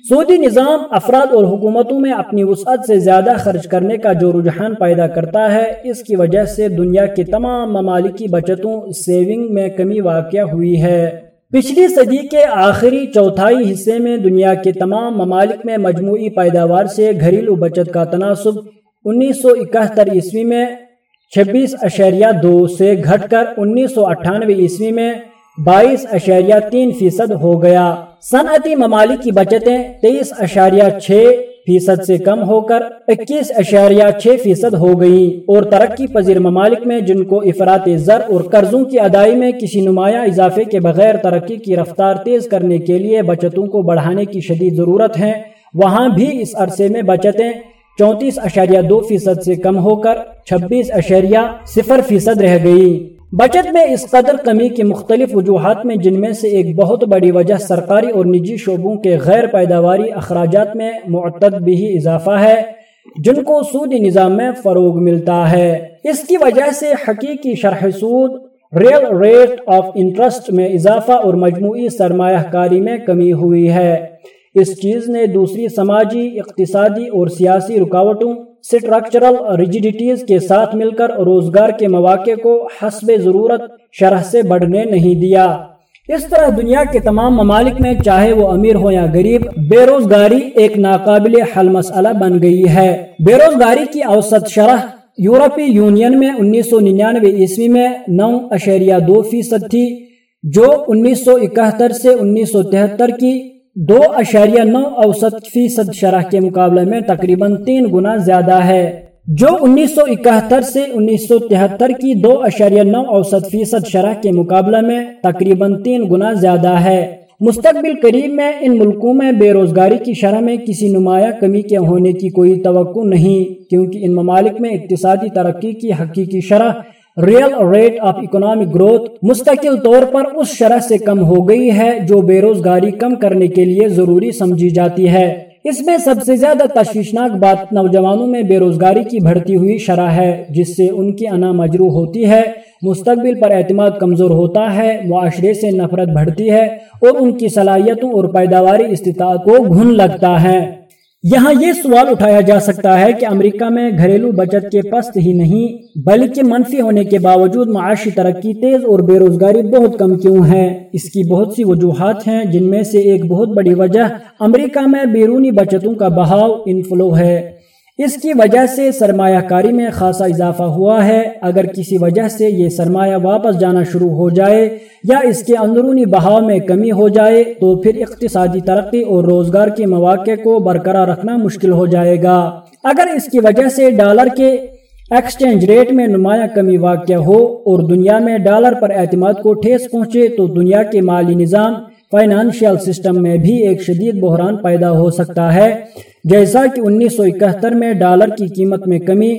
سعودی نظام افراد اور حکومتوں میں اپنی وسعت سے زیادہ خرچ کرنے کا جو رجحان پیدا کرتا ہے، اس کی وجہ سے دنیا کے تمام ممالکی بچتوں سیونگ میں کمی واقع ہوئی ہے۔ پچھلی صدی کے آخری چوتھائی حصے میں دنیا کے تمام ممالک میں مجموعی پیداوار سے گھریلو بچت کا تناسب انیس سو اکہتر عیسوی میں چھبیس اشیریہ دو سے گھٹ کر انیس سو اٹھانوے عیسوی میں بائیس اشیریہ تین فیصد ہو گیا۔ صنعتی ممالک کی بچتیں تیئیس اشاریہ چھ فیصد سے کم ہو کر اکیس اشاریہ چھ فیصد ہو گئیں اور ترقی پذیر ممالک میں جن کو افراد زر اور قرضوں کی ادائی میں کسی نمایاں اضافے کے بغیر ترقی کی رفتار تیز کرنے کے لیے بچتوں کو بڑھانے کی شدید ضرورت ہے، وہاں بھی اس عرصے میں بچتیں چونتیس اشاریہ دو فیصد سے کم ہو کر چھبیس اشاریہ صفر فیصد رہ گئی۔ بچت میں اس قدر کمی کی مختلف وجوہات میں جن میں سے ایک بہت بڑی وجہ سرکاری اور نجی شعبوں کے غیر پیداواری اخراجات میں معتد بھی اضافہ ہے، جن کو سودی نظام میں فروغ ملتا ہے۔ اس کی وجہ سے حقیقی شرح سود، ریل ریٹ آف انٹرسٹ میں اضافہ اور مجموعی سرمایہ کاری میں کمی ہوئی ہے۔ اس چیز نے دوسری سماجی، اقتصادی اور سیاسی رکاوٹوں سٹرکچرل ریجیڈیٹیز کے ساتھ مل کر روزگار کے مواقع کو حسب ضرورت شرح سے بڑھنے نہیں دیا۔ اس طرح دنیا کے تمام ممالک میں چاہے وہ امیر ہو یا غریب، بے روزگاری ایک ناقابل حل مسئلہ بن گئی ہے۔ بے روزگاری کی اوسط شرح یورپی یونین میں انیس سو ننانوے عیسوی میں نو اشیریہ دو فیصد تھی، جو انیس سو اکہتر سے انیس سو تہتر کی دو اشاریہ نو اوسط فیصد شرح کے مقابلے میں تقریباً تین گنا زیادہ ہے۔ جو انیس سو اکہتر سے انیس سو تہتر کی دو اشاریہ نو اوسط فیصد شرح کے مقابلے میں تقریباً تین گنا زیادہ ہے۔ مستقبل قریب میں ان ملکوں میں بے روزگاری کی شرح میں کسی نمایاں کمی کے ہونے کی کوئی توقع نہیں، کیونکہ ان ممالک میں اقتصادی ترقی کی حقیقی شرح real rate of economic growth مستقل طور پر اس شرح سے کم ہو گئی ہے جو بے روزگاری کم کرنے کے لیے ضروری سمجھی جاتی ہے۔ اس میں سب سے زیادہ تشویشناک بات نوجوانوں میں بے روزگاری کی بڑھتی ہوئی شرح ہے، جس سے ان کی انا مجروح ہوتی ہے، مستقبل پر اعتماد کمزور ہوتا ہے، معاشرے سے نفرت بڑھتی ہے اور ان کی صلاحیتوں اور پیداواری استطاعت کو گھن لگتا ہے۔ یہاں یہ سوال اٹھایا جا سکتا ہے کہ امریکہ میں گھریلو بچت کے پست ہی نہیں، بلکہ منفی ہونے کے باوجود معاشی ترقی تیز اور بے روزگاری بہت کم کیوں ہے؟ اس کی بہت سی وجوہات ہیں، جن میں سے ایک بہت بڑی وجہ امریکہ میں بیرونی بچتوں کا بہاؤ انفلو ہے۔ اس کی وجہ سے سرمایہ کاری میں خاصا اضافہ ہوا ہے۔ اگر کسی وجہ سے یہ سرمایہ واپس جانا شروع ہو جائے یا اس کے اندرونی بہاؤ میں کمی ہو جائے تو پھر اقتصادی ترقی اور روزگار کے مواقع کو برقرار رکھنا مشکل ہو جائے گا۔ اگر اس کی وجہ سے ڈالر کے ایکسچینج ریٹ میں نمایاں کمی واقع ہو اور دنیا میں ڈالر پر اعتماد کو ٹھیس پہنچے تو دنیا کے مالی نظام فائنانشیل سسٹم میں بھی ایک شدید بحران پیدا ہو سکتا ہے۔ جیسا کہ انیس سو اکہتر میں ڈالر کی قیمت میں کمی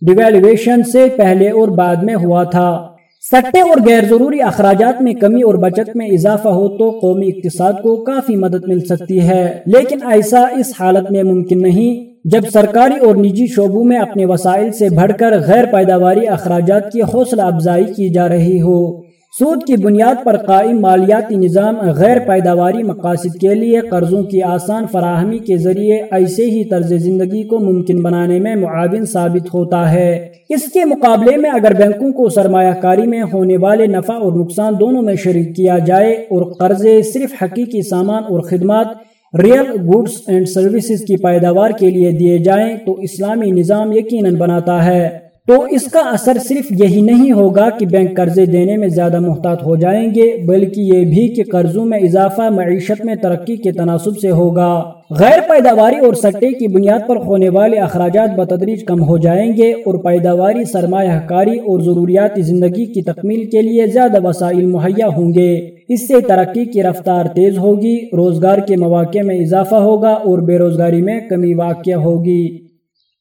ڈیویلویشن سے پہلے اور بعد میں ہوا تھا۔ سٹے اور غیر ضروری اخراجات میں کمی اور بچت میں اضافہ ہو تو قومی اقتصاد کو کافی مدد مل سکتی ہے۔ لیکن ایسا اس حالت میں ممکن نہیں جب سرکاری اور نجی شعبوں میں اپنے وسائل سے بڑھ کر غیر پیداواری اخراجات کی حوصلہ افزائی کی جا رہی ہو۔ سود کی بنیاد پر قائم مالیاتی نظام غیر پیداواری مقاصد کے لیے قرضوں کی آسان فراہمی کے ذریعے ایسے ہی طرز زندگی کو ممکن بنانے میں معاون ثابت ہوتا ہے۔ اس کے مقابلے میں اگر بینکوں کو سرمایہ کاری میں ہونے والے نفع اور نقصان دونوں میں شریک کیا جائے اور قرضے صرف حقیقی سامان اور خدمات، ریئل گوڈز اینڈ سروسز کی پیداوار کے لیے دیے جائیں، تو اسلامی نظام یقیناً بناتا ہے۔ تو اس کا اثر صرف یہی نہیں ہوگا کہ بینک قرضے دینے میں زیادہ محتاط ہو جائیں گے، بلکہ یہ بھی کہ قرضوں میں اضافہ معیشت میں ترقی کے تناسب سے ہوگا۔ غیر پیداواری اور سٹے کی بنیاد پر ہونے والے اخراجات بتدریج کم ہو جائیں گے اور پیداواری، سرمایہ کاری اور ضروریات زندگی کی تکمیل کے لیے زیادہ وسائل مہیا ہوں گے۔ اس سے ترقی کی رفتار تیز ہوگی، روزگار کے مواقع میں اضافہ ہوگا اور بے روزگاری میں کمی واقع ہوگی۔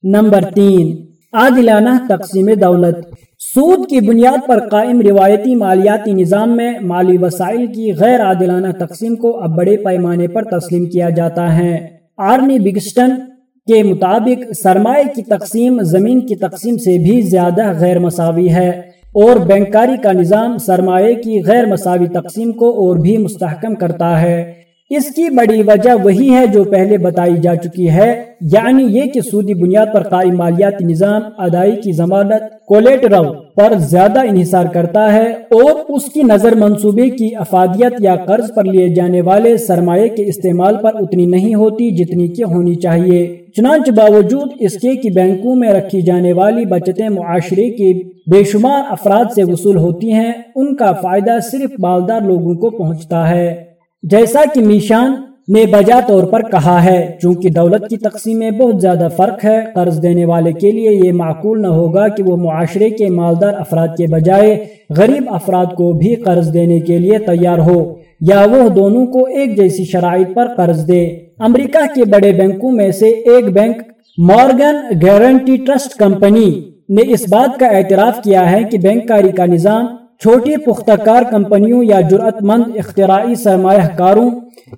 نمبر تین عادلانہ تقسیم دولت۔ سود کی بنیاد پر قائم روایتی مالیاتی نظام میں مالی وسائل کی غیر عادلانہ تقسیم کو اب بڑے پیمانے پر تسلیم کیا جاتا ہے۔ آرنی بگسٹن کے مطابق، سرمایہ کی تقسیم زمین کی تقسیم سے بھی زیادہ غیر مساوی ہے اور بینکاری کا نظام سرمایہ کی غیر مساوی تقسیم کو اور بھی مستحکم کرتا ہے۔ اس کی بڑی وجہ وہی ہے جو پہلے بتائی جا چکی ہے یعنی یہ کہ سودی بنیاد پر قائم مالیاتی نظام ادائی کی ضمانت کولیٹرل پر زیادہ انحصار کرتا ہے اور اس کی نظر منصوبے کی افادیت یا قرض پر لیے جانے والے سرمایہ کے استعمال پر اتنی نہیں ہوتی جتنی کی ہونی چاہیے۔ چنانچہ باوجود اس کے کہ بینکوں میں رکھی جانے والی بچتیں معاشرے کے بے شمار افراد سے وصول ہوتی ہیں، ان کا فائدہ صرف بالدار لوگوں کو پہنچتا ہے۔ جیسا کہ میشان نے بجا طور پر کہا ہے، چونکہ دولت کی تقسیم میں بہت زیادہ فرق ہے، قرض دینے والے کے لیے یہ معقول نہ ہوگا کہ وہ معاشرے کے مالدار افراد کے بجائے غریب افراد کو بھی قرض دینے کے لیے تیار ہو، یا وہ دونوں کو ایک جیسی شرائط پر قرض دے۔ امریکہ کے بڑے بینکوں میں سے ایک bank Morgan guaranty trust company نے اس بات کا اعتراف کیا ہے کہ بینک کاری کا نظام چھوٹی پختہ کار کمپنیوں یا جرأت مند اختراعی سرمایہ کاروں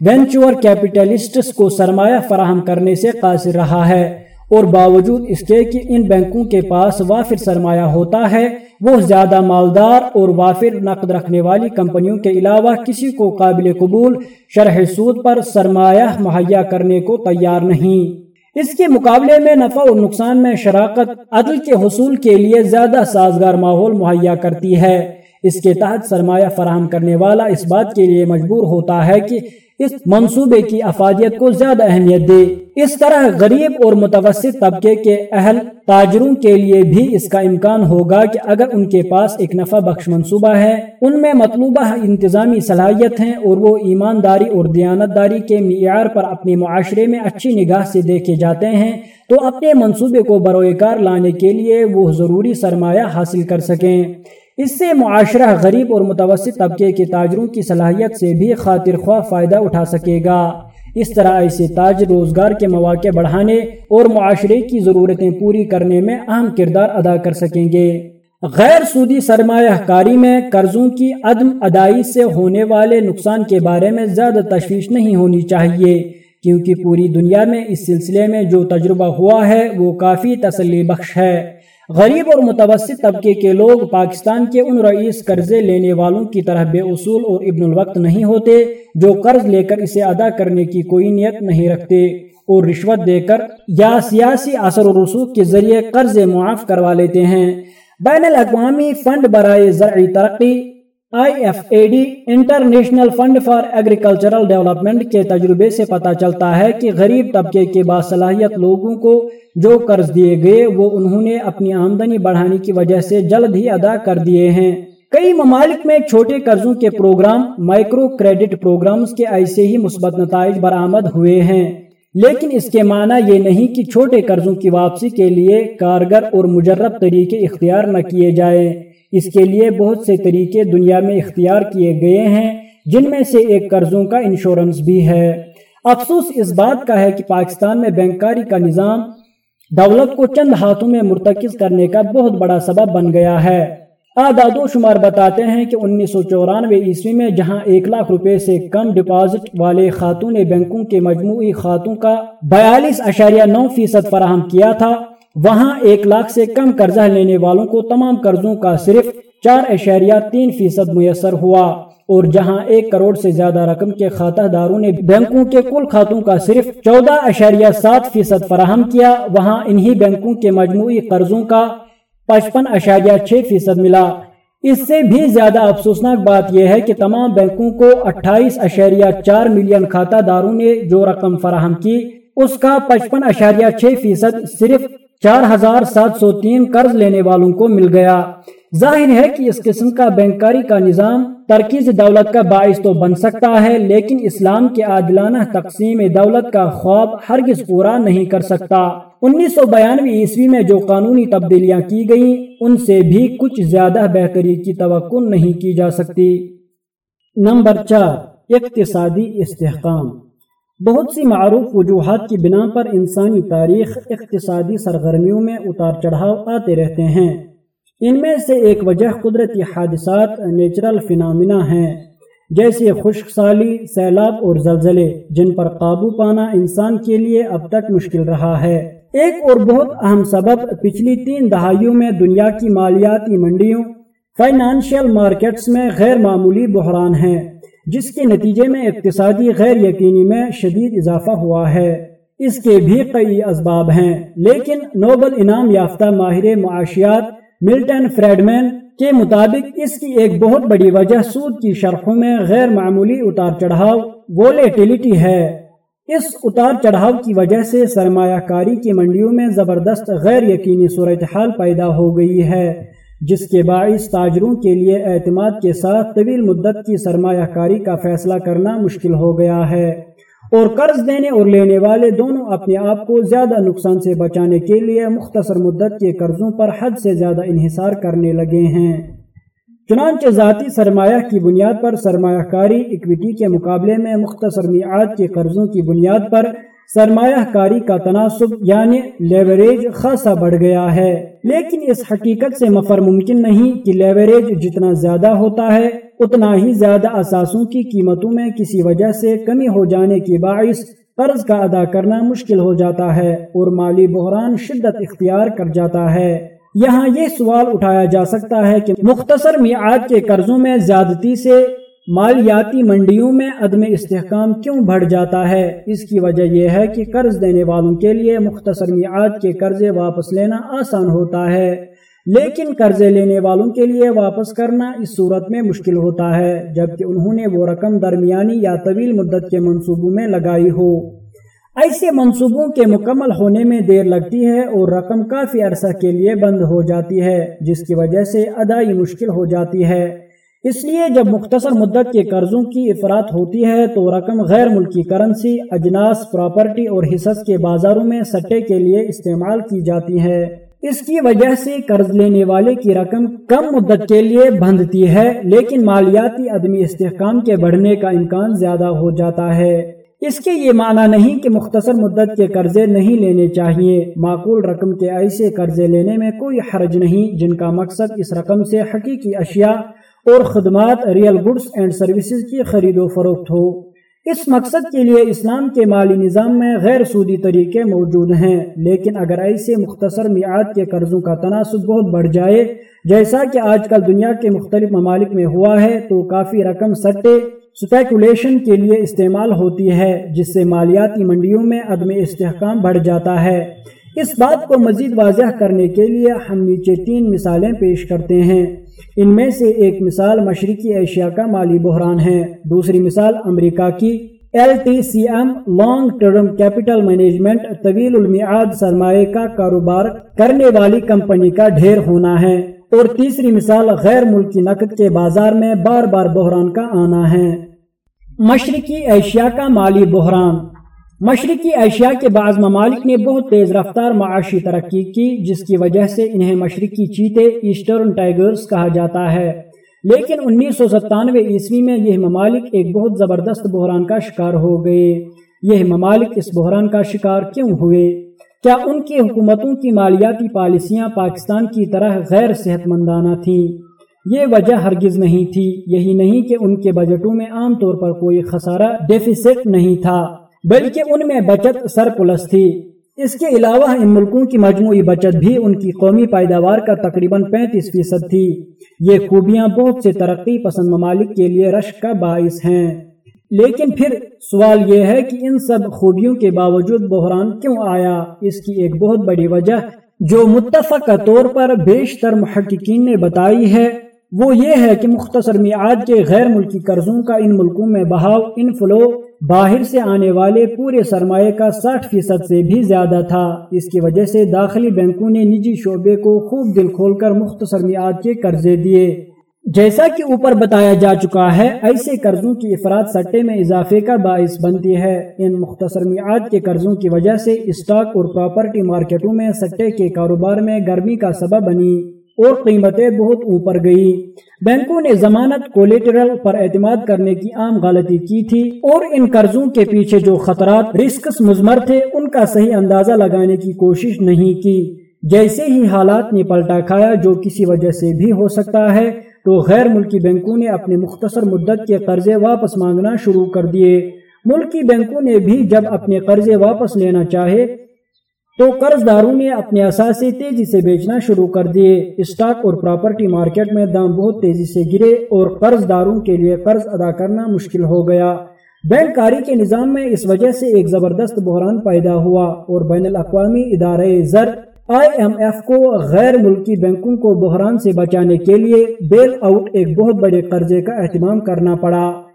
وینچور کیپٹلسٹس کو سرمایہ فراہم کرنے سے قاصر رہا ہے اور باوجود اس کے کہ ان بینکوں کے پاس وافر سرمایہ ہوتا ہے، وہ زیادہ مالدار اور وافر نقد رکھنے والی کمپنیوں کے علاوہ کسی کو قابل قبول شرح سود پر سرمایہ مہیا کرنے کو تیار نہیں۔ اس کے مقابلے میں نفع اور نقصان میں شراکت، عدل کے حصول کے لیے زیادہ سازگار ماحول مہیا کرتی ہے۔ اس کے تحت سرمایہ فراہم کرنے والا اس بات کے لیے مجبور ہوتا ہے کہ اس منصوبے کی افادیت کو زیادہ اہمیت دے۔ اس طرح غریب اور متوسط طبقے کے اہل تاجروں کے لیے بھی اس کا امکان ہوگا کہ اگر ان کے پاس ایک نفع بخش منصوبہ ہے، ان میں مطلوبہ انتظامی صلاحیت ہیں اور وہ ایمانداری اور دیانت داری کے معیار پر اپنے معاشرے میں اچھی نگاہ سے دیکھے جاتے ہیں، تو اپنے منصوبے کو بروئے کار لانے کے لیے وہ ضروری سرمایہ حاصل کر سکیں۔ اس سے معاشرہ غریب اور متوسط طبقے کے تاجروں کی صلاحیت سے بھی خاطر خواہ فائدہ اٹھا سکے گا۔ اس طرح ایسے تاج روزگار کے مواقع بڑھانے اور معاشرے کی ضرورتیں پوری کرنے میں اہم کردار ادا کر سکیں گے۔ غیر سودی سرمایہ کاری میں قرضوں کی عدم ادائی سے ہونے والے نقصان کے بارے میں زیادہ تشویش نہیں ہونی چاہیے، کیونکہ پوری دنیا میں اس سلسلے میں جو تجربہ ہوا ہے وہ کافی تسلی بخش ہے۔ غریب اور متوسط طبقے کے لوگ پاکستان کے ان رئیس قرضے لینے والوں کی طرح بے اصول اور ابن الوقت نہیں ہوتے جو قرض لے کر اسے ادا کرنے کی کوئی نیت نہیں رکھتے اور رشوت دے کر یا سیاسی اثر و رسوخ کے ذریعے قرض معاف کروا لیتے ہیں۔ بین الاقوامی فنڈ برائے زرعی ترقی I F A D international fund for agricultural development کے تجربے سے پتا چلتا ہے کہ غریب طبقے کے باصلاحیت لوگوں کو جو قرض دیے گئے وہ انہوں نے اپنی آمدنی بڑھانے کی وجہ سے جلد ہی ادا کر دیے ہیں۔ کئی ممالک میں چھوٹے قرضوں کے پروگرام، مائکرو کریڈٹ پروگرامز کے ایسے ہی مثبت نتائج برآمد ہوئے ہیں۔ لیکن اس کے معنی یہ نہیں کہ چھوٹے قرضوں کی واپسی کے لیے کارگر اور مجرب طریقے اختیار نہ کیے جائیں۔ اس کے لیے بہت سے طریقے دنیا میں اختیار کیے گئے ہیں، جن میں سے ایک قرضوں کا انشورنس بھی ہے۔ افسوس اس بات کا ہے کہ پاکستان میں بینکاری کا نظام دولت کو چند ہاتھوں میں مرتکز کرنے کا بہت بڑا سبب بن گیا ہے۔ آداد و شمار بتاتے ہیں کہ انیس سو چورانوے عیسوی میں جہاں ایک لاکھ روپے سے کم ڈپازٹ والے خاتون نے بینکوں کے مجموعی خاتون کا بیالیس اشاریہ نو فیصد فراہم کیا تھا وہاں ایک لاکھ سے کم قرضہ لینے والوں کو تمام قرضوں کا صرف چار اشاریہ تین فیصد میسر ہوا اور جہاں ایک کروڑ سے زیادہ رقم کے خاتہ داروں نے بینکوں کے کل خاتوں کا صرف چودہ اشاریہ سات فیصد فراہم کیا، وہاں انہی بینکوں کے مجموعی قرضوں کا پچپن اشاریہ چھ فیصد ملا۔ اس سے بھی زیادہ افسوسناک بات یہ ہے کہ تمام بینکوں کو اٹھائیس اشاریہ چار ملین کھاتہ داروں نے جو رقم فراہم کی، اس کا پچپن اشاریہ چھ فیصد صرف چار ہزار سات سو تین قرض لینے والوں کو مل گیا۔ ظاہر ہے کہ اس قسم کا بینکاری کا نظام ترکیز دولت کا باعث تو بن سکتا ہے، لیکن اسلام کے عادلانہ تقسیم دولت کا خواب ہرگز پورا نہیں کر سکتا۔ انیس سو بیانوے عیسوی میں جو قانونی تبدیلیاں کی گئیں، ان سے بھی کچھ زیادہ بہتری کی توقع نہیں کی جا سکتی۔ نمبر چار، اقتصادی استحکام۔ بہت سی معروف وجوہات کی بنا پر انسانی تاریخ اقتصادی سرگرمیوں میں اتار چڑھاؤ آتے رہتے ہیں۔ ان میں سے ایک وجہ قدرتی حادثات نیچرل فنامنا ہیں، جیسے خشک سالی، سیلاب اور زلزلے، جن پر قابو پانا انسان کے لیے اب تک مشکل رہا ہے۔ ایک اور بہت اہم سبب پچھلی تین دہائیوں میں دنیا کی مالیاتی منڈیوں، فائنانشیل مارکیٹس میں غیر معمولی بحران ہیں۔ جس کے نتیجے میں اقتصادی غیر یقینی میں شدید اضافہ ہوا ہے۔ اس کے بھی کئی اسباب ہیں، لیکن نوبل انعام یافتہ ماہر معاشیات ملٹن فریڈمین کے مطابق اس کی ایک بہت بڑی وجہ سود کی شرحوں میں غیر معمولی اتار چڑھاؤ وولیٹیلیٹی ہے۔ اس اتار چڑھاؤ کی وجہ سے سرمایہ کاری کی منڈیوں میں زبردست غیر یقینی صورتحال پیدا ہو گئی ہے۔ جس کے باعث تاجروں کے لیے اعتماد کے ساتھ طویل مدت کی سرمایہ کاری کا فیصلہ کرنا مشکل ہو گیا ہے۔ اور قرض دینے اور لینے والے دونوں اپنے آپ کو زیادہ نقصان سے بچانے کے لیے مختصر مدت کے قرضوں پر حد سے زیادہ انحصار کرنے لگے ہیں۔ چنانچہ ذاتی سرمایہ کی بنیاد پر سرمایہ کاری اکویٹی کے مقابلے میں مختصر میعاد کے قرضوں کی بنیاد پر سرمایہ کاری کا تناسب یعنی لیوریج خاصا بڑھ گیا ہے۔ لیکن اس حقیقت سے مفر ممکن نہیں کہ لیوریج جتنا زیادہ ہوتا ہے، اتنا ہی زیادہ اثاثوں کی قیمتوں میں کسی وجہ سے کمی ہو جانے کی باعث قرض کا ادا کرنا مشکل ہو جاتا ہے اور مالی بحران شدت اختیار کر جاتا ہے۔ یہاں یہ سوال اٹھایا جا سکتا ہے کہ مختصر میعاد کے قرضوں میں زیادتی سے مالیاتی منڈیوں میں عدم استحکام کیوں بڑھ جاتا ہے؟ اس کی وجہ یہ ہے کہ قرض دینے والوں کے لیے مختصر میعاد کے قرضے واپس لینا آسان ہوتا ہے، لیکن قرضے لینے والوں کے لیے واپس کرنا اس صورت میں مشکل ہوتا ہے، جبکہ انہوں نے وہ رقم درمیانی یا طویل مدت کے منصوبوں میں لگائی ہو۔ ایسے منصوبوں کے مکمل ہونے میں دیر لگتی ہے اور رقم کافی عرصہ کے لیے بند ہو جاتی ہے، جس کی وجہ سے ادائی مشکل ہو جاتی ہے۔ اس لیے جب مختصر مدت کے قرضوں کی افراد ہوتی ہے تو رقم غیر ملکی کرنسی، اجناس، پراپرٹی اور حصص کے بازاروں میں سٹے کے لیے استعمال کی جاتی ہے۔ اس کی وجہ سے قرض لینے والے کی رقم کم مدت کے لیے بندتی ہے، لیکن مالیاتی عدمی استحکام کے بڑھنے کا امکان زیادہ ہو جاتا ہے۔ اس کے یہ معنی نہیں کہ مختصر مدت کے قرضے نہیں لینے چاہیے۔ معقول رقم کے ایسے قرضے لینے میں کوئی حرج نہیں جن کا مقصد اس رقم سے حقیقی اشیاء اور خدمات ریئل گڈس اینڈ سروسز کی خرید و فروخت ہو۔ اس مقصد کے لیے اسلام کے مالی نظام میں غیر سودی طریقے موجود ہیں، لیکن اگر ایسے مختصر میعاد کے قرضوں کا تناسب بہت بڑھ جائے، جیسا کہ آج کل دنیا کے مختلف ممالک میں ہوا ہے، تو کافی رقم سٹے سپیکولیشن کے لیے استعمال ہوتی ہے، جس سے مالیاتی منڈیوں میں عدم استحکام بڑھ جاتا ہے۔ اس بات کو مزید واضح کرنے کے لیے ہم نیچے تین مثالیں پیش کرتے ہیں۔ ان میں سے ایک مثال مشرقی ایشیا کا مالی بحران ہے۔ دوسری مثال امریکہ کی۔ L T C M long term capital management طویل المیعاد سرمایہ کا کاروبار کرنے والی کمپنی کا ڈھیر ہونا ہے۔ اور تیسری مثال غیر ملکی نقد کے بازار میں بار بار بحران کا آنا ہے۔ مشرقی ایشیا کا مالی بحران۔ مشرقی ایشیا کے بعض ممالک نے بہت تیز رفتار معاشی ترقی کی، جس کی وجہ سے انہیں مشرقی چیتے ایسٹرن ٹائیگرز کہا جاتا ہے۔ لیکن انیس سو ستانوے عیسوی میں یہ ممالک ایک بہت زبردست بحران کا شکار ہو گئے۔ یہ ممالک اس بحران کا شکار کیوں ہوئے؟ کیا ان کی حکومتوں کی مالیاتی پالیسیاں پاکستان کی طرح غیر صحت مندانہ تھیں؟ یہ وجہ ہرگز نہیں تھی۔ یہی نہیں کہ ان کے بجٹوں میں عام طور پر کوئی خسارہ ڈیفیسٹ نہیں تھا۔ بلکہ ان میں بچت سر پلس تھی۔ اس کے علاوہ ان ملکوں کی مجموعی بچت بھی ان کی قومی پیداوار کا تقریباً پینتیس فیصد تھی۔ یہ خوبیاں بہت سے ترقی پسند ممالک کے لیے رشک کا باعث ہیں۔ لیکن پھر سوال یہ ہے کہ ان سب خوبیوں کے باوجود بحران کیوں آیا؟ اس کی ایک بہت بڑی وجہ جو متفق طور پر بیشتر محققین نے بتائی ہے، وہ یہ ہے کہ مختصر میعاد کے غیر ملکی قرضوں کا ان ملکوں میں بہاؤ ان فلو باہر سے آنے والے پورے سرمایہ کا ساٹھ فیصد سے بھی زیادہ تھا۔ اس کی وجہ سے داخلی بینکوں نے نجی شعبے کو خوب دل کھول کر مختصر میعاد کے قرضے دیے۔ جیسا کہ اوپر بتایا جا چکا ہے، ایسے قرضوں کی افراد سٹے میں اضافے کا باعث بنتی ہے۔ ان مختصر میعاد کے قرضوں کی وجہ سے اسٹاک اور پراپرٹی مارکیٹوں میں سٹے کے کاروبار میں گرمی کا سبب بنی۔ اور قیمتیں بہت اوپر گئی بینکوں نے ضمانت کولیٹرل پر اعتماد کرنے کی عام غلطی کی تھی اور ان قرضوں کے پیچھے جو خطرات رسکس مزمر تھے، ان کا صحیح اندازہ لگانے کی کوشش نہیں کی۔ جیسے ہی حالات نے پلٹا کھایا، جو کسی وجہ سے بھی ہو سکتا ہے، تو غیر ملکی بینکوں نے اپنے مختصر مدت کے قرضے واپس مانگنا شروع کر دیے۔ ملکی بینکوں نے بھی جب اپنے قرضے واپس لینا چاہے تو قرض داروں نے اپنے اثاثے تیزی سے بیچنا شروع کر دیے۔ اسٹاک اور پراپرٹی مارکیٹ میں دام بہت تیزی سے گرے اور قرض داروں کے لیے قرض ادا کرنا مشکل ہو گیا۔ بینک کاری کے نظام میں اس وجہ سے ایک زبردست بحران پیدا ہوا اور بین الاقوامی ادارے زر آئی ایم ایف کو غیر ملکی بینکوں کو بحران سے بچانے کے لیے بیل آؤٹ ایک بہت بڑے قرضے کا اہتمام کرنا پڑا۔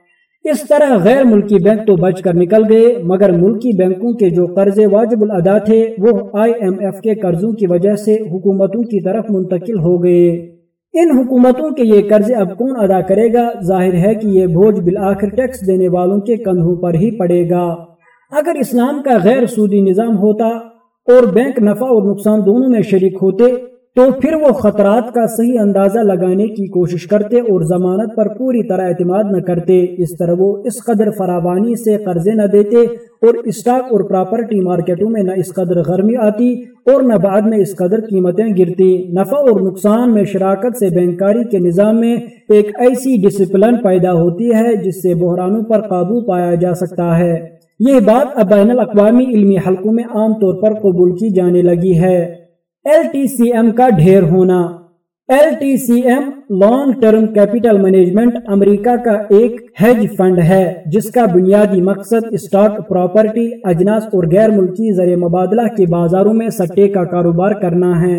اس طرح غیر ملکی بینک تو بچ کر نکل گئے، مگر ملکی بینکوں کے جو قرضے واجب الادا تھے، وہ آئی ایم ایف کے قرضوں کی وجہ سے حکومتوں کی طرف منتقل ہو گئے۔ ان حکومتوں کے یہ قرضے اب کون ادا کرے گا؟ ظاہر ہے کہ یہ بوجھ بالآخر ٹیکس دینے والوں کے کندھوں پر ہی پڑے گا۔ اگر اسلام کا غیر سودی نظام ہوتا اور بینک نفع اور نقصان دونوں میں شریک ہوتے تو پھر وہ خطرات کا صحیح اندازہ لگانے کی کوشش کرتے اور ضمانت پر پوری طرح اعتماد نہ کرتے، اس طرح وہ اس قدر فراوانی سے قرضے نہ دیتے اور اسٹاک اور پراپرٹی مارکیٹوں میں نہ اس قدر گرمی آتی اور نہ بعد میں اس قدر قیمتیں گرتی۔ نفع اور نقصان میں شراکت سے بینکاری کے نظام میں ایک ایسی ڈسپلن پیدا ہوتی ہے جس سے بحرانوں پر قابو پایا جا سکتا ہے۔ یہ بات اب بین الاقوامی علمی حلقوں میں عام طور پر قبول کی جانے لگی ہے۔ ایل ٹی سی ایم کا ڈھیر ہونا۔ L T C M long term capital management امریکہ کا ایک ہیج فنڈ ہے، جس کا بنیادی مقصد اسٹاک پراپرٹی اجناس اور غیر ملکی زر مبادلہ کے بازاروں میں سٹے کا کاروبار کرنا ہے۔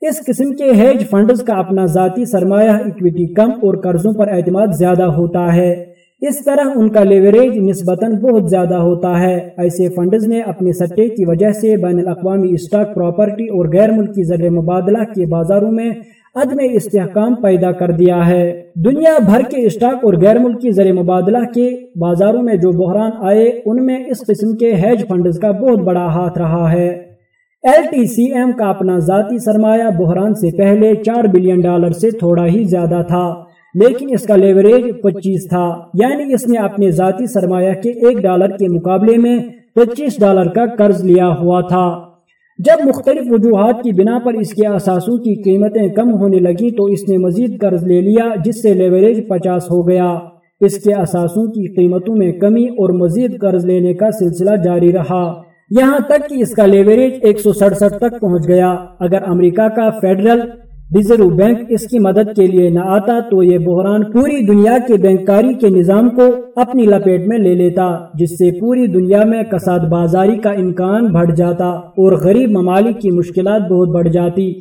اس قسم کے ہیج فنڈز کا اپنا ذاتی سرمایہ اکویٹی کم اور قرضوں پر اعتماد زیادہ ہوتا ہے۔ اس طرح ان کا لیوریج نسبتاً بہت زیادہ ہوتا ہے۔ ایسے فنڈز نے اپنے سٹے کی وجہ سے بین الاقوامی اسٹاک پراپرٹی اور غیر ملکی زر مبادلہ کے بازاروں میں عدم استحکام پیدا کر دیا ہے۔ دنیا بھر کے اسٹاک اور غیر ملکی زر مبادلہ کے بازاروں میں جو بحران آئے، ان میں اس قسم کے ہیج فنڈز کا بہت بڑا ہاتھ رہا ہے۔ ایل ٹی سی ایم کا اپنا ذاتی سرمایہ بحران سے پہلے چار بلین ڈالر سے تھوڑا ہی زیادہ تھا۔ لیکن اس کا لیوریج پچیس تھا۔ یعنی اس نے اپنے ذاتی سرمایہ کے ایک ڈالر کے مقابلے میں پچیس ڈالر کا قرض لیا ہوا تھا۔ جب مختلف وجوہات کی بنا پر اس کے اثاثوں کی قیمتیں کم ہونے لگی تو اس نے مزید قرض لے لیا، جس سے لیوریج پچاس ہو گیا۔ اس کے اثاثوں کی قیمتوں میں کمی اور مزید قرض لینے کا سلسلہ جاری رہا۔ یہاں تک کہ اس کا لیوریج ایک سو سڑسٹھ تک پہنچ گیا۔ اگر امریکہ کا فیڈرل ریزرو بینک اس کی مدد کے لیے نہ آتا تو یہ بحران پوری دنیا کے بینکاری کے نظام کو اپنی لپیٹ میں لے لیتا جس سے پوری دنیا میں کساد بازاری کا امکان بڑھ جاتا اور غریب ممالک کی مشکلات بہت بڑھ جاتی۔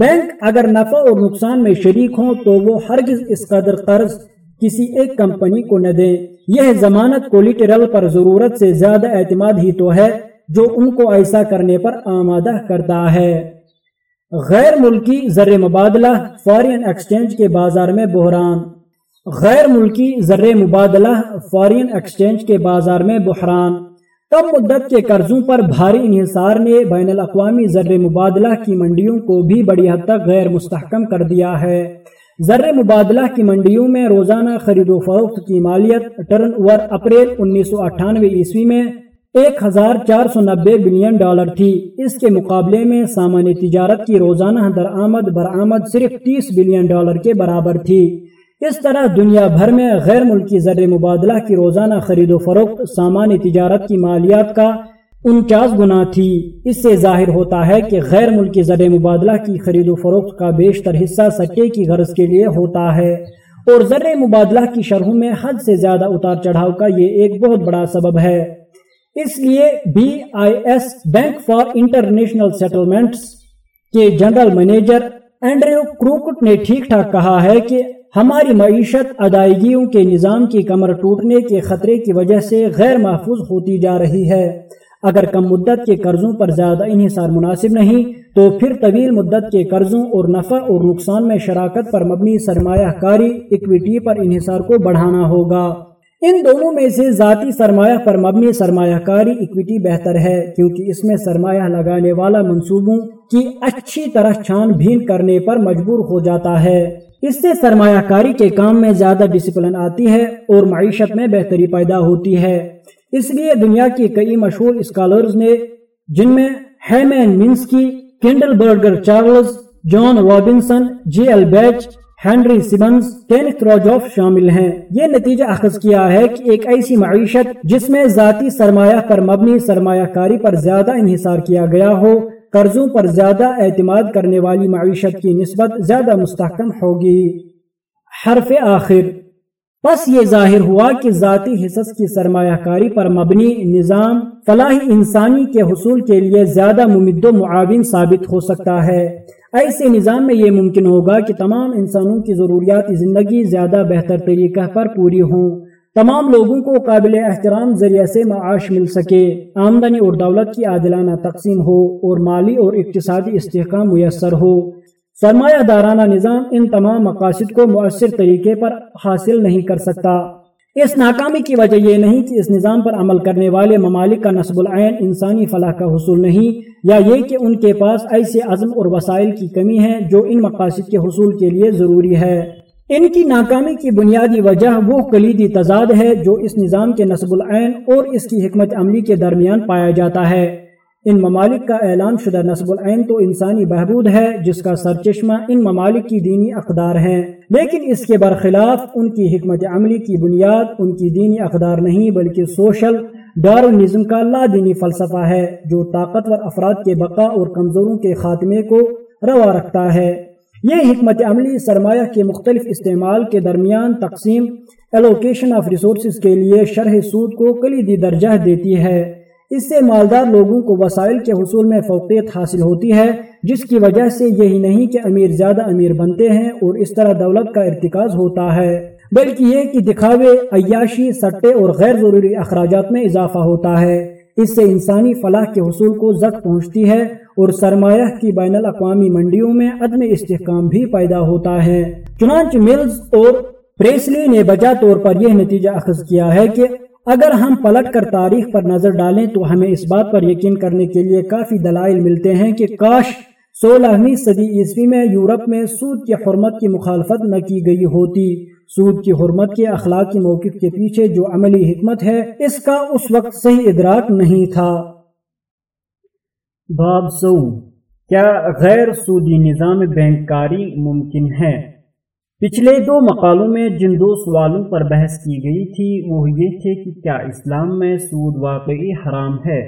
بینک اگر نفع اور نقصان میں شریک ہوں تو وہ ہرگز اس قدر قرض کسی ایک کمپنی کو نہ دیں۔ یہ ضمانت کولیٹرل پر ضرورت سے زیادہ اعتماد ہی تو ہے جو ان کو ایسا کرنے پر آمادہ کرتا ہے۔ غیر ملکی زر مبادلہ فارین ایکسچینج کے بازار میں بحران۔ غیر ملکی زر مبادلہ فارین ایکسچینج کے بازار میں بحران۔ کم مدت کے قرضوں پر بھاری انحصار نے بین الاقوامی زر مبادلہ کی منڈیوں کو بھی بڑی حد تک غیر مستحکم کر دیا ہے۔ زر مبادلہ کی منڈیوں میں روزانہ خرید و فروخت کی مالیت ٹرن اوور اپریل انیس سو اٹھانوے عیسوی میں ایک ہزار چار سو نبے بلین ڈالر تھی۔ اس کے مقابلے میں سامان تجارت کی روزانہ درآمد برآمد صرف تیس بلین ڈالر کے برابر تھی۔ اس طرح دنیا بھر میں غیر ملکی زر مبادلہ کی روزانہ خرید و فروخت سامان تجارت کی مالیات کا انچاس گنا تھی۔ اس سے ظاہر ہوتا ہے کہ غیر ملکی زر مبادلہ کی خرید و فروخت کا بیشتر حصہ سٹے کی غرض کے لیے ہوتا ہے۔ اور زر مبادلہ کی شرحوں میں حد سے زیادہ اتار چڑھاؤ کا یہ ایک بہت بڑا سبب ہے۔ اس لیے B I S bank for international settlements کے جنرل مینیجر اینڈریو کروکٹ نے ٹھیک ٹھاک کہا ہے کہ ہماری معیشت ادائیگیوں کے نظام کی کمر ٹوٹنے کے خطرے کی وجہ سے غیر محفوظ ہوتی جا رہی ہے۔ اگر کم مدت کے قرضوں پر زیادہ انحصار مناسب نہیں، تو پھر طویل مدت کے قرضوں اور نفع اور نقصان میں شراکت پر مبنی سرمایہ کاری اکویٹی پر انحصار کو بڑھانا ہوگا۔ ان دونوں میں سے ذاتی سرمایہ پر مبنی سرمایہ کاری اکویٹی بہتر ہے، کیونکہ اس میں سرمایہ لگانے والا منصوبوں کی اچھی طرح چھان بھین کرنے پر مجبور ہو جاتا ہے۔ اس سے سرمایہ کاری کے کام میں زیادہ ڈسپلن آتی ہے اور معیشت میں بہتری پیدا ہوتی ہے۔ اس لیے دنیا کی کئی مشہور اسکالرز نے، جن میں Hyman Minsky Kindleberger Charles, John Robinson G L Beach Henry Simons Kenneth Rogoff شامل ہیں۔ یہ نتیجہ اخذ کیا ہے کہ ایک ایسی معیشت جس میں ذاتی سرمایہ پر مبنی سرمایہ کاری پر زیادہ انحصار کیا گیا ہو، قرضوں پر زیادہ اعتماد کرنے والی معیشت کی نسبت زیادہ مستحکم ہوگی۔ حرف آخر پس یہ ظاہر ہوا کہ ذاتی حصص کی سرمایہ کاری پر مبنی نظام فلاح انسانی کے حصول کے لیے زیادہ ممد و معاون ثابت ہو سکتا ہے۔ ایسے نظام میں یہ ممکن ہوگا کہ تمام انسانوں کی ضروریات زندگی زیادہ بہتر طریقہ پر پوری ہوں۔ تمام لوگوں کو قابل احترام ذریعے سے معاش مل سکے۔ آمدنی اور دولت کی عادلانہ تقسیم ہو اور مالی اور اقتصادی استحکام میسر ہو۔ سرمایہ دارانہ نظام ان تمام مقاصد کو مؤثر طریقے پر حاصل نہیں کر سکتا۔ اس ناکامی کی وجہ یہ نہیں کہ اس نظام پر عمل کرنے والے ممالک کا نصب العین انسانی فلاح کا حصول نہیں، یا یہ کہ ان کے پاس ایسے عزم اور وسائل کی کمی ہے جو ان مقاصد کے حصول کے لیے ضروری ہے۔ ان کی ناکامی کی بنیادی وجہ وہ کلیدی تضاد ہے جو اس نظام کے نصب العین اور اس کی حکمت عملی کے درمیان پایا جاتا ہے۔ ان ممالک کا اعلان شدہ نصب العین تو انسانی بہبود ہے، جس کا سرچشمہ ان ممالک کی دینی اقدار ہیں۔ لیکن اس کے برخلاف ان کی حکمت عملی کی بنیاد ان کی دینی اقدار نہیں، بلکہ سوشل ڈارونزم کا لا دینی فلسفہ ہے، جو طاقتور افراد کے بقا اور کمزوروں کے خاتمے کو روا رکھتا ہے۔ یہ حکمت عملی سرمایہ کے مختلف استعمال کے درمیان تقسیم ایلوکیشن آف ریسورسز کے لیے شرح سود کو کلیدی درجہ دیتی ہے۔ اس سے مالدار لوگوں کو وسائل کے حصول میں فوقیت حاصل ہوتی ہے، جس کی وجہ سے یہی نہیں کہ امیر زیادہ امیر بنتے ہیں اور اس طرح دولت کا ارتکاز ہوتا ہے۔ بلکہ یہ کہ دکھاوے، عیاشی، سٹے اور غیر ضروری اخراجات میں اضافہ ہوتا ہے۔ اس سے انسانی فلاح کے حصول کو زد پہنچتی ہے اور سرمایہ کی بین الاقوامی منڈیوں میں عدم استحکام بھی پیدا ہوتا ہے۔ چنانچہ ملز اور پریسلی نے بجا طور پر یہ نتیجہ اخذ کیا ہے کہ اگر ہم پلٹ کر تاریخ پر نظر ڈالیں تو ہمیں اس بات پر یقین کرنے کے لیے کافی دلائل ملتے ہیں کہ کاش سولہویں صدی عیسوی میں یورپ میں سود کی حرمت کی مخالفت نہ کی گئی ہوتی۔ سود کی حرمت کے اخلاقی موقف کے پیچھے جو عملی حکمت ہے، اس کا اس وقت صحیح ادراک نہیں تھا۔ باب سو۔ کیا غیر سودی نظام بینکاری ممکن ہے؟ پچھلے دو مقالوں میں جن دو سوالوں پر بحث کی گئی تھی، وہ یہ تھے کہ کیا اسلام میں سود واقعی حرام ہے؟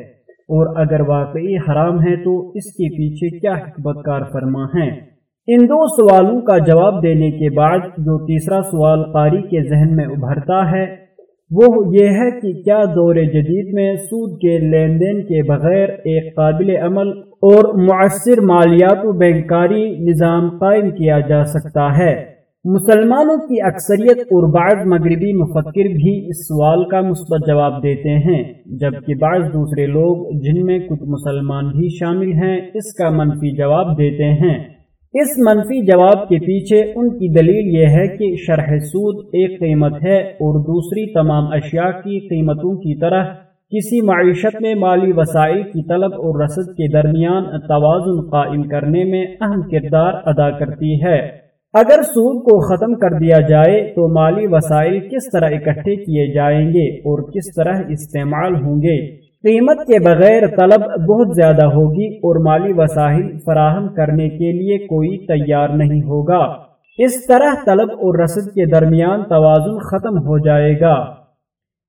اور اگر واقعی حرام ہے تو اس کے پیچھے کیا حکمت کار فرما ہے ان دو سوالوں کا جواب دینے کے بعد جو تیسرا سوال قاری کے ذہن میں ابھرتا ہے، وہ یہ ہے کہ کیا دور جدید میں سود کے لین دین کے بغیر ایک قابل عمل اور مؤثر مالیات و بینکاری نظام قائم کیا جا سکتا ہے؟ مسلمانوں کی اکثریت اور بعض مغربی مفکر بھی اس سوال کا مثبت جواب دیتے ہیں، جبکہ بعض دوسرے لوگ جن میں کچھ مسلمان بھی شامل ہیں، اس کا منفی جواب دیتے ہیں۔ اس منفی جواب کے پیچھے ان کی دلیل یہ ہے کہ شرح سود ایک قیمت ہے اور دوسری تمام اشیاء کی قیمتوں کی طرح کسی معیشت میں مالی وسائل کی طلب اور رسد کے درمیان توازن قائم کرنے میں اہم کردار ادا کرتی ہے۔ اگر سود کو ختم کر دیا جائے تو مالی وسائل کس طرح اکٹھے کیے جائیں گے اور کس طرح استعمال ہوں گے؟ قیمت کے بغیر طلب بہت زیادہ ہوگی اور مالی وسائل فراہم کرنے کے لیے کوئی تیار نہیں ہوگا۔ اس طرح طلب اور رسد کے درمیان توازن ختم ہو جائے گا۔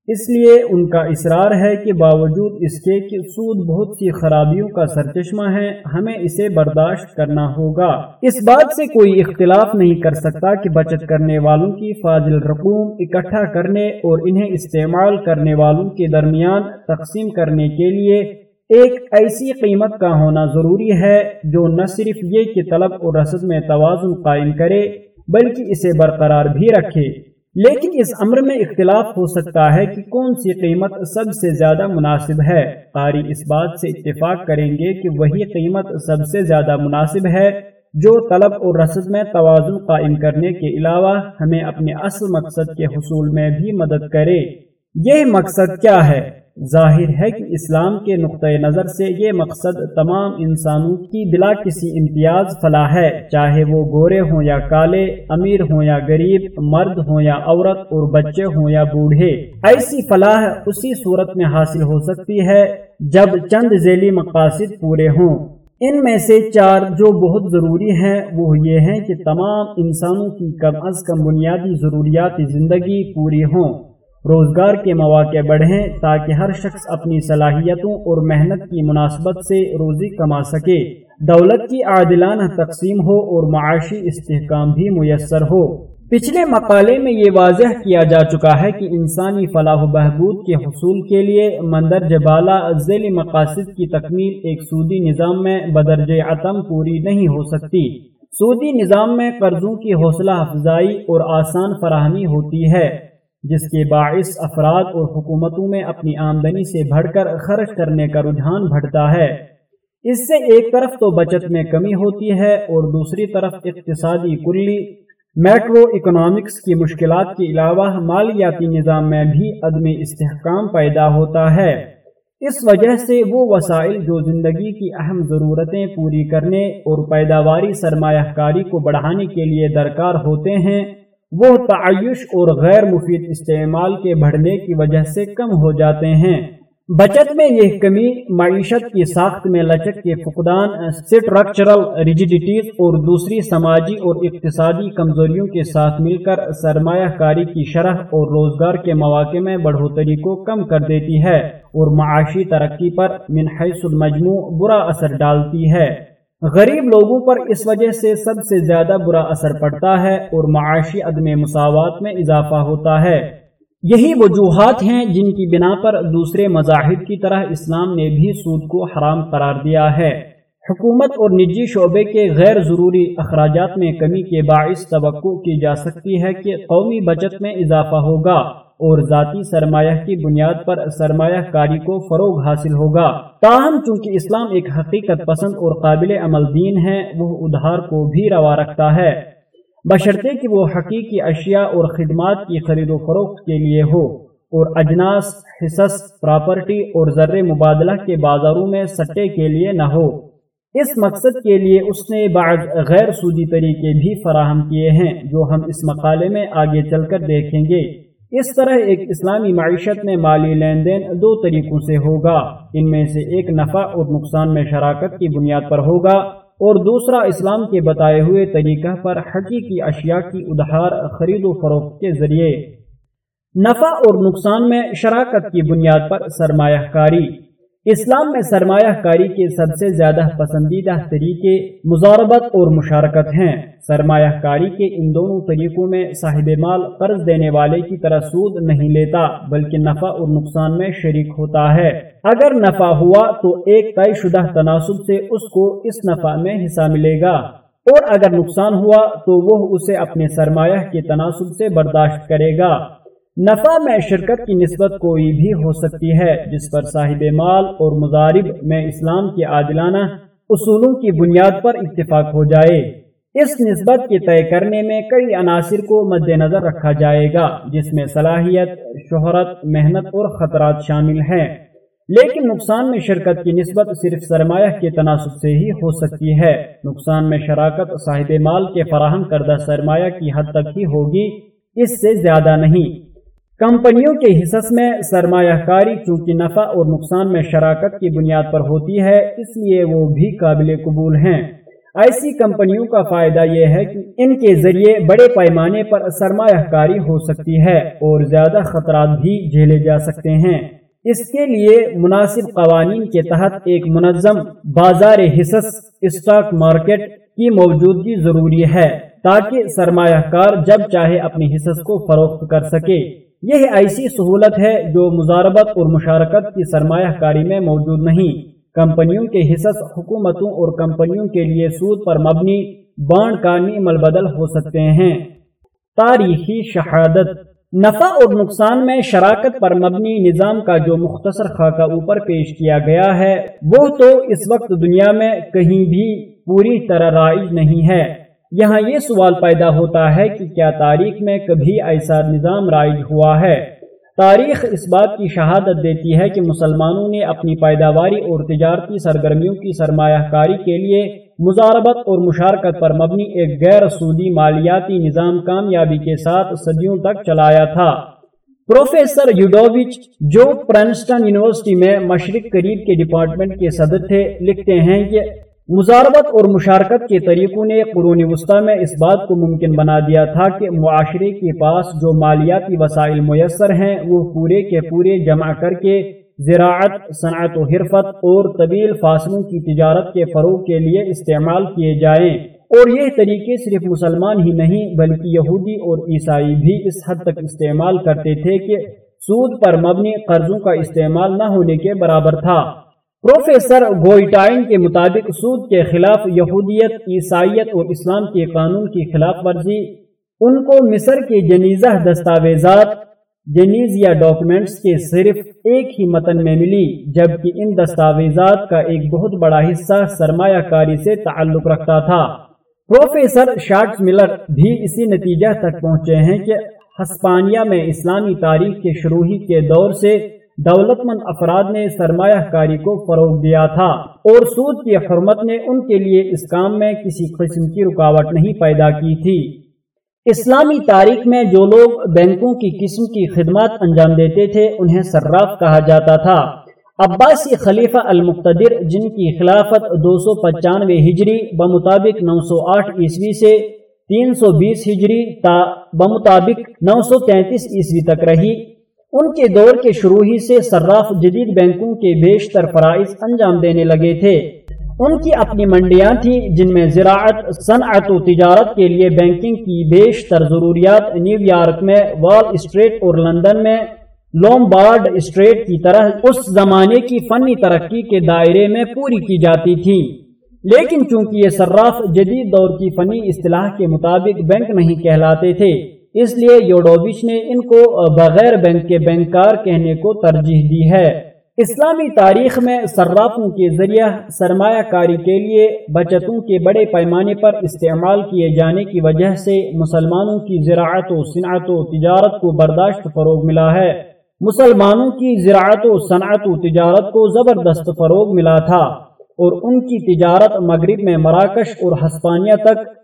اس لیے ان کا اصرار ہے کہ باوجود اس کے کہ سود بہت سی خرابیوں کا سرچشمہ ہے، ہمیں اسے برداشت کرنا ہوگا۔ اس بات سے کوئی اختلاف نہیں کر سکتا کہ بچت کرنے والوں کی فاضل رقوم اکٹھا کرنے اور انہیں استعمال کرنے والوں کے درمیان تقسیم کرنے کے لیے ایک ایسی قیمت کا ہونا ضروری ہے جو نہ صرف یہ کہ طلب اور رسد میں توازن قائم کرے، بلکہ اسے برقرار بھی رکھے۔ لیکن اس امر میں اختلاف ہو سکتا ہے کہ کون سی قیمت سب سے زیادہ مناسب ہے۔ قاری اس بات سے اتفاق کریں گے کہ وہی قیمت سب سے زیادہ مناسب ہے جو طلب اور رسد میں توازن قائم کرنے کے علاوہ ہمیں اپنے اصل مقصد کے حصول میں بھی مدد کرے۔ یہ مقصد کیا ہے؟ ظاہر ہے کہ اسلام کے نقطۂ نظر سے یہ مقصد تمام انسانوں کی بلا کسی امتیاز فلاح ہے، چاہے وہ گورے ہوں یا کالے، امیر ہوں یا غریب، مرد ہوں یا عورت اور بچے ہوں یا بوڑھے۔ ایسی فلاح اسی صورت میں حاصل ہو سکتی ہے جب چند ذیلی مقاصد پورے ہوں۔ ان میں سے چار جو بہت ضروری ہیں، وہ یہ ہیں کہ تمام انسانوں کی کم از کم بنیادی ضروریات زندگی پوری ہوں۔ روزگار کے مواقع بڑھیں تاکہ ہر شخص اپنی صلاحیتوں اور محنت کی مناسبت سے روزی کما سکے۔ دولت کی عادلانہ تقسیم ہو اور معاشی استحکام بھی میسر ہو۔ پچھلے مقالے میں یہ واضح کیا جا چکا ہے کہ انسانی فلاح و بہبود کے حصول کے لیے مندرجہ بالا ذیلی مقاصد کی تکمیل ایک سودی نظام میں بدرج عتم پوری نہیں ہو سکتی۔ سودی نظام میں قرضوں کی حوصلہ افزائی اور آسان فراہمی ہوتی ہے۔ جس کے باعث افراد اور حکومتوں میں اپنی آمدنی سے بڑھ کر خرچ کرنے کا رجحان بڑھتا ہے۔ اس سے ایک طرف تو بچت میں کمی ہوتی ہے اور دوسری طرف اقتصادی کلی میکرو اکنامکس کی مشکلات کے علاوہ مالیاتی نظام میں بھی عدم استحکام پیدا ہوتا ہے۔ اس وجہ سے وہ وسائل جو زندگی کی اہم ضرورتیں پوری کرنے اور پیداواری سرمایہ کاری کو بڑھانے کے لیے درکار ہوتے ہیں وہ تعیش اور غیر مفید استعمال کے بڑھنے کی وجہ سے کم ہو جاتے ہیں۔ بچت میں یہ کمی، معیشت کی ساخت میں لچک کے فقدان سٹرکچرل ریجیڈیٹیز اور دوسری سماجی اور اقتصادی کمزوریوں کے ساتھ مل کر سرمایہ کاری کی شرح اور روزگار کے مواقع میں بڑھوتری کو کم کر دیتی ہے اور معاشی ترقی پر من حیث المجموع برا اثر ڈالتی ہے۔ غریب لوگوں پر اس وجہ سے سب سے زیادہ برا اثر پڑتا ہے اور معاشی عدم مساوات میں اضافہ ہوتا ہے۔ یہی وجوہات ہیں جن کی بنا پر دوسرے مذاہب کی طرح اسلام نے بھی سود کو حرام قرار دیا ہے۔ حکومت اور نجی شعبے کے غیر ضروری اخراجات میں کمی کے باعث توقع کی جا سکتی ہے کہ قومی بچت میں اضافہ ہوگا۔ اور ذاتی سرمایہ کی بنیاد پر سرمایہ کاری کو فروغ حاصل ہوگا۔ تاہم، چونکہ اسلام ایک حقیقت پسند اور قابل عمل دین ہے، وہ ادھار کو بھی روا رکھتا ہے۔ بشرطے کہ وہ حقیقی اشیاء اور خدمات کی خرید و فروخت کے لیے ہو اور اجناس، حصص، پراپرٹی اور ذر مبادلہ کے بازاروں میں سٹے کے لیے نہ ہو۔ اس مقصد کے لیے اس نے بعض غیر سودی طریقے بھی فراہم کیے ہیں، جو ہم اس مقالے میں آگے چل کر دیکھیں گے۔ اس طرح ایک اسلامی معیشت میں مالی لین دین دو طریقوں سے ہوگا۔ ان میں سے ایک نفع اور نقصان میں شراکت کی بنیاد پر ہوگا اور دوسرا اسلام کے بتائے ہوئے طریقہ پر حقیقی اشیاء کی ادھار خرید و فروخت کے ذریعے۔ نفع اور نقصان میں شراکت کی بنیاد پر سرمایہ کاری۔ اسلام میں سرمایہ کاری کے سب سے زیادہ پسندیدہ طریقے مزاربت اور مشارکت ہیں۔ سرمایہ کاری کے ان دونوں طریقوں میں صاحب مال قرض دینے والے کی طرح سود نہیں لیتا، بلکہ نفع اور نقصان میں شریک ہوتا ہے۔ اگر نفع ہوا تو ایک طے شدہ تناسب سے اس کو اس نفع میں حصہ ملے گا۔ اور اگر نقصان ہوا تو وہ اسے اپنے سرمایہ کے تناسب سے برداشت کرے گا۔ نفع میں شرکت کی نسبت کوئی بھی ہو سکتی ہے، جس پر صاحب مال اور مضارب میں اسلام کے عادلانہ اصولوں کی بنیاد پر اتفاق ہو جائے۔ اس نسبت کے طے کرنے میں کئی عناصر کو مد نظر رکھا جائے گا، جس میں صلاحیت، شہرت، محنت اور خطرات شامل ہیں۔ لیکن نقصان میں شرکت کی نسبت صرف سرمایہ کے تناسب سے ہی ہو سکتی ہے۔ نقصان میں شراکت صاحب مال کے فراہم کردہ سرمایہ کی حد تک ہی ہوگی، اس سے زیادہ نہیں۔ کمپنیوں کے حصص میں سرمایہ کاری چونکہ نفع اور نقصان میں شراکت کی بنیاد پر ہوتی ہے، اس لیے وہ بھی قابل قبول ہیں۔ ایسی کمپنیوں کا فائدہ یہ ہے کہ ان کے ذریعے بڑے پیمانے پر سرمایہ کاری ہو سکتی ہے اور زیادہ خطرات بھی جھیلے جا سکتے ہیں۔ اس کے لیے مناسب قوانین کے تحت ایک منظم بازار حصص اسٹاک مارکیٹ کی موجودگی ضروری ہے تاکہ سرمایہ کار جب چاہے اپنی حصص کو فروخت کر سکے۔ یہ ایسی سہولت ہے جو مزاربت اور مشارکت کی سرمایہ کاری میں موجود نہیں۔ کمپنیوں کے حصص حکومتوں اور کمپنیوں کے لیے سود پر مبنی بانڈ کا نیم بدل ہو سکتے ہیں۔ تاریخی شہادت۔ نفع اور نقصان میں شراکت پر مبنی نظام کا جو مختصر خاکہ اوپر پیش کیا گیا ہے، وہ تو اس وقت دنیا میں کہیں بھی پوری طرح رائج نہیں ہے۔ یہاں یہ سوال پیدا ہوتا ہے کہ کیا تاریخ میں کبھی ایسا نظام رائج ہوا ہے؟ تاریخ اس بات کی شہادت دیتی ہے کہ مسلمانوں نے اپنی پیداواری اور تجارتی سرگرمیوں کی سرمایہ کاری کے لیے مزاربت اور مشارکت پر مبنی ایک غیر سودی مالیاتی نظام کامیابی کے ساتھ صدیوں تک چلایا تھا۔ پروفیسر یوڈووچ، جو پرنسٹن یونیورسٹی میں مشرق قریب کے ڈپارٹمنٹ کے صدر تھے، لکھتے ہیں کہ مزاربت اور مشارکت کے طریقوں نے قرون وسطی میں اس بات کو ممکن بنا دیا تھا کہ معاشرے کے پاس جو مالیاتی وسائل میسر ہیں، وہ پورے کے پورے جمع کر کے زراعت، صنعت و حرفت اور طویل فاصلوں کی تجارت کے فروغ کے لیے استعمال کیے جائیں۔ اور یہ طریقے صرف مسلمان ہی نہیں، بلکہ یہودی اور عیسائی بھی اس حد تک استعمال کرتے تھے کہ سود پر مبنی قرضوں کا استعمال نہ ہونے کے برابر تھا۔ پروفیسر گوئٹائن کے مطابق سود کے خلاف یہودیت، عیسائیت اور اسلام کے قانون کی خلاف ورزی، ان کو مصر کے جنیزہ دستاویزات جنیز یا ڈاکومنٹس کے صرف ایک ہی متن میں ملی، جبکہ ان دستاویزات کا ایک بہت بڑا حصہ سرمایہ کاری سے تعلق رکھتا تھا۔ پروفیسر شارٹ ملر بھی اسی نتیجہ تک پہنچے ہیں کہ ہسپانیہ میں اسلامی تاریخ کے شروعی کے دور سے دولت مند افراد نے سرمایہ کاری کو فروغ دیا تھا اور سود کی حرمت نے ان کے لیے اس کام میں کسی قسم کی رکاوٹ نہیں پیدا کی تھی۔ اسلامی تاریخ میں جو لوگ بینکوں کی قسم کی خدمات انجام دیتے تھے، انہیں صراف کہا جاتا تھا۔ عباسی خلیفہ المقتدر، جن کی خلافت دو سو پچانوے ہجری بمطابق نو سو آٹھ عیسوی سے تین سو بیس ہجری تا بمطابق نو سو تینتیس عیسوی تک رہی ان کے دور کے شروع ہی سے صراف جدید بینکوں کے بیشتر فرائض انجام دینے لگے تھے۔ ان کی اپنی منڈیاں تھیں جن میں زراعت، صنعت و تجارت کے لیے بینکنگ کی بیشتر ضروریات نیو یارک میں، وال اسٹریٹ اور لندن میں، لومبارڈ اسٹریٹ کی طرح اس زمانے کی فنی ترقی کے دائرے میں پوری کی جاتی تھی لیکن چونکہ یہ صراف جدید دور کی فنی اصطلاح کے مطابق بینک نہیں کہلاتے تھے اس لیے یوڈوبش نے ان کو بغیر بینک کے بینکار کہنے کو ترجیح دی ہے۔ اسلامی تاریخ میں صرافوں کے ذریعہ سرمایہ کاری کے لیے بچتوں کے بڑے پیمانے پر استعمال کیے جانے کی وجہ سے مسلمانوں کی زراعت و صنعت و تجارت کو برداشت فروغ ملا ہے۔ مسلمانوں کی زراعت و صنعت و تجارت کو زبردست فروغ ملا تھا اور ان کی تجارت مغرب میں مراکش اور ہسپانیہ تک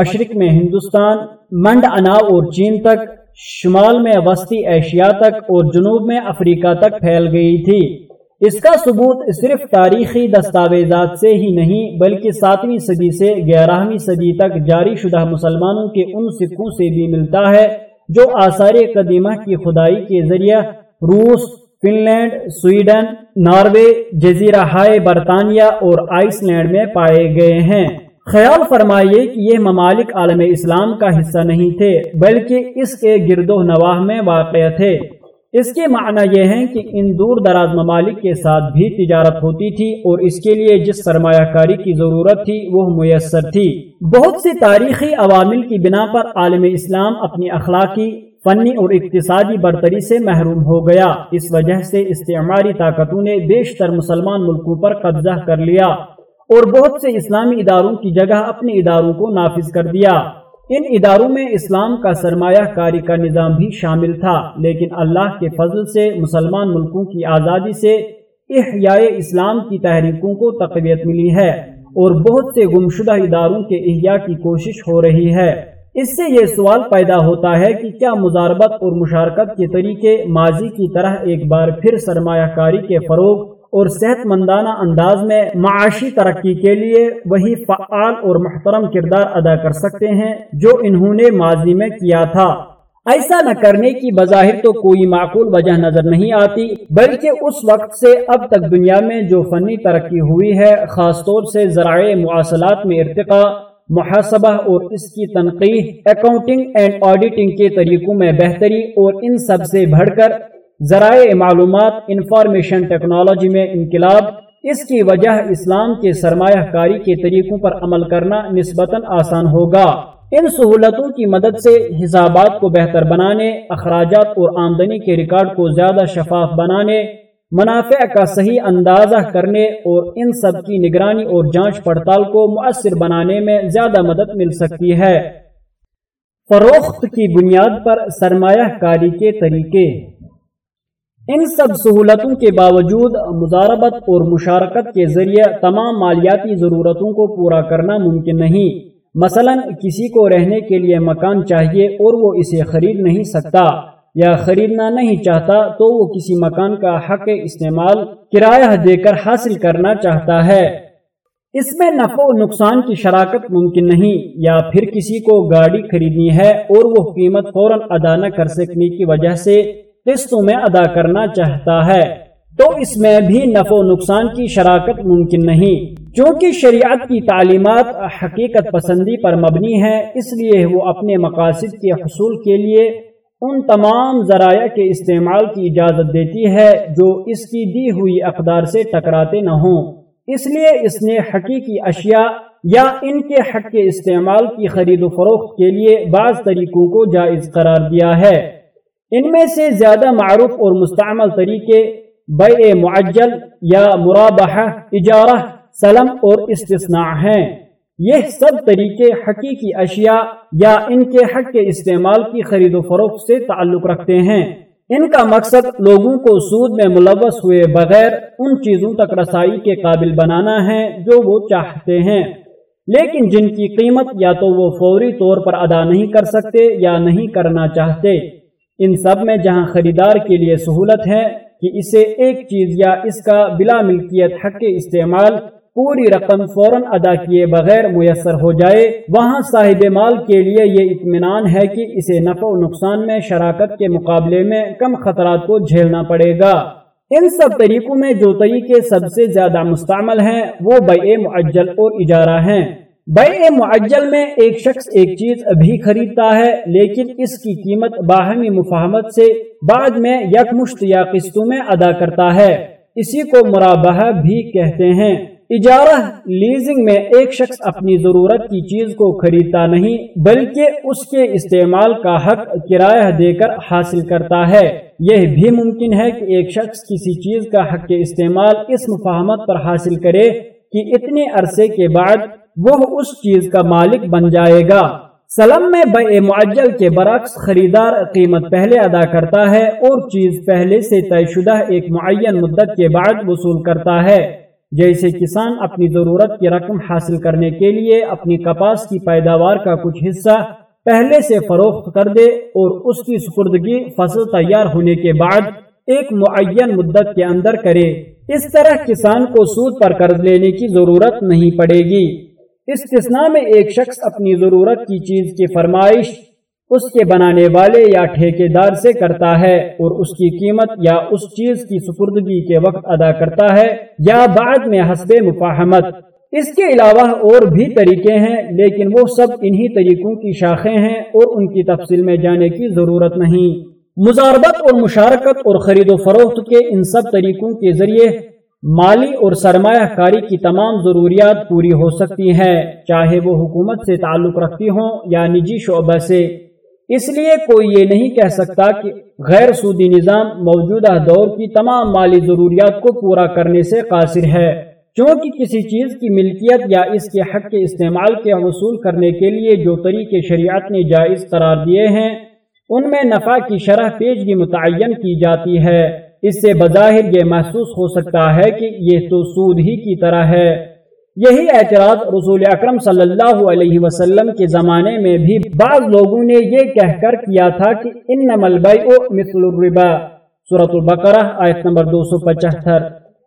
مشرق میں ہندوستان، منڈ انا اور چین تک، شمال میں وسطی ایشیا تک اور جنوب میں افریقہ تک پھیل گئی تھی۔ اس کا ثبوت صرف تاریخی دستاویزات سے ہی نہیں، بلکہ ساتویں صدی سے گیارہویں صدی تک جاری شدہ مسلمانوں کے ان سکھوں سے بھی ملتا ہے، جو آثار قدیمہ کی خدائی کے ذریعہ روس فن لینڈ سویڈن، ناروے، جزیرہ ہائے برطانیہ اور آئس لینڈ میں پائے گئے ہیں۔ خیال فرمائیے کہ یہ ممالک عالم اسلام کا حصہ نہیں تھے، بلکہ اس کے گرد و نواح میں واقع تھے۔ اس کے معنی یہ ہیں کہ ان دور دراز ممالک کے ساتھ بھی تجارت ہوتی تھی اور اس کے لیے جس سرمایہ کاری کی ضرورت تھی، وہ میسر تھی۔ بہت سی تاریخی عوامل کی بنا پر عالم اسلام اپنی اخلاقی، فنی اور اقتصادی برتری سے محروم ہو گیا۔ اس وجہ سے استعماری طاقتوں نے بیشتر مسلمان ملکوں پر قبضہ کر لیا۔ اور بہت سے اسلامی اداروں کی جگہ اپنے اداروں کو نافذ کر دیا۔ ان اداروں میں اسلام کا سرمایہ کاری کا نظام بھی شامل تھا، لیکن اللہ کے فضل سے، مسلمان ملکوں کی آزادی سے احیاء اسلام کی تحریکوں کو تقویت ملی ہے اور بہت سے گمشدہ اداروں کے احیاء کی کوشش ہو رہی ہے۔ اس سے یہ سوال پیدا ہوتا ہے کہ کیا مزاربت اور مشارکت کے طریقے ماضی کی طرح ایک بار پھر سرمایہ کاری کے فروغ اور صحت مندانہ انداز میں معاشی ترقی کے لیے وہی فعال اور محترم کردار ادا کر سکتے ہیں جو انہوں نے ماضی میں کیا تھا۔ ایسا نہ کرنے کی بظاہر تو کوئی معقول وجہ نظر نہیں آتی، بلکہ اس وقت سے اب تک دنیا میں جو فنی ترقی ہوئی ہے، خاص طور سے ذرائع مواصلات میں ارتقاء، محاسبہ اور اس کی تنقید اکاؤنٹنگ اینڈ آڈیٹنگ کے طریقوں میں بہتری اور ان سب سے بڑھ کر ذرائع معلومات انفارمیشن ٹیکنالوجی میں انقلاب، اس کی وجہ اسلام کے سرمایہ کاری کے طریقوں پر عمل کرنا نسبتاً آسان ہوگا۔ ان سہولتوں کی مدد سے حسابات کو بہتر بنانے، اخراجات اور آمدنی کے ریکارڈ کو زیادہ شفاف بنانے، منافع کا صحیح اندازہ کرنے اور ان سب کی نگرانی اور جانچ پڑتال کو مؤثر بنانے میں زیادہ مدد مل سکتی ہے۔ فروخت کی بنیاد پر سرمایہ کاری کے طریقے۔ ان سب سہولتوں کے باوجود مزاربت اور مشارکت کے ذریعے تمام مالیاتی ضرورتوں کو پورا کرنا ممکن نہیں۔ مثلا کسی کو رہنے کے لیے مکان چاہیے اور وہ اسے خرید نہیں سکتا یا خریدنا نہیں چاہتا تو وہ کسی مکان کا حق استعمال کرایہ دے کر حاصل کرنا چاہتا ہے۔ اس میں نفع و نقصان کی شراکت ممکن نہیں یا پھر کسی کو گاڑی خریدنی ہے اور وہ قیمت فوراً ادا نہ کر سکنے کی وجہ سے قسطوں میں ادا کرنا چاہتا ہے۔ تو اس میں بھی نفع و نقصان کی شراکت ممکن نہیں۔ چونکہ شریعت کی تعلیمات حقیقت پسندی پر مبنی ہے اس لیے وہ اپنے مقاصد کے حصول کے لیے ان تمام ذرائع کے استعمال کی اجازت دیتی ہے جو اس کی دی ہوئی اقدار سے ٹکراتے نہ ہوں۔ اس لیے اس نے حقیقی اشیاء یا ان کے حق کے استعمال کی خرید و فروخت کے لیے بعض طریقوں کو جائز قرار دیا ہے۔ ان میں سے زیادہ معروف اور مستعمل طریقے بے معجل یا مرابح اجارہ، سلم اور استثناء ہیں۔ یہ سب طریقے حقیقی اشیاء یا ان کے حق کے استعمال کی خرید و فروخت سے تعلق رکھتے ہیں۔ ان کا مقصد لوگوں کو سود میں ملوث ہوئے بغیر ان چیزوں تک رسائی کے قابل بنانا ہے جو وہ چاہتے ہیں۔ لیکن جن کی قیمت یا تو وہ فوری طور پر ادا نہیں کر سکتے یا نہیں کرنا چاہتے۔ ان سب میں جہاں خریدار کے لیے سہولت ہے کہ اسے ایک چیز یا اس کا بلا ملکیت حق کے استعمال پوری رقم فوراً ادا کیے بغیر میسر ہو جائے، وہاں صاحب مال کے لیے یہ اطمینان ہے کہ اسے نفع و نقصان میں، شراکت کے مقابلے میں کم خطرات کو جھیلنا پڑے گا۔ ان سب طریقوں میں جو طریقے سب سے زیادہ مستعمل ہیں، وہ بے معجل اور اجارہ ہیں۔ بے معجل میں ایک شخص ایک چیز ابھی خریدتا ہے، لیکن اس کی قیمت باہمی مفاہمت سے بعد میں یک مشت یا قسطوں میں ادا کرتا ہے۔ اسی کو مرابہ بھی کہتے ہیں۔ اجارہ لیزنگ میں ایک شخص اپنی ضرورت کی چیز کو خریدتا نہیں، بلکہ اس کے استعمال کا حق کرایہ دے کر حاصل کرتا ہے۔ یہ بھی ممکن ہے کہ ایک شخص کسی چیز کا حق کے استعمال اس مفاہمت پر حاصل کرے۔ کہ اتنے عرصے کے بعد وہ اس چیز کا مالک بن جائے گا۔ سلم میں بے معجل کے برعکس خریدار قیمت پہلے ادا کرتا ہے اور چیز پہلے سے طے شدہ ایک معین مدت کے بعد وصول کرتا ہے۔ جیسے کسان اپنی ضرورت کی رقم حاصل کرنے کے لیے اپنی کپاس کی پیداوار کا کچھ حصہ پہلے سے فروخت کر دے اور اس کی سپردگی فصل تیار ہونے کے بعد ایک معین مدت کے اندر کرے۔ اس طرح کسان کو سود پر قرض لینے کی ضرورت نہیں پڑے گی۔ استثناء میں ایک شخص اپنی ضرورت کی چیز کی فرمائش اس کے بنانے والے یا ٹھیکے دار سے کرتا ہے اور اس کی قیمت یا اس چیز کی سپردگی کے وقت ادا کرتا ہے یا بعد میں حسب مفاہمت۔ اس کے علاوہ اور بھی طریقے ہیں، لیکن وہ سب انہی طریقوں کی شاخیں ہیں اور ان کی تفصیل میں جانے کی ضرورت نہیں۔ مزاربت اور مشارکت اور خرید و فروخت کے ان سب طریقوں کے ذریعے مالی اور سرمایہ کاری کی تمام ضروریات پوری ہو سکتی ہیں، چاہے وہ حکومت سے تعلق رکھتی ہوں یا نجی شعبہ سے۔ اس لیے کوئی یہ نہیں کہہ سکتا کہ غیر سودی نظام موجودہ دور کی تمام مالی ضروریات کو پورا کرنے سے قاصر ہے۔ چونکہ کسی چیز کی ملکیت یا اس کے حق کے استعمال کے حصول کرنے کے لیے جو طریقے شریعت نے جائز قرار دیے ہیں ان میں نفع کی شرح پیشگی متعین کی جاتی ہے۔ اس سے بظاہر یہ محسوس ہو سکتا ہے کہ یہ تو سود ہی کی طرح ہے۔ یہی اعتراض رسول اکرم صلی اللہ علیہ وسلم کے زمانے میں بھی بعض لوگوں نے یہ کہہ کر کیا تھا کہ ان مثل الربا۔ صورت البقرہ، آیت نمبر دو سو پچہتر۔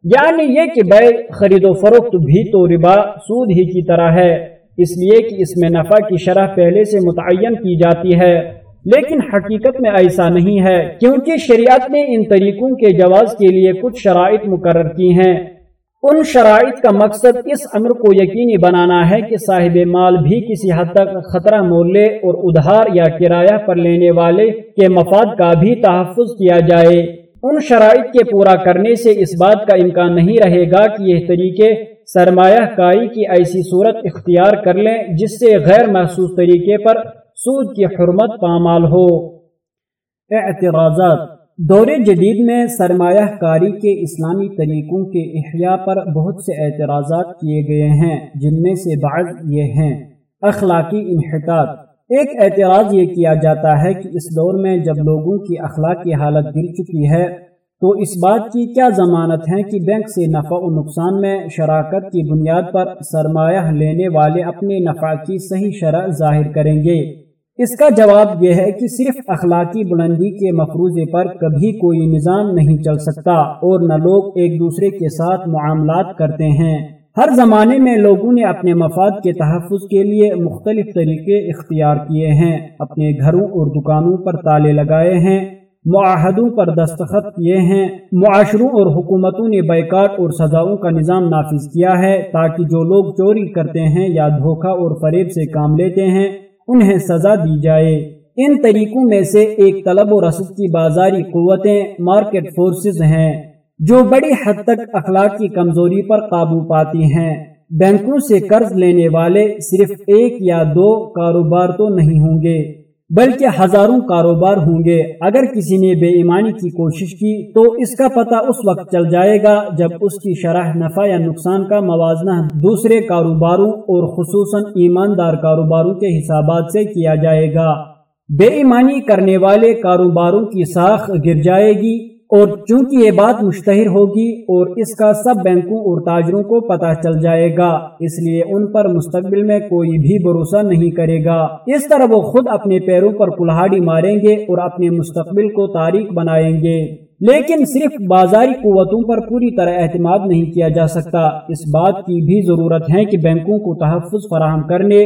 یعنی یہ کہ بے خرید و فروخت بھی تو ربا سود ہی کی طرح ہے۔ اس لیے کہ اس میں نفع کی شرح پہلے سے متعین کی جاتی ہے۔ لیکن حقیقت میں ایسا نہیں ہے، کیونکہ شریعت نے ان طریقوں کے جواز کے لیے کچھ شرائط مقرر کی ہیں۔ ان شرائط کا مقصد اس امر کو یقینی بنانا ہے کہ صاحب مال بھی کسی حد تک خطرہ مول لے اور ادھار یا کرایہ پر لینے والے کے مفاد کا بھی تحفظ کیا جائے۔ ان شرائط کے پورا کرنے سے اس بات کا امکان نہیں رہے گا کہ یہ طریقے سرمایہ کاری کی ایسی صورت اختیار کر لیں جس سے غیر محسوس طریقے پر سود کی حرمت پامال ہو۔ اعتراضات۔ دور جدید میں سرمایہ کاری کے اسلامی طریقوں کے احیاء پر بہت سے اعتراضات کیے گئے ہیں، جن میں سے بعض یہ ہیں۔ اخلاقی انحطاط۔ ایک اعتراض یہ کیا جاتا ہے کہ اس دور میں جب لوگوں کی اخلاقی حالت گر چکی ہے، تو اس بات کی کیا ضمانت ہے کہ بینک سے نفع و نقصان میں شراکت کی بنیاد پر سرمایہ لینے والے اپنے نفع کی صحیح شرح ظاہر کریں گے۔ اس کا جواب یہ ہے کہ صرف اخلاقی بلندی کے مفروضے پر کبھی کوئی نظام نہیں چل سکتا اور نہ لوگ ایک دوسرے کے ساتھ معاملات کرتے ہیں۔ ہر زمانے میں لوگوں نے اپنے مفاد کے تحفظ کے لیے مختلف طریقے اختیار کیے ہیں، اپنے گھروں اور دکانوں پر تالے لگائے ہیں، معاہدوں پر دستخط کیے ہیں۔ معاشروں اور حکومتوں نے بیکاٹ اور سزاؤں کا نظام نافذ کیا ہے تاکہ جو لوگ چوری کرتے ہیں یا دھوکہ اور فریب سے کام لیتے ہیں انہیں سزا دی جائے۔ ان طریقوں میں سے ایک طلب و رسد کی بازاری قوتیں مارکیٹ فورسز ہیں، جو بڑی حد تک اخلاق کی کمزوری پر قابو پاتی ہیں۔ بینکوں سے قرض لینے والے صرف ایک یا دو کاروبار تو نہیں ہوں گے۔ بلکہ ہزاروں کاروبار ہوں گے۔ اگر کسی نے بے ایمانی کی کوشش کی، تو اس کا پتہ اس وقت چل جائے گا جب اس کی شرح نفع یا نقصان کا موازنہ دوسرے کاروباروں اور خصوصاً ایماندار کاروباروں کے حسابات سے کیا جائے گا۔ بے ایمانی کرنے والے کاروباروں کی ساخ گر جائے گی۔ اور چونکہ یہ بات مشتہر ہوگی اور اس کا سب بینکوں اور تاجروں کو پتہ چل جائے گا، اس لیے ان پر مستقبل میں کوئی بھی بھروسہ نہیں کرے گا۔ اس طرح وہ خود اپنے پیروں پر کلاڑی ماریں گے اور اپنے مستقبل کو تاریخ بنائیں گے۔ لیکن صرف بازاری قوتوں پر پوری طرح اعتماد نہیں کیا جا سکتا۔ اس بات کی بھی ضرورت ہے کہ بینکوں کو تحفظ فراہم کرنے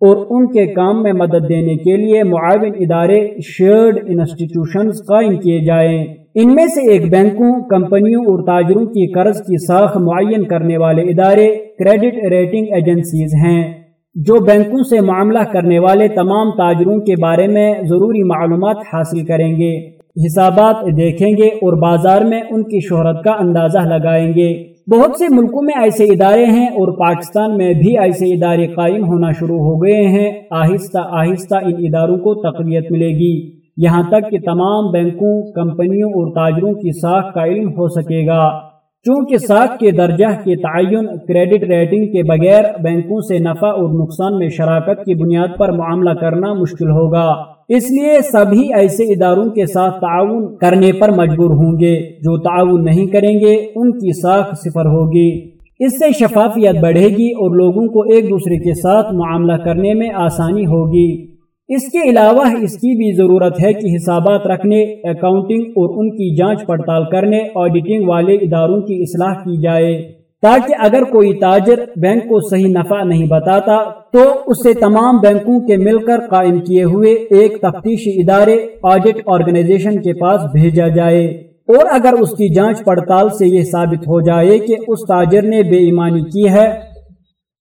اور ان کے کام میں مدد دینے کے لیے معاون ادارے شیئرڈ انسٹیٹیوشنز قائم کیے جائیں۔ ان میں سے ایک بینکوں، کمپنیوں اور تاجروں کی قرض کی ساخ معین کرنے والے ادارے، کریڈٹ ریٹنگ ایجنسیز ہیں، جو بینکوں سے معاملہ کرنے والے تمام تاجروں کے بارے میں ضروری معلومات حاصل کریں گے، حسابات دیکھیں گے اور بازار میں ان کی شہرت کا اندازہ لگائیں گے۔ بہت سے ملکوں میں ایسے ادارے ہیں اور پاکستان میں بھی ایسے ادارے قائم ہونا شروع ہو گئے ہیں۔ آہستہ آہستہ ان اداروں کو تقویت ملے گی۔ یہاں تک کہ تمام بینکوں، کمپنیوں اور تاجروں کی ساکھ کا علم ہو سکے گا۔ چونکہ ساکھ کے درجہ کے تعین کریڈٹ ریٹنگ کے بغیر بینکوں سے نفع اور نقصان میں شراکت کی بنیاد پر معاملہ کرنا مشکل ہوگا۔ اس لیے سبھی ایسے اداروں کے ساتھ تعاون کرنے پر مجبور ہوں گے۔ جو تعاون نہیں کریں گے، ان کی ساکھ صفر ہوگی۔ اس سے شفافیت بڑھے گی اور لوگوں کو ایک دوسرے کے ساتھ معاملہ کرنے میں آسانی ہوگی۔ اس کے علاوہ اس کی بھی ضرورت ہے کہ حسابات رکھنے اکاؤنٹنگ اور ان کی جانچ پڑتال کرنے آڈیٹنگ والے اداروں کی اصلاح کی جائے۔ تاکہ اگر کوئی تاجر بینک کو صحیح نفع نہیں بتاتا، تو اسے تمام بینکوں کے مل کر قائم کیے ہوئے ایک تفتیشی ادارے آڈٹ آرگنائزیشن کے پاس بھیجا جائے۔ اور اگر اس کی جانچ پڑتال سے یہ ثابت ہو جائے کہ اس تاجر نے بے ایمانی کی ہے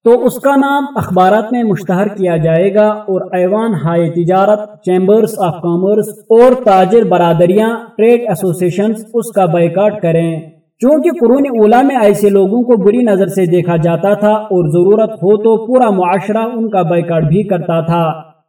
تو اس کا نام اخبارات میں مشتہر کیا جائے گا اور ایوان ہائی تجارت، چیمبرز آف کامرس اور تاجر برادریاں، ٹریڈ ایسوسیشن اس کا بائیکاٹ کریں۔ چونکہ قرون اولا میں ایسے لوگوں کو بری نظر سے دیکھا جاتا تھا اور ضرورت ہو تو پورا معاشرہ ان کا بائیکاٹ بھی کرتا تھا۔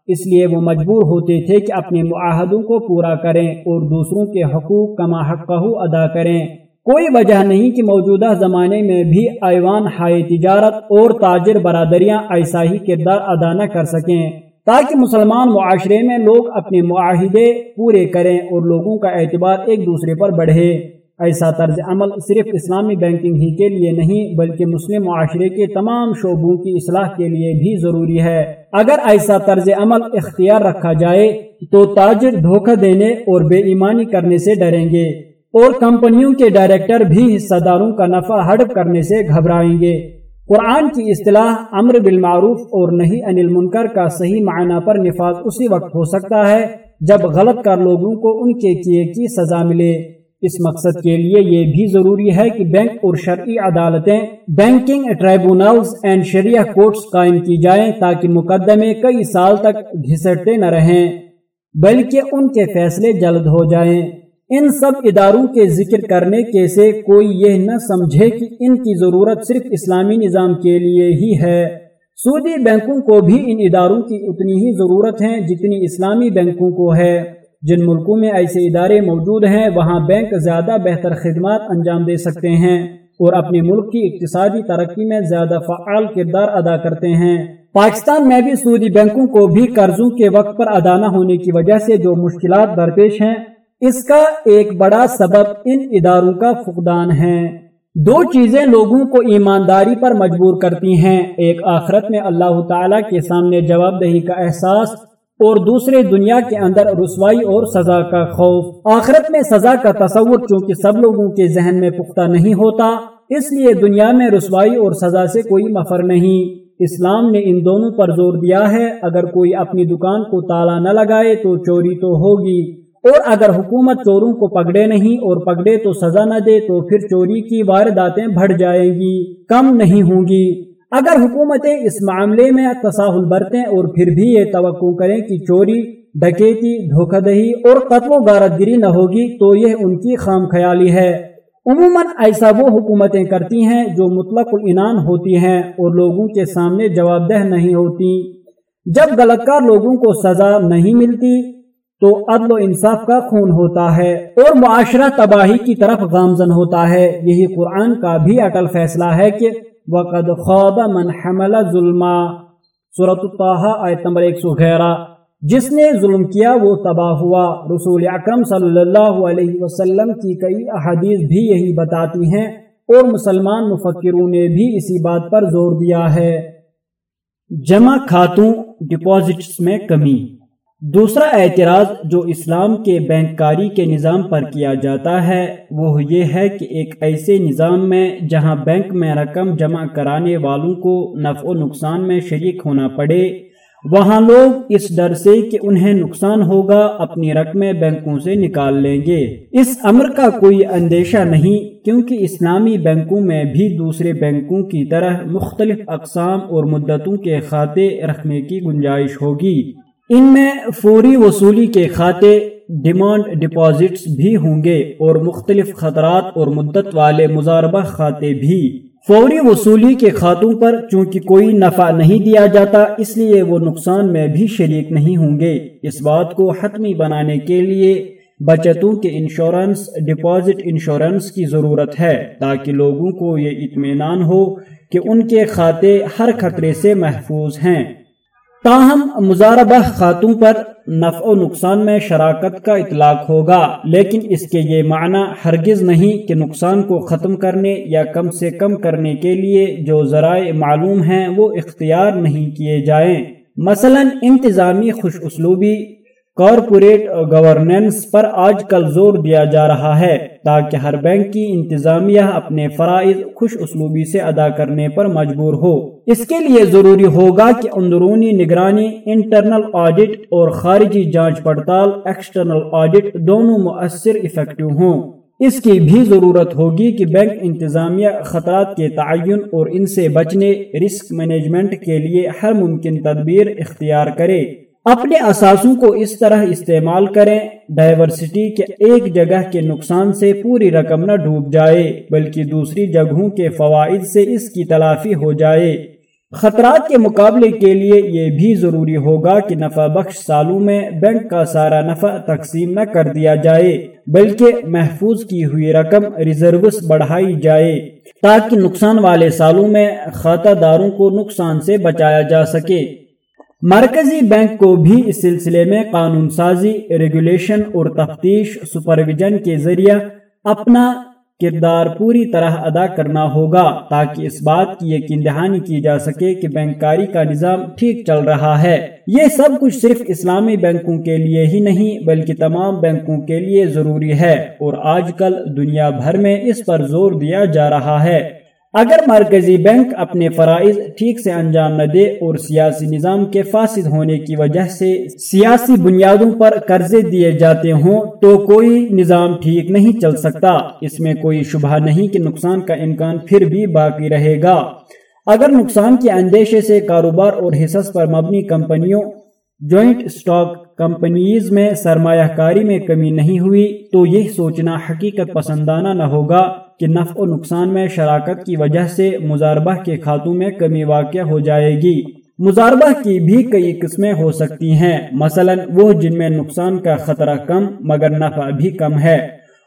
اس لیے وہ مجبور ہوتے تھے کہ اپنے معاہدوں کو پورا کریں اور دوسروں کے حقوق کما حق ادا کریں۔ کوئی وجہ نہیں کہ موجودہ زمانے میں بھی ایوان ہائی تجارت اور تاجر برادریاں ایسا ہی کردار ادا نہ کر سکیں، تاکہ مسلمان معاشرے میں لوگ اپنے معاہدے پورے کریں اور لوگوں کا اعتبار ایک دوسرے پر بڑھے۔ ایسا طرز عمل صرف اسلامی بینکنگ ہی کے لیے نہیں، بلکہ مسلم معاشرے کے تمام شعبوں کی اصلاح کے لیے بھی ضروری ہے۔ اگر ایسا طرز عمل اختیار رکھا جائے، تو تاجر دھوکہ دینے اور بے ایمانی کرنے سے ڈریں گے۔ اور کمپنیوں کے ڈائریکٹر بھی حصہ داروں کا نفع ہڑپ کرنے سے گھبرائیں گے۔ قرآن کی اصطلاح امر بالمعروف اور نہیں انل منکر کا صحیح معنی پر نفاذ اسی وقت ہو سکتا ہے جب غلط کر لوگوں کو ان کے کیے کی سزا ملے۔ اس مقصد کے لیے یہ بھی ضروری ہے کہ بینک اور شرعی عدالتیں، banking tribunals and sharia courts قائم کی جائیں تاکہ مقدمے کئی سال تک گھسٹتے نہ رہیں، بلکہ ان کے فیصلے جلد ہو جائیں۔ ان سب اداروں کے ذکر کرنے کے سے کوئی یہ نہ سمجھے کہ ان کی ضرورت صرف اسلامی نظام کے لیے ہی ہے۔ سعودی بینکوں کو بھی ان اداروں کی اتنی ہی ضرورت ہے جتنی اسلامی بینکوں کو ہے۔ جن ملکوں میں ایسے ادارے موجود ہیں، وہاں بینک زیادہ بہتر خدمات انجام دے سکتے ہیں اور اپنے ملک کی اقتصادی ترقی میں زیادہ فعال کردار ادا کرتے ہیں۔ پاکستان میں بھی سعودی بینکوں کو بھی قرضوں کے وقت پر ادا نہ ہونے کی وجہ سے جو مشکلات درپیش ہیں اس کا ایک بڑا سبب ان اداروں کا فقدان ہے۔ دو چیزیں لوگوں کو ایمانداری پر مجبور کرتی ہیں۔ ایک آخرت میں اللہ تعالی کے سامنے جواب دہی کا احساس اور دوسرے دنیا کے اندر رسوائی اور سزا کا خوف۔ آخرت میں سزا کا تصور چونکہ سب لوگوں کے ذہن میں پختہ نہیں ہوتا، اس لیے دنیا میں رسوائی اور سزا سے کوئی مفر نہیں۔ اسلام نے ان دونوں پر زور دیا ہے۔ اگر کوئی اپنی دکان کو تالا نہ لگائے تو چوری تو ہوگی۔ اور اگر حکومت چوروں کو پکڑے نہیں اور پکڑے تو سزا نہ دے تو پھر چوری کی وارداتیں بڑھ جائیں گی، کم نہیں ہوں گی۔ اگر حکومتیں اس معاملے میں تصاہل برتیں اور پھر بھی یہ توقع کریں کہ چوری، ڈکیتی، دھوکہ دہی اور قتل و غارت گری نہ ہوگی تو یہ ان کی خام خیالی ہے۔ عموماً ایسا وہ حکومتیں کرتی ہیں جو مطلق العنان ہوتی ہیں اور لوگوں کے سامنے جواب دہ نہیں ہوتی۔ جب غلط کار لوگوں کو سزا نہیں ملتی تو عدل و انصاف کا خون ہوتا ہے اور معاشرہ تباہی کی طرف گامزن ہوتا ہے۔ یہی قرآن کا بھی اٹل فیصلہ ہے کہ وقد خواب من حمل ظلم صورت آیت نمبر ایک سو گیارہ۔ جس نے ظلم کیا وہ تباہ ہوا۔ رسول اکرم صلی اللہ علیہ وسلم کی کئی احادیث بھی یہی بتاتی ہیں اور مسلمان مفکروں نے بھی اسی بات پر زور دیا ہے۔ جمع کھاتوں ڈپازٹس میں کمی۔ دوسرا اعتراض جو اسلام کے بینک کاری کے نظام پر کیا جاتا ہے، وہ یہ ہے کہ ایک ایسے نظام میں جہاں بینک میں رقم جمع کرانے والوں کو نفع و نقصان میں شریک ہونا پڑے، وہاں لوگ اس ڈر سے کہ انہیں نقصان ہوگا، اپنی رقمیں بینکوں سے نکال لیں گے۔ اس امر کا کوئی اندیشہ نہیں، کیونکہ اسلامی بینکوں میں بھی دوسرے بینکوں کی طرح مختلف اقسام اور مدتوں کے کھاتے رکھنے کی گنجائش ہوگی۔ ان میں فوری وصولی کے کھاتے ڈیمانڈ ڈپازٹس بھی ہوں گے اور مختلف خطرات اور مدت والے مزاربہ کھاتے بھی۔ فوری وصولی کے خاتوں پر چونکہ کوئی نفع نہیں دیا جاتا، اس لیے وہ نقصان میں بھی شریک نہیں ہوں گے۔ اس بات کو حتمی بنانے کے لیے بچتوں کے انشورنس، ڈپازٹ انشورنس کی ضرورت ہے تاکہ لوگوں کو یہ اطمینان ہو کہ ان کے کھاتے ہر خطرے سے محفوظ ہیں۔ تاہم، مزاربہ خاتون پر نفع و نقصان میں شراکت کا اطلاق ہوگا، لیکن اس کے یہ معنی ہرگز نہیں کہ نقصان کو ختم کرنے یا کم سے کم کرنے کے لیے جو ذرائع معلوم ہیں وہ اختیار نہیں کیے جائیں۔ مثلا، انتظامی خوش اسلوبی کارپوریٹ گورننس پر آج کل زور دیا جا رہا ہے تاکہ ہر بینک کی انتظامیہ اپنے فرائض خوش اسلوبی سے ادا کرنے پر مجبور ہو۔ اس کے لیے ضروری ہوگا کہ اندرونی نگرانی، انٹرنل آڈٹ اور خارجی جانچ پڑتال، ایکسٹرنل آڈٹ دونوں مؤثر افیکٹو ہوں۔ اس کی بھی ضرورت ہوگی کہ بینک انتظامیہ خطرات کے تعین اور ان سے بچنے رسک مینجمنٹ کے لیے ہر ممکن تدبیر اختیار کرے۔ اپنے اثاثوں کو اس طرح استعمال کریں ڈائیورسٹی کے ایک جگہ کے نقصان سے پوری رقم نہ ڈوب جائے، بلکہ دوسری جگہوں کے فوائد سے اس کی تلافی ہو جائے۔ خطرات کے مقابلے کے لیے یہ بھی ضروری ہوگا کہ نفع بخش سالوں میں بینک کا سارا نفع تقسیم نہ کر دیا جائے، بلکہ محفوظ کی ہوئی رقم ریزروس بڑھائی جائے، تاکہ نقصان والے سالوں میں خاتہ داروں کو نقصان سے بچایا جا سکے۔ مرکزی بینک کو بھی اس سلسلے میں قانون سازی ریگولیشن اور تفتیش سپرویژن کے ذریعہ اپنا کردار پوری طرح ادا کرنا ہوگا تاکہ اس بات کی یقین دہانی کی جا سکے کہ بینکاری کا نظام ٹھیک چل رہا ہے۔ یہ سب کچھ صرف اسلامی بینکوں کے لیے ہی نہیں، بلکہ تمام بینکوں کے لیے ضروری ہے اور آج کل دنیا بھر میں اس پر زور دیا جا رہا ہے۔ اگر مرکزی بینک اپنے فرائض ٹھیک سے انجام نہ دے اور سیاسی نظام کے فاسد ہونے کی وجہ سے سیاسی بنیادوں پر قرضے دیے جاتے ہوں تو کوئی نظام ٹھیک نہیں چل سکتا۔ اس میں کوئی شبہ نہیں کہ نقصان کا امکان پھر بھی باقی رہے گا۔ اگر نقصان کے اندیشے سے کاروبار اور حصص پر مبنی کمپنیوں، جوائنٹ اسٹاک کمپنیز میں سرمایہ کاری میں کمی نہیں ہوئی تو یہ سوچنا حقیقت پسندانہ نہ ہوگا۔ کہ نفع و نقصان میں شراکت کی وجہ سے مزاربہ کے کھاتوں میں کمی واقع ہو جائے گی۔ مزاربہ کی بھی کئی قسمیں ہو سکتی ہیں۔ مثلا وہ جن میں نقصان کا خطرہ کم مگر نفع بھی کم ہے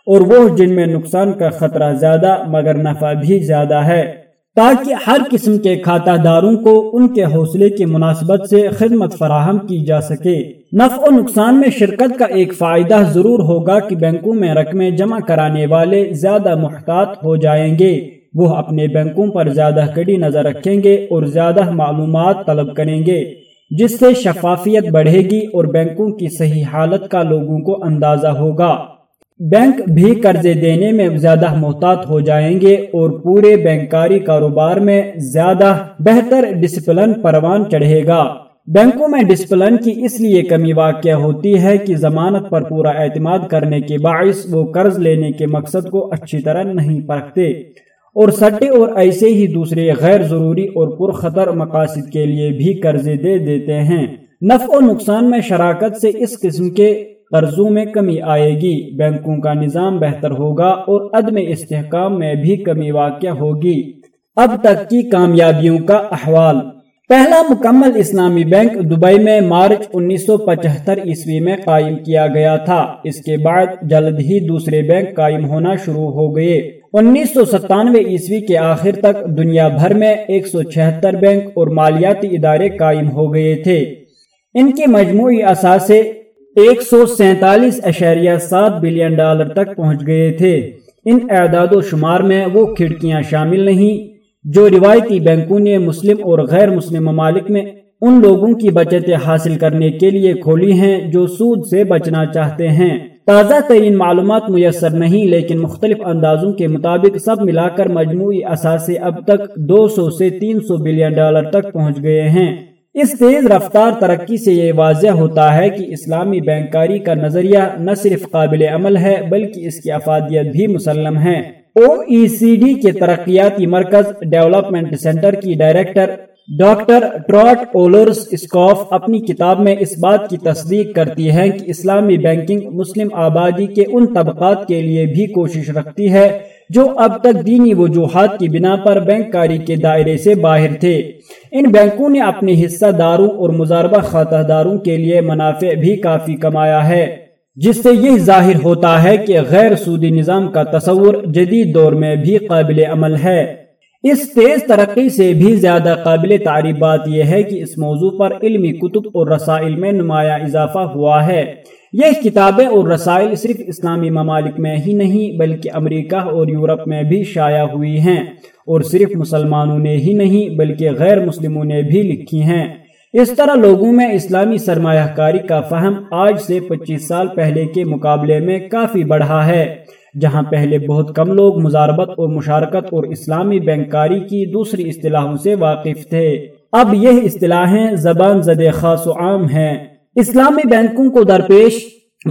اور وہ جن میں نقصان کا خطرہ زیادہ مگر نفع بھی زیادہ ہے۔ تاکہ ہر قسم کے کھاتہ داروں کو ان کے حوصلے کی مناسبت سے خدمت فراہم کی جا سکے۔ نفع و نقصان میں شرکت کا ایک فائدہ ضرور ہوگا کہ بینکوں میں رقمیں جمع کرانے والے زیادہ محتاط ہو جائیں گے۔ وہ اپنے بینکوں پر زیادہ کڑی نظر رکھیں گے اور زیادہ معلومات طلب کریں گے، جس سے شفافیت بڑھے گی اور بینکوں کی صحیح حالت کا لوگوں کو اندازہ ہوگا۔ بینک بھی قرضے دینے میں زیادہ محتاط ہو جائیں گے اور پورے بینکاری کاروبار میں زیادہ بہتر ڈسپلن پروان چڑھے گا۔ بینکوں میں ڈسپلن کی اس لیے کمی واقع ہوتی ہے کہ ضمانت پر پورا اعتماد کرنے کے باعث وہ قرض لینے کے مقصد کو اچھی طرح نہیں پرکھتے اور سٹے اور ایسے ہی دوسرے غیر ضروری اور پرخطر مقاصد کے لیے بھی قرضے دے دیتے ہیں۔ نفع و نقصان میں شراکت سے اس قسم کے قرضوں میں کمی آئے گی۔ بینکوں کا نظام بہتر ہوگا اور عدم استحکام میں بھی کمی واقع ہوگی۔ اب تک کی کامیابیوں کا احوال۔ پہلا مکمل اسلامی بینک دبئی میں مارچ انیس سو پچہتر عیسوی میں قائم کیا گیا تھا۔ اس کے بعد جلد ہی دوسرے بینک قائم ہونا شروع ہو گئے۔ انیس سو ستانوے عیسوی کے آخر تک دنیا بھر میں ایک سو چھہتر بینک اور مالیاتی ادارے قائم ہو گئے تھے۔ ان کے مجموعی اثاثے ایک سو سینتالیس اشاریہ سات بلین ڈالر تک پہنچ گئے تھے۔ ان اعداد و شمار میں وہ کھڑکیاں شامل نہیں، جو روایتی بینکوں نے مسلم اور غیر مسلم ممالک میں ان لوگوں کی بچتیں حاصل کرنے کے لیے کھولی ہیں جو سود سے بچنا چاہتے ہیں۔ تازہ ترین معلومات میسر نہیں، لیکن مختلف اندازوں کے مطابق سب ملا کر مجموعی اثاثے اب تک دو سو سے تین سو بلین ڈالر تک پہنچ گئے ہیں۔ اس تیز رفتار ترقی سے یہ واضح ہوتا ہے کہ اسلامی بینکاری کا نظریہ نہ صرف قابل عمل ہے بلکہ اس کی افادیت بھی مسلم ہے۔ او ای سی ڈی کے ترقیاتی مرکز ڈیولپمنٹ سینٹر کی ڈائریکٹر ڈاکٹر ٹراٹ اولرس اسکوف اپنی کتاب میں اس بات کی تصدیق کرتی ہے کہ اسلامی بینکنگ مسلم آبادی کے ان طبقات کے لیے بھی کوشش رکھتی ہے جو اب تک دینی وجوہات کی بنا پر بینک کاری کے دائرے سے باہر تھے۔ ان بینکوں نے اپنے حصہ داروں اور مزاربہ خاتہ داروں کے لیے منافع بھی کافی کمایا ہے، جس سے یہ ظاہر ہوتا ہے کہ غیر سودی نظام کا تصور جدید دور میں بھی قابل عمل ہے۔ اس تیز ترقی سے بھی زیادہ قابل تعریف بات یہ ہے کہ اس موضوع پر علمی کتب اور رسائل میں نمایاں اضافہ ہوا ہے۔ یہ کتابیں اور رسائل صرف اسلامی ممالک میں ہی نہیں بلکہ امریکہ اور یورپ میں بھی شائع ہوئی ہیں اور صرف مسلمانوں نے ہی نہیں بلکہ غیر مسلموں نے بھی لکھی ہیں۔ اس طرح لوگوں میں اسلامی سرمایہ کاری کا فہم آج سے پچیس سال پہلے کے مقابلے میں کافی بڑھا ہے، جہاں پہلے بہت کم لوگ مزاربت اور مشارکت اور اسلامی بینکاری کی دوسری اصطلاحوں سے واقف تھے۔ اب یہ اصطلاحیں زبان زد خاص و عام ہیں۔ اسلامی بینکوں کو درپیش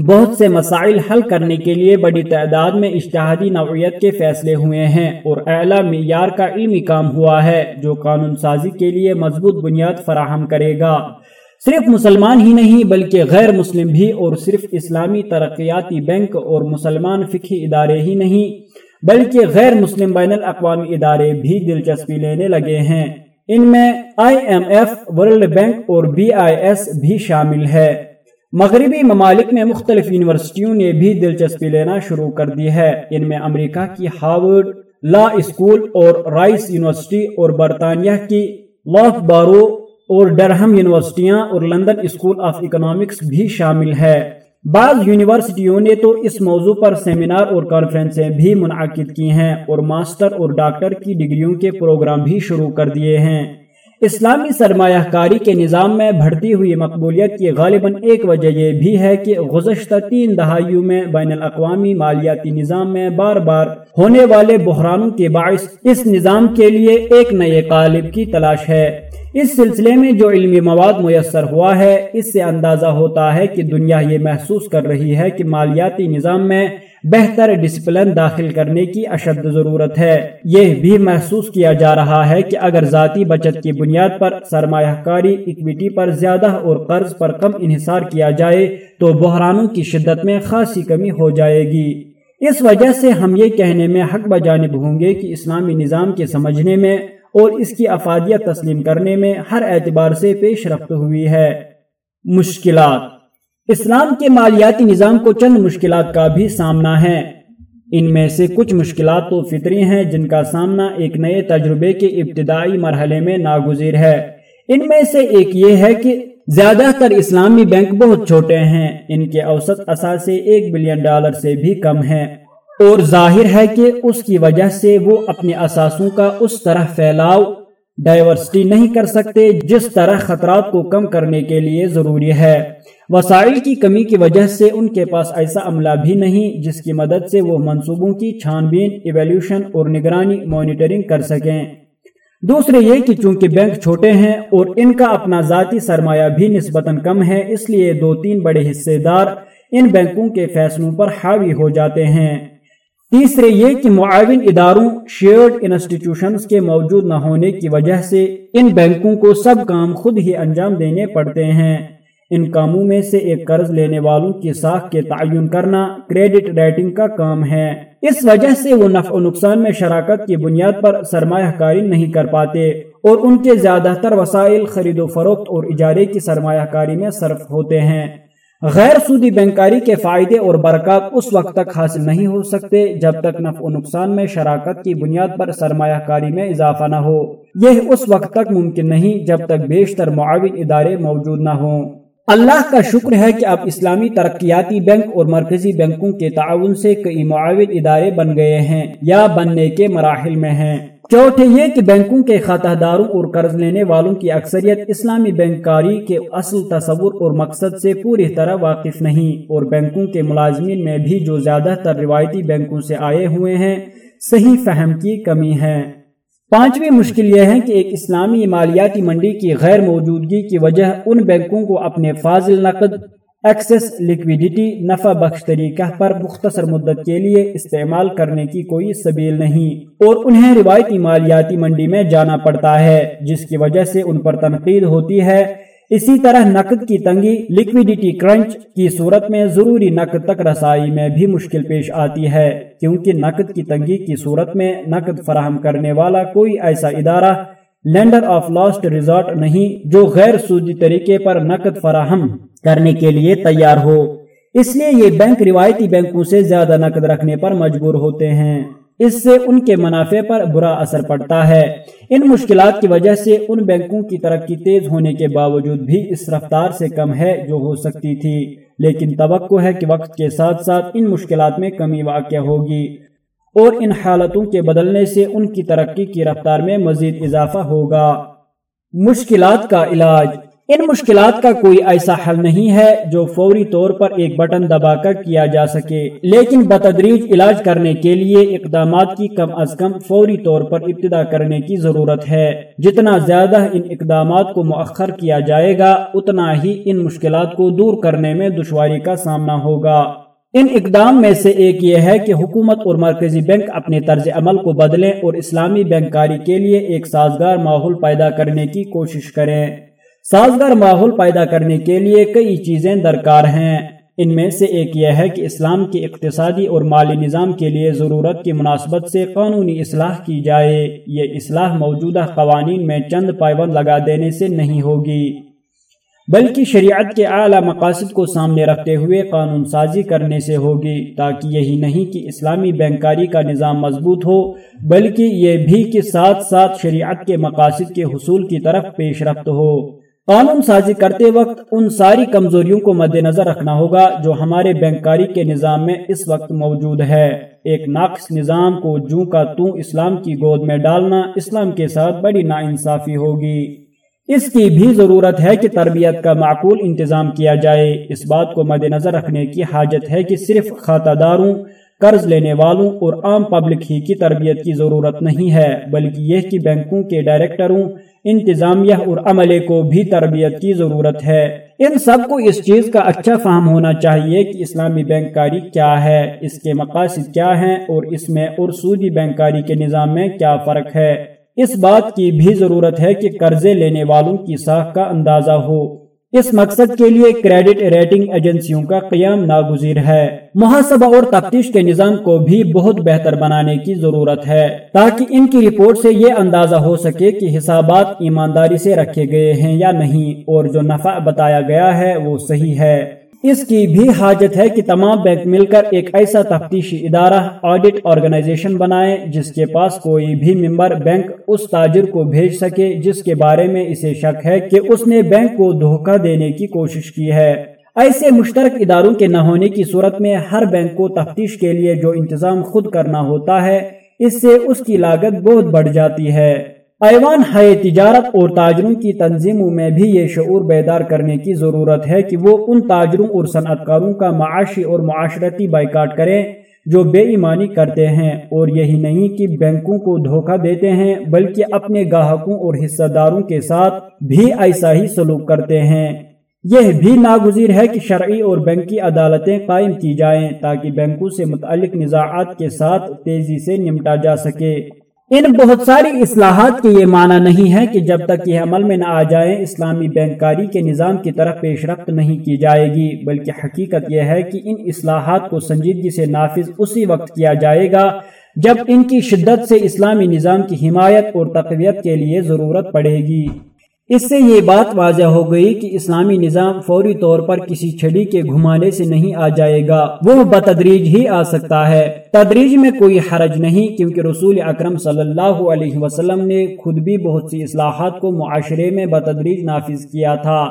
بہت سے مسائل حل کرنے کے لیے بڑی تعداد میں اشتہادی نوعیت کے فیصلے ہوئے ہیں اور اعلیٰ معیار کا علمی کام ہوا ہے جو قانون سازی کے لیے مضبوط بنیاد فراہم کرے گا۔ صرف مسلمان ہی نہیں بلکہ غیر مسلم بھی اور صرف اسلامی ترقیاتی بینک اور مسلمان فقہی ادارے ہی نہیں بلکہ غیر مسلم بین الاقوامی ادارے بھی دلچسپی لینے لگے ہیں۔ ان میں I M F, world bank اور بی آئی ایس بھی شامل ہے۔ مغربی ممالک میں مختلف یونیورسٹیوں نے بھی دلچسپی لینا شروع کر دی ہے۔ ان میں امریکہ کی ہارورڈ لا اسکول اور رائس یونیورسٹی اور برطانیہ کی لاف بارو اور ڈرہم یونیورسٹیاں اور لندن اسکول آف اکنامکس بھی شامل ہے۔ بعض یونیورسٹیوں نے تو اس موضوع پر سیمینار اور کانفرنسیں بھی منعقد کی ہیں اور ماسٹر اور ڈاکٹر کی ڈگریوں کے پروگرام بھی شروع کر دیے ہیں۔ اسلامی سرمایہ کاری کے نظام میں بڑھتی ہوئی مقبولیت کی غالباً ایک وجہ یہ بھی ہے کہ گزشتہ تین دہائیوں میں بین الاقوامی مالیاتی نظام میں بار بار ہونے والے بحرانوں کے باعث اس نظام کے لیے ایک نئے قالب کی تلاش ہے۔ اس سلسلے میں جو علمی مواد میسر ہوا ہے، اس سے اندازہ ہوتا ہے کہ دنیا یہ محسوس کر رہی ہے کہ مالیاتی نظام میں بہتر ڈسپلن داخل کرنے کی اشد ضرورت ہے۔ یہ بھی محسوس کیا جا رہا ہے کہ اگر ذاتی بچت کی بنیاد پر سرمایہ کاری اکویٹی پر زیادہ اور قرض پر کم انحصار کیا جائے، تو بحرانوں کی شدت میں خاصی کمی ہو جائے گی۔ اس وجہ سے ہم یہ کہنے میں حق بجانب ہوں گے کہ اسلامی نظام کے سمجھنے میں اور اس کی افادیت تسلیم کرنے میں ہر اعتبار سے پیش رفت ہوئی ہے۔ مشکلات۔ اسلام کے مالیاتی نظام کو چند مشکلات کا بھی سامنا ہے۔ ان میں سے کچھ مشکلات تو فطری ہیں جن کا سامنا ایک نئے تجربے کے ابتدائی مرحلے میں ناگزیر ہے۔ ان میں سے ایک یہ ہے کہ زیادہ تر اسلامی بینک بہت چھوٹے ہیں۔ ان کے اوسط اثاثے ایک بلین ڈالر سے بھی کم ہیں۔ اور ظاہر ہے کہ اس کی وجہ سے وہ اپنے اثاثوں کا اس طرح پھیلاؤ ڈائیورسٹی نہیں کر سکتے جس طرح خطرات کو کم کرنے کے لیے ضروری ہے۔ وسائل کی کمی کی وجہ سے ان کے پاس ایسا عملہ بھی نہیں جس کی مدد سے وہ منصوبوں کی چھان بین ایویلیوشن اور نگرانی مانیٹرنگ کر سکیں۔ دوسرے یہ کہ چونکہ بینک چھوٹے ہیں اور ان کا اپنا ذاتی سرمایہ بھی نسبتاً کم ہے، اس لیے دو تین بڑے حصے دار ان بینکوں کے فیصلوں پر حاوی ہو جاتے ہیں۔ تیسرے یہ کہ معاون اداروں شیئرڈ انسٹیٹیوشنز کے موجود نہ ہونے کی وجہ سے ان بینکوں کو سب کام خود ہی انجام دینے پڑتے ہیں۔ ان کاموں میں سے ایک قرض لینے والوں کی ساکھ کے تعین کرنا کریڈٹ ریٹنگ کا کام ہے۔ اس وجہ سے وہ نفع و نقصان میں شراکت کی بنیاد پر سرمایہ کاری نہیں کر پاتے اور ان کے زیادہ تر وسائل خرید و فروخت اور اجارے کی سرمایہ کاری میں صرف ہوتے ہیں۔ غیر سودی بینکاری کے فائدے اور برکات اس وقت تک حاصل نہیں ہو سکتے جب تک نفع و نقصان میں شراکت کی بنیاد پر سرمایہ کاری میں اضافہ نہ ہو۔ یہ اس وقت تک ممکن نہیں جب تک بیشتر معاون ادارے موجود نہ ہوں۔ اللہ کا شکر ہے کہ اب اسلامی ترقیاتی بینک اور مرکزی بینکوں کے تعاون سے کئی معاون ادارے بن گئے ہیں یا بننے کے مراحل میں ہیں۔ چوتھے یہ کہ بینکوں کے خاتہ داروں اور قرض لینے والوں کی اکثریت اسلامی بینکاری کے اصل تصور اور مقصد سے پوری طرح واقف نہیں اور بینکوں کے ملازمین میں بھی جو زیادہ تر روایتی بینکوں سے آئے ہوئے ہیں، صحیح فہم کی کمی ہے۔ پانچویں مشکل یہ ہے کہ ایک اسلامی مالیاتی منڈی کی غیر موجودگی کی وجہ ان بینکوں کو اپنے فاضل نقد ایکسس لکویڈیٹی نفع بخش طریقہ پر مختصر مدت کے لیے استعمال کرنے کی کوئی سبیل نہیں۔ اور انہیں روایتی مالیاتی منڈی میں جانا پڑتا ہے، جس کی وجہ سے ان پر تنقید ہوتی ہے۔ اسی طرح نقد کی تنگی لکویڈیٹی کرنچ کی صورت میں ضروری نقد تک رسائی میں بھی مشکل پیش آتی ہے۔ کیونکہ نقد کی تنگی کی صورت میں نقد فراہم کرنے والا کوئی ایسا ادارہ لینڈر آف لاسٹ ریزارٹ نہیں، جو غیر سودی طریقے پر نقد فراہم کرنے کے لیے تیار ہو۔ اس لیے یہ بینک روایتی بینکوں سے زیادہ نقد رکھنے پر مجبور ہوتے ہیں۔ اس سے ان کے منافع پر برا اثر پڑتا ہے۔ ان مشکلات کی وجہ سے ان بینکوں کی ترقی تیز ہونے کے باوجود بھی اس رفتار سے کم ہے جو ہو سکتی تھی۔ لیکن توقع ہے کہ وقت کے ساتھ ساتھ ان مشکلات میں کمی واقع ہوگی۔ اور ان حالتوں کے بدلنے سے ان کی ترقی کی رفتار میں مزید اضافہ ہوگا۔ مشکلات کا علاج۔ ان مشکلات کا کوئی ایسا حل نہیں ہے جو فوری طور پر ایک بٹن دبا کر کیا جا سکے، لیکن بتدریج علاج کرنے کے لیے اقدامات کی کم از کم فوری طور پر ابتدا کرنے کی ضرورت ہے۔ جتنا زیادہ ان اقدامات کو مؤخر کیا جائے گا، اتنا ہی ان مشکلات کو دور کرنے میں دشواری کا سامنا ہوگا۔ ان اقدام میں سے ایک یہ ہے کہ حکومت اور مرکزی بینک اپنے طرز عمل کو بدلیں اور اسلامی بینکاری کے لیے ایک سازگار ماحول پیدا کرنے کی کوشش کریں۔ سازگار ماحول پیدا کرنے کے لیے کئی چیزیں درکار ہیں۔ ان میں سے ایک یہ ہے کہ اسلام کے اقتصادی اور مالی نظام کے لیے ضرورت کی مناسبت سے قانونی اصلاح کی جائے۔ یہ اصلاح موجودہ قوانین میں چند پائبند لگا دینے سے نہیں ہوگی۔ بلکہ شریعت کے اعلیٰ مقاصد کو سامنے رکھتے ہوئے قانون سازی کرنے سے ہوگی، تاکہ یہی نہیں کہ اسلامی بینکاری کا نظام مضبوط ہو، بلکہ یہ بھی کہ ساتھ ساتھ شریعت کے مقاصد کے حصول کی طرف پیش رفت ہو۔ قانون سازی کرتے وقت ان ساری کمزوریوں کو مد نظر رکھنا ہوگا جو ہمارے بینکاری کے نظام میں اس وقت موجود ہے۔ ایک ناقص نظام کو جو کا تو اسلام کی گود میں ڈالنا اسلام کے ساتھ بڑی ناانصافی ہوگی۔ اس کی بھی ضرورت ہے کہ تربیت کا معقول انتظام کیا جائے۔ اس بات کو مد نظر رکھنے کی حاجت ہے کہ صرف خاتہ داروں، قرض لینے والوں اور عام پبلک ہی کی تربیت کی ضرورت نہیں ہے، بلکہ یہ کہ بینکوں کے ڈائریکٹروں، انتظامیہ اور عملے کو بھی تربیت کی ضرورت ہے۔ ان سب کو اس چیز کا اچھا فہم ہونا چاہیے کہ اسلامی بینکاری کیا ہے، اس کے مقاصد کیا ہیں اور اس میں اور سودی بینکاری کے نظام میں کیا فرق ہے۔ اس بات کی بھی ضرورت ہے کہ قرضے لینے والوں کی ساکھ کا اندازہ ہو۔ اس مقصد کے لیے کریڈٹ ریٹنگ ایجنسیوں کا قیام ناگزیر ہے۔ محاسبہ اور تفتیش کے نظام کو بھی بہت بہتر بنانے کی ضرورت ہے تاکہ ان کی رپورٹ سے یہ اندازہ ہو سکے کہ حسابات ایمانداری سے رکھے گئے ہیں یا نہیں اور جو نفع بتایا گیا ہے وہ صحیح ہے۔ اس کی بھی حاجت ہے کہ تمام بینک مل کر ایک ایسا تفتیشی ادارہ آڈٹ آرگنائزیشن بنائے جس کے پاس کوئی بھی ممبر بینک اس تاجر کو بھیج سکے، جس کے بارے میں اسے شک ہے کہ اس نے بینک کو دھوکہ دینے کی کوشش کی ہے۔ ایسے مشترک اداروں کے نہ ہونے کی صورت میں ہر بینک کو تفتیش کے لیے جو انتظام خود کرنا ہوتا ہے، اس سے اس کی لاگت بہت بڑھ جاتی ہے۔ ایوان ہے، تجارت اور تاجروں کی تنظیموں میں بھی یہ شعور بیدار کرنے کی ضرورت ہے کہ وہ ان تاجروں اور صنعت کاروں کا معاشی اور معاشرتی بائیکاٹ کریں جو بے ایمانی کرتے ہیں اور یہی نہیں کہ بینکوں کو دھوکہ دیتے ہیں، بلکہ اپنے گاہکوں اور حصہ داروں کے ساتھ بھی ایسا ہی سلوک کرتے ہیں۔ یہ بھی ناگزیر ہے کہ شرعی اور بینکی عدالتیں قائم کی جائیں تاکہ بینکوں سے متعلق نزاعات کے ساتھ تیزی سے نمٹا جا سکے۔ ان بہت ساری اصلاحات کے یہ معنی نہیں ہے کہ جب تک یہ عمل میں نہ آ جائیں اسلامی بینکاری کے نظام کی طرف پیش رفت نہیں کی جائے گی، بلکہ حقیقت یہ ہے کہ ان اصلاحات کو سنجیدگی سے نافذ اسی وقت کیا جائے گا جب ان کی شدت سے اسلامی نظام کی حمایت اور تقویت کے لیے ضرورت پڑے گی۔ اس سے یہ بات واضح ہو گئی کہ اسلامی نظام فوری طور پر کسی چھڑی کے گھمانے سے نہیں آ جائے گا۔ وہ بتدریج ہی آ سکتا ہے۔ تدریج میں کوئی حرج نہیں کیونکہ رسول اکرم صلی اللہ علیہ وسلم نے خود بھی بہت سی اصلاحات کو معاشرے میں بتدریج نافذ کیا تھا۔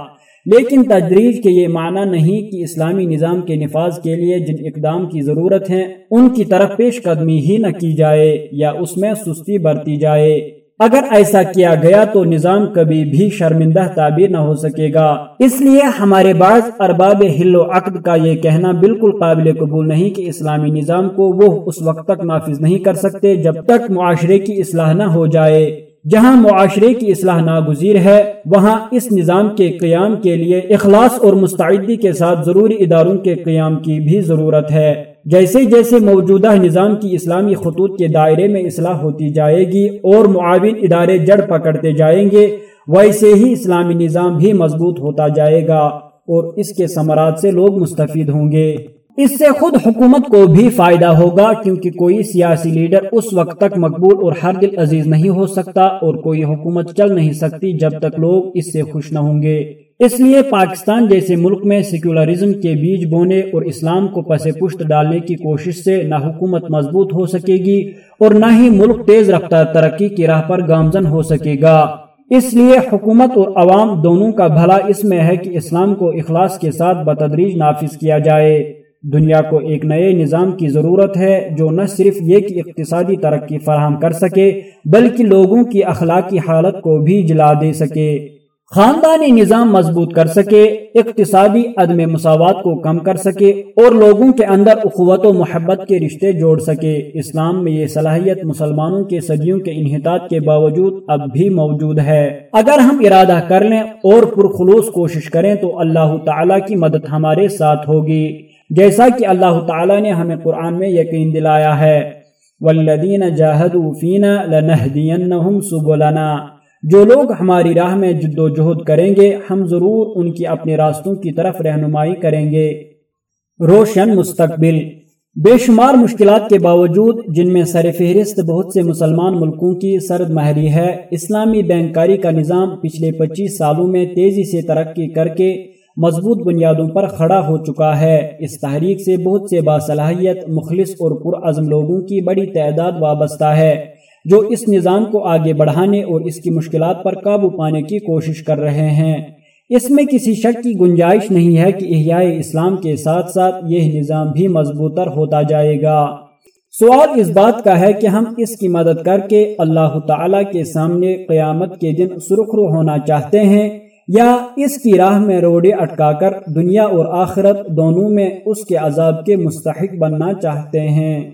لیکن تدریج کے یہ معنی نہیں کہ اسلامی نظام کے نفاذ کے لیے جن اقدام کی ضرورت ہیں، ان کی طرف پیش قدمی ہی نہ کی جائے یا اس میں سستی برتی جائے۔ اگر ایسا کیا گیا تو نظام کبھی بھی شرمندہ تعبیر نہ ہو سکے گا۔ اس لیے ہمارے بعض ارباب ہل و عقد کا یہ کہنا بالکل قابل قبول نہیں کہ اسلامی نظام کو وہ اس وقت تک نافذ نہیں کر سکتے جب تک معاشرے کی اصلاح نہ ہو جائے۔ جہاں معاشرے کی اصلاح ناگزیر ہے، وہاں اس نظام کے قیام کے لیے اخلاص اور مستعدی کے ساتھ ضروری اداروں کے قیام کی بھی ضرورت ہے۔ جیسے جیسے موجودہ نظام کی اسلامی خطوط کے دائرے میں اصلاح ہوتی جائے گی اور معاون ادارے جڑ پکڑتے جائیں گے، ویسے ہی اسلامی نظام بھی مضبوط ہوتا جائے گا اور اس کے ثمرات سے لوگ مستفید ہوں گے۔ اس سے خود حکومت کو بھی فائدہ ہوگا کیونکہ کوئی سیاسی لیڈر اس وقت تک مقبول اور ہر دل عزیز نہیں ہو سکتا اور کوئی حکومت چل نہیں سکتی جب تک لوگ اس سے خوش نہ ہوں گے۔ اس لیے پاکستان جیسے ملک میں سیکولرزم کے بیج بونے اور اسلام کو پس پشت ڈالنے کی کوشش سے نہ حکومت مضبوط ہو سکے گی اور نہ ہی ملک تیز رفتار ترقی کی راہ پر گامزن ہو سکے گا۔ اس لیے حکومت اور عوام دونوں کا بھلا اس میں ہے کہ اسلام کو اخلاص کے ساتھ بتدریج نافذ کیا جائے۔ دنیا کو ایک نئے نظام کی ضرورت ہے جو نہ صرف یہ کہ اقتصادی ترقی فراہم کر سکے، بلکہ لوگوں کی اخلاقی حالت کو بھی جلا دے سکے۔ خاندانی نظام مضبوط کر سکے، اقتصادی عدم مساوات کو کم کر سکے اور لوگوں کے اندر اخوت و محبت کے رشتے جوڑ سکے۔ اسلام میں یہ صلاحیت مسلمانوں کے صدیوں کے انحطاط کے باوجود اب بھی موجود ہے۔ اگر ہم ارادہ کر لیں اور پرخلوص کوشش کریں تو اللہ تعالیٰ کی مدد ہمارے ساتھ ہوگی۔ جیسا کہ اللہ تعالیٰ نے ہمیں قرآن میں یقین دلایا ہے۔ والذین جاہدوا فینا لنہدینہم سبلنا۔ جو لوگ ہماری راہ میں جد و جہد کریں گے، ہم ضرور ان کی اپنے راستوں کی طرف رہنمائی کریں گے۔ روشن مستقبل۔ بے شمار مشکلات کے باوجود، جن میں سر فہرست بہت سے مسلمان ملکوں کی سرد مہری ہے، اسلامی بینکاری کا نظام پچھلے پچیس سالوں میں تیزی سے ترقی کر کے مضبوط بنیادوں پر کھڑا ہو چکا ہے۔ اس تحریک سے بہت سے باصلاحیت، مخلص اور پرعزم لوگوں کی بڑی تعداد وابستہ ہے، جو اس نظام کو آگے بڑھانے اور اس کی مشکلات پر قابو پانے کی کوشش کر رہے ہیں۔ اس میں کسی شک کی گنجائش نہیں ہے کہ احیاء اسلام کے ساتھ ساتھ یہ نظام بھی مضبوطر ہوتا جائے گا۔ سوال اس بات کا ہے کہ ہم اس کی مدد کر کے اللہ تعالی کے سامنے قیامت کے دن سرخرو ہونا چاہتے ہیں۔ یا اس کی راہ میں روڑے اٹکا کر دنیا اور آخرت دونوں میں اس کے عذاب کے مستحق بننا چاہتے ہیں۔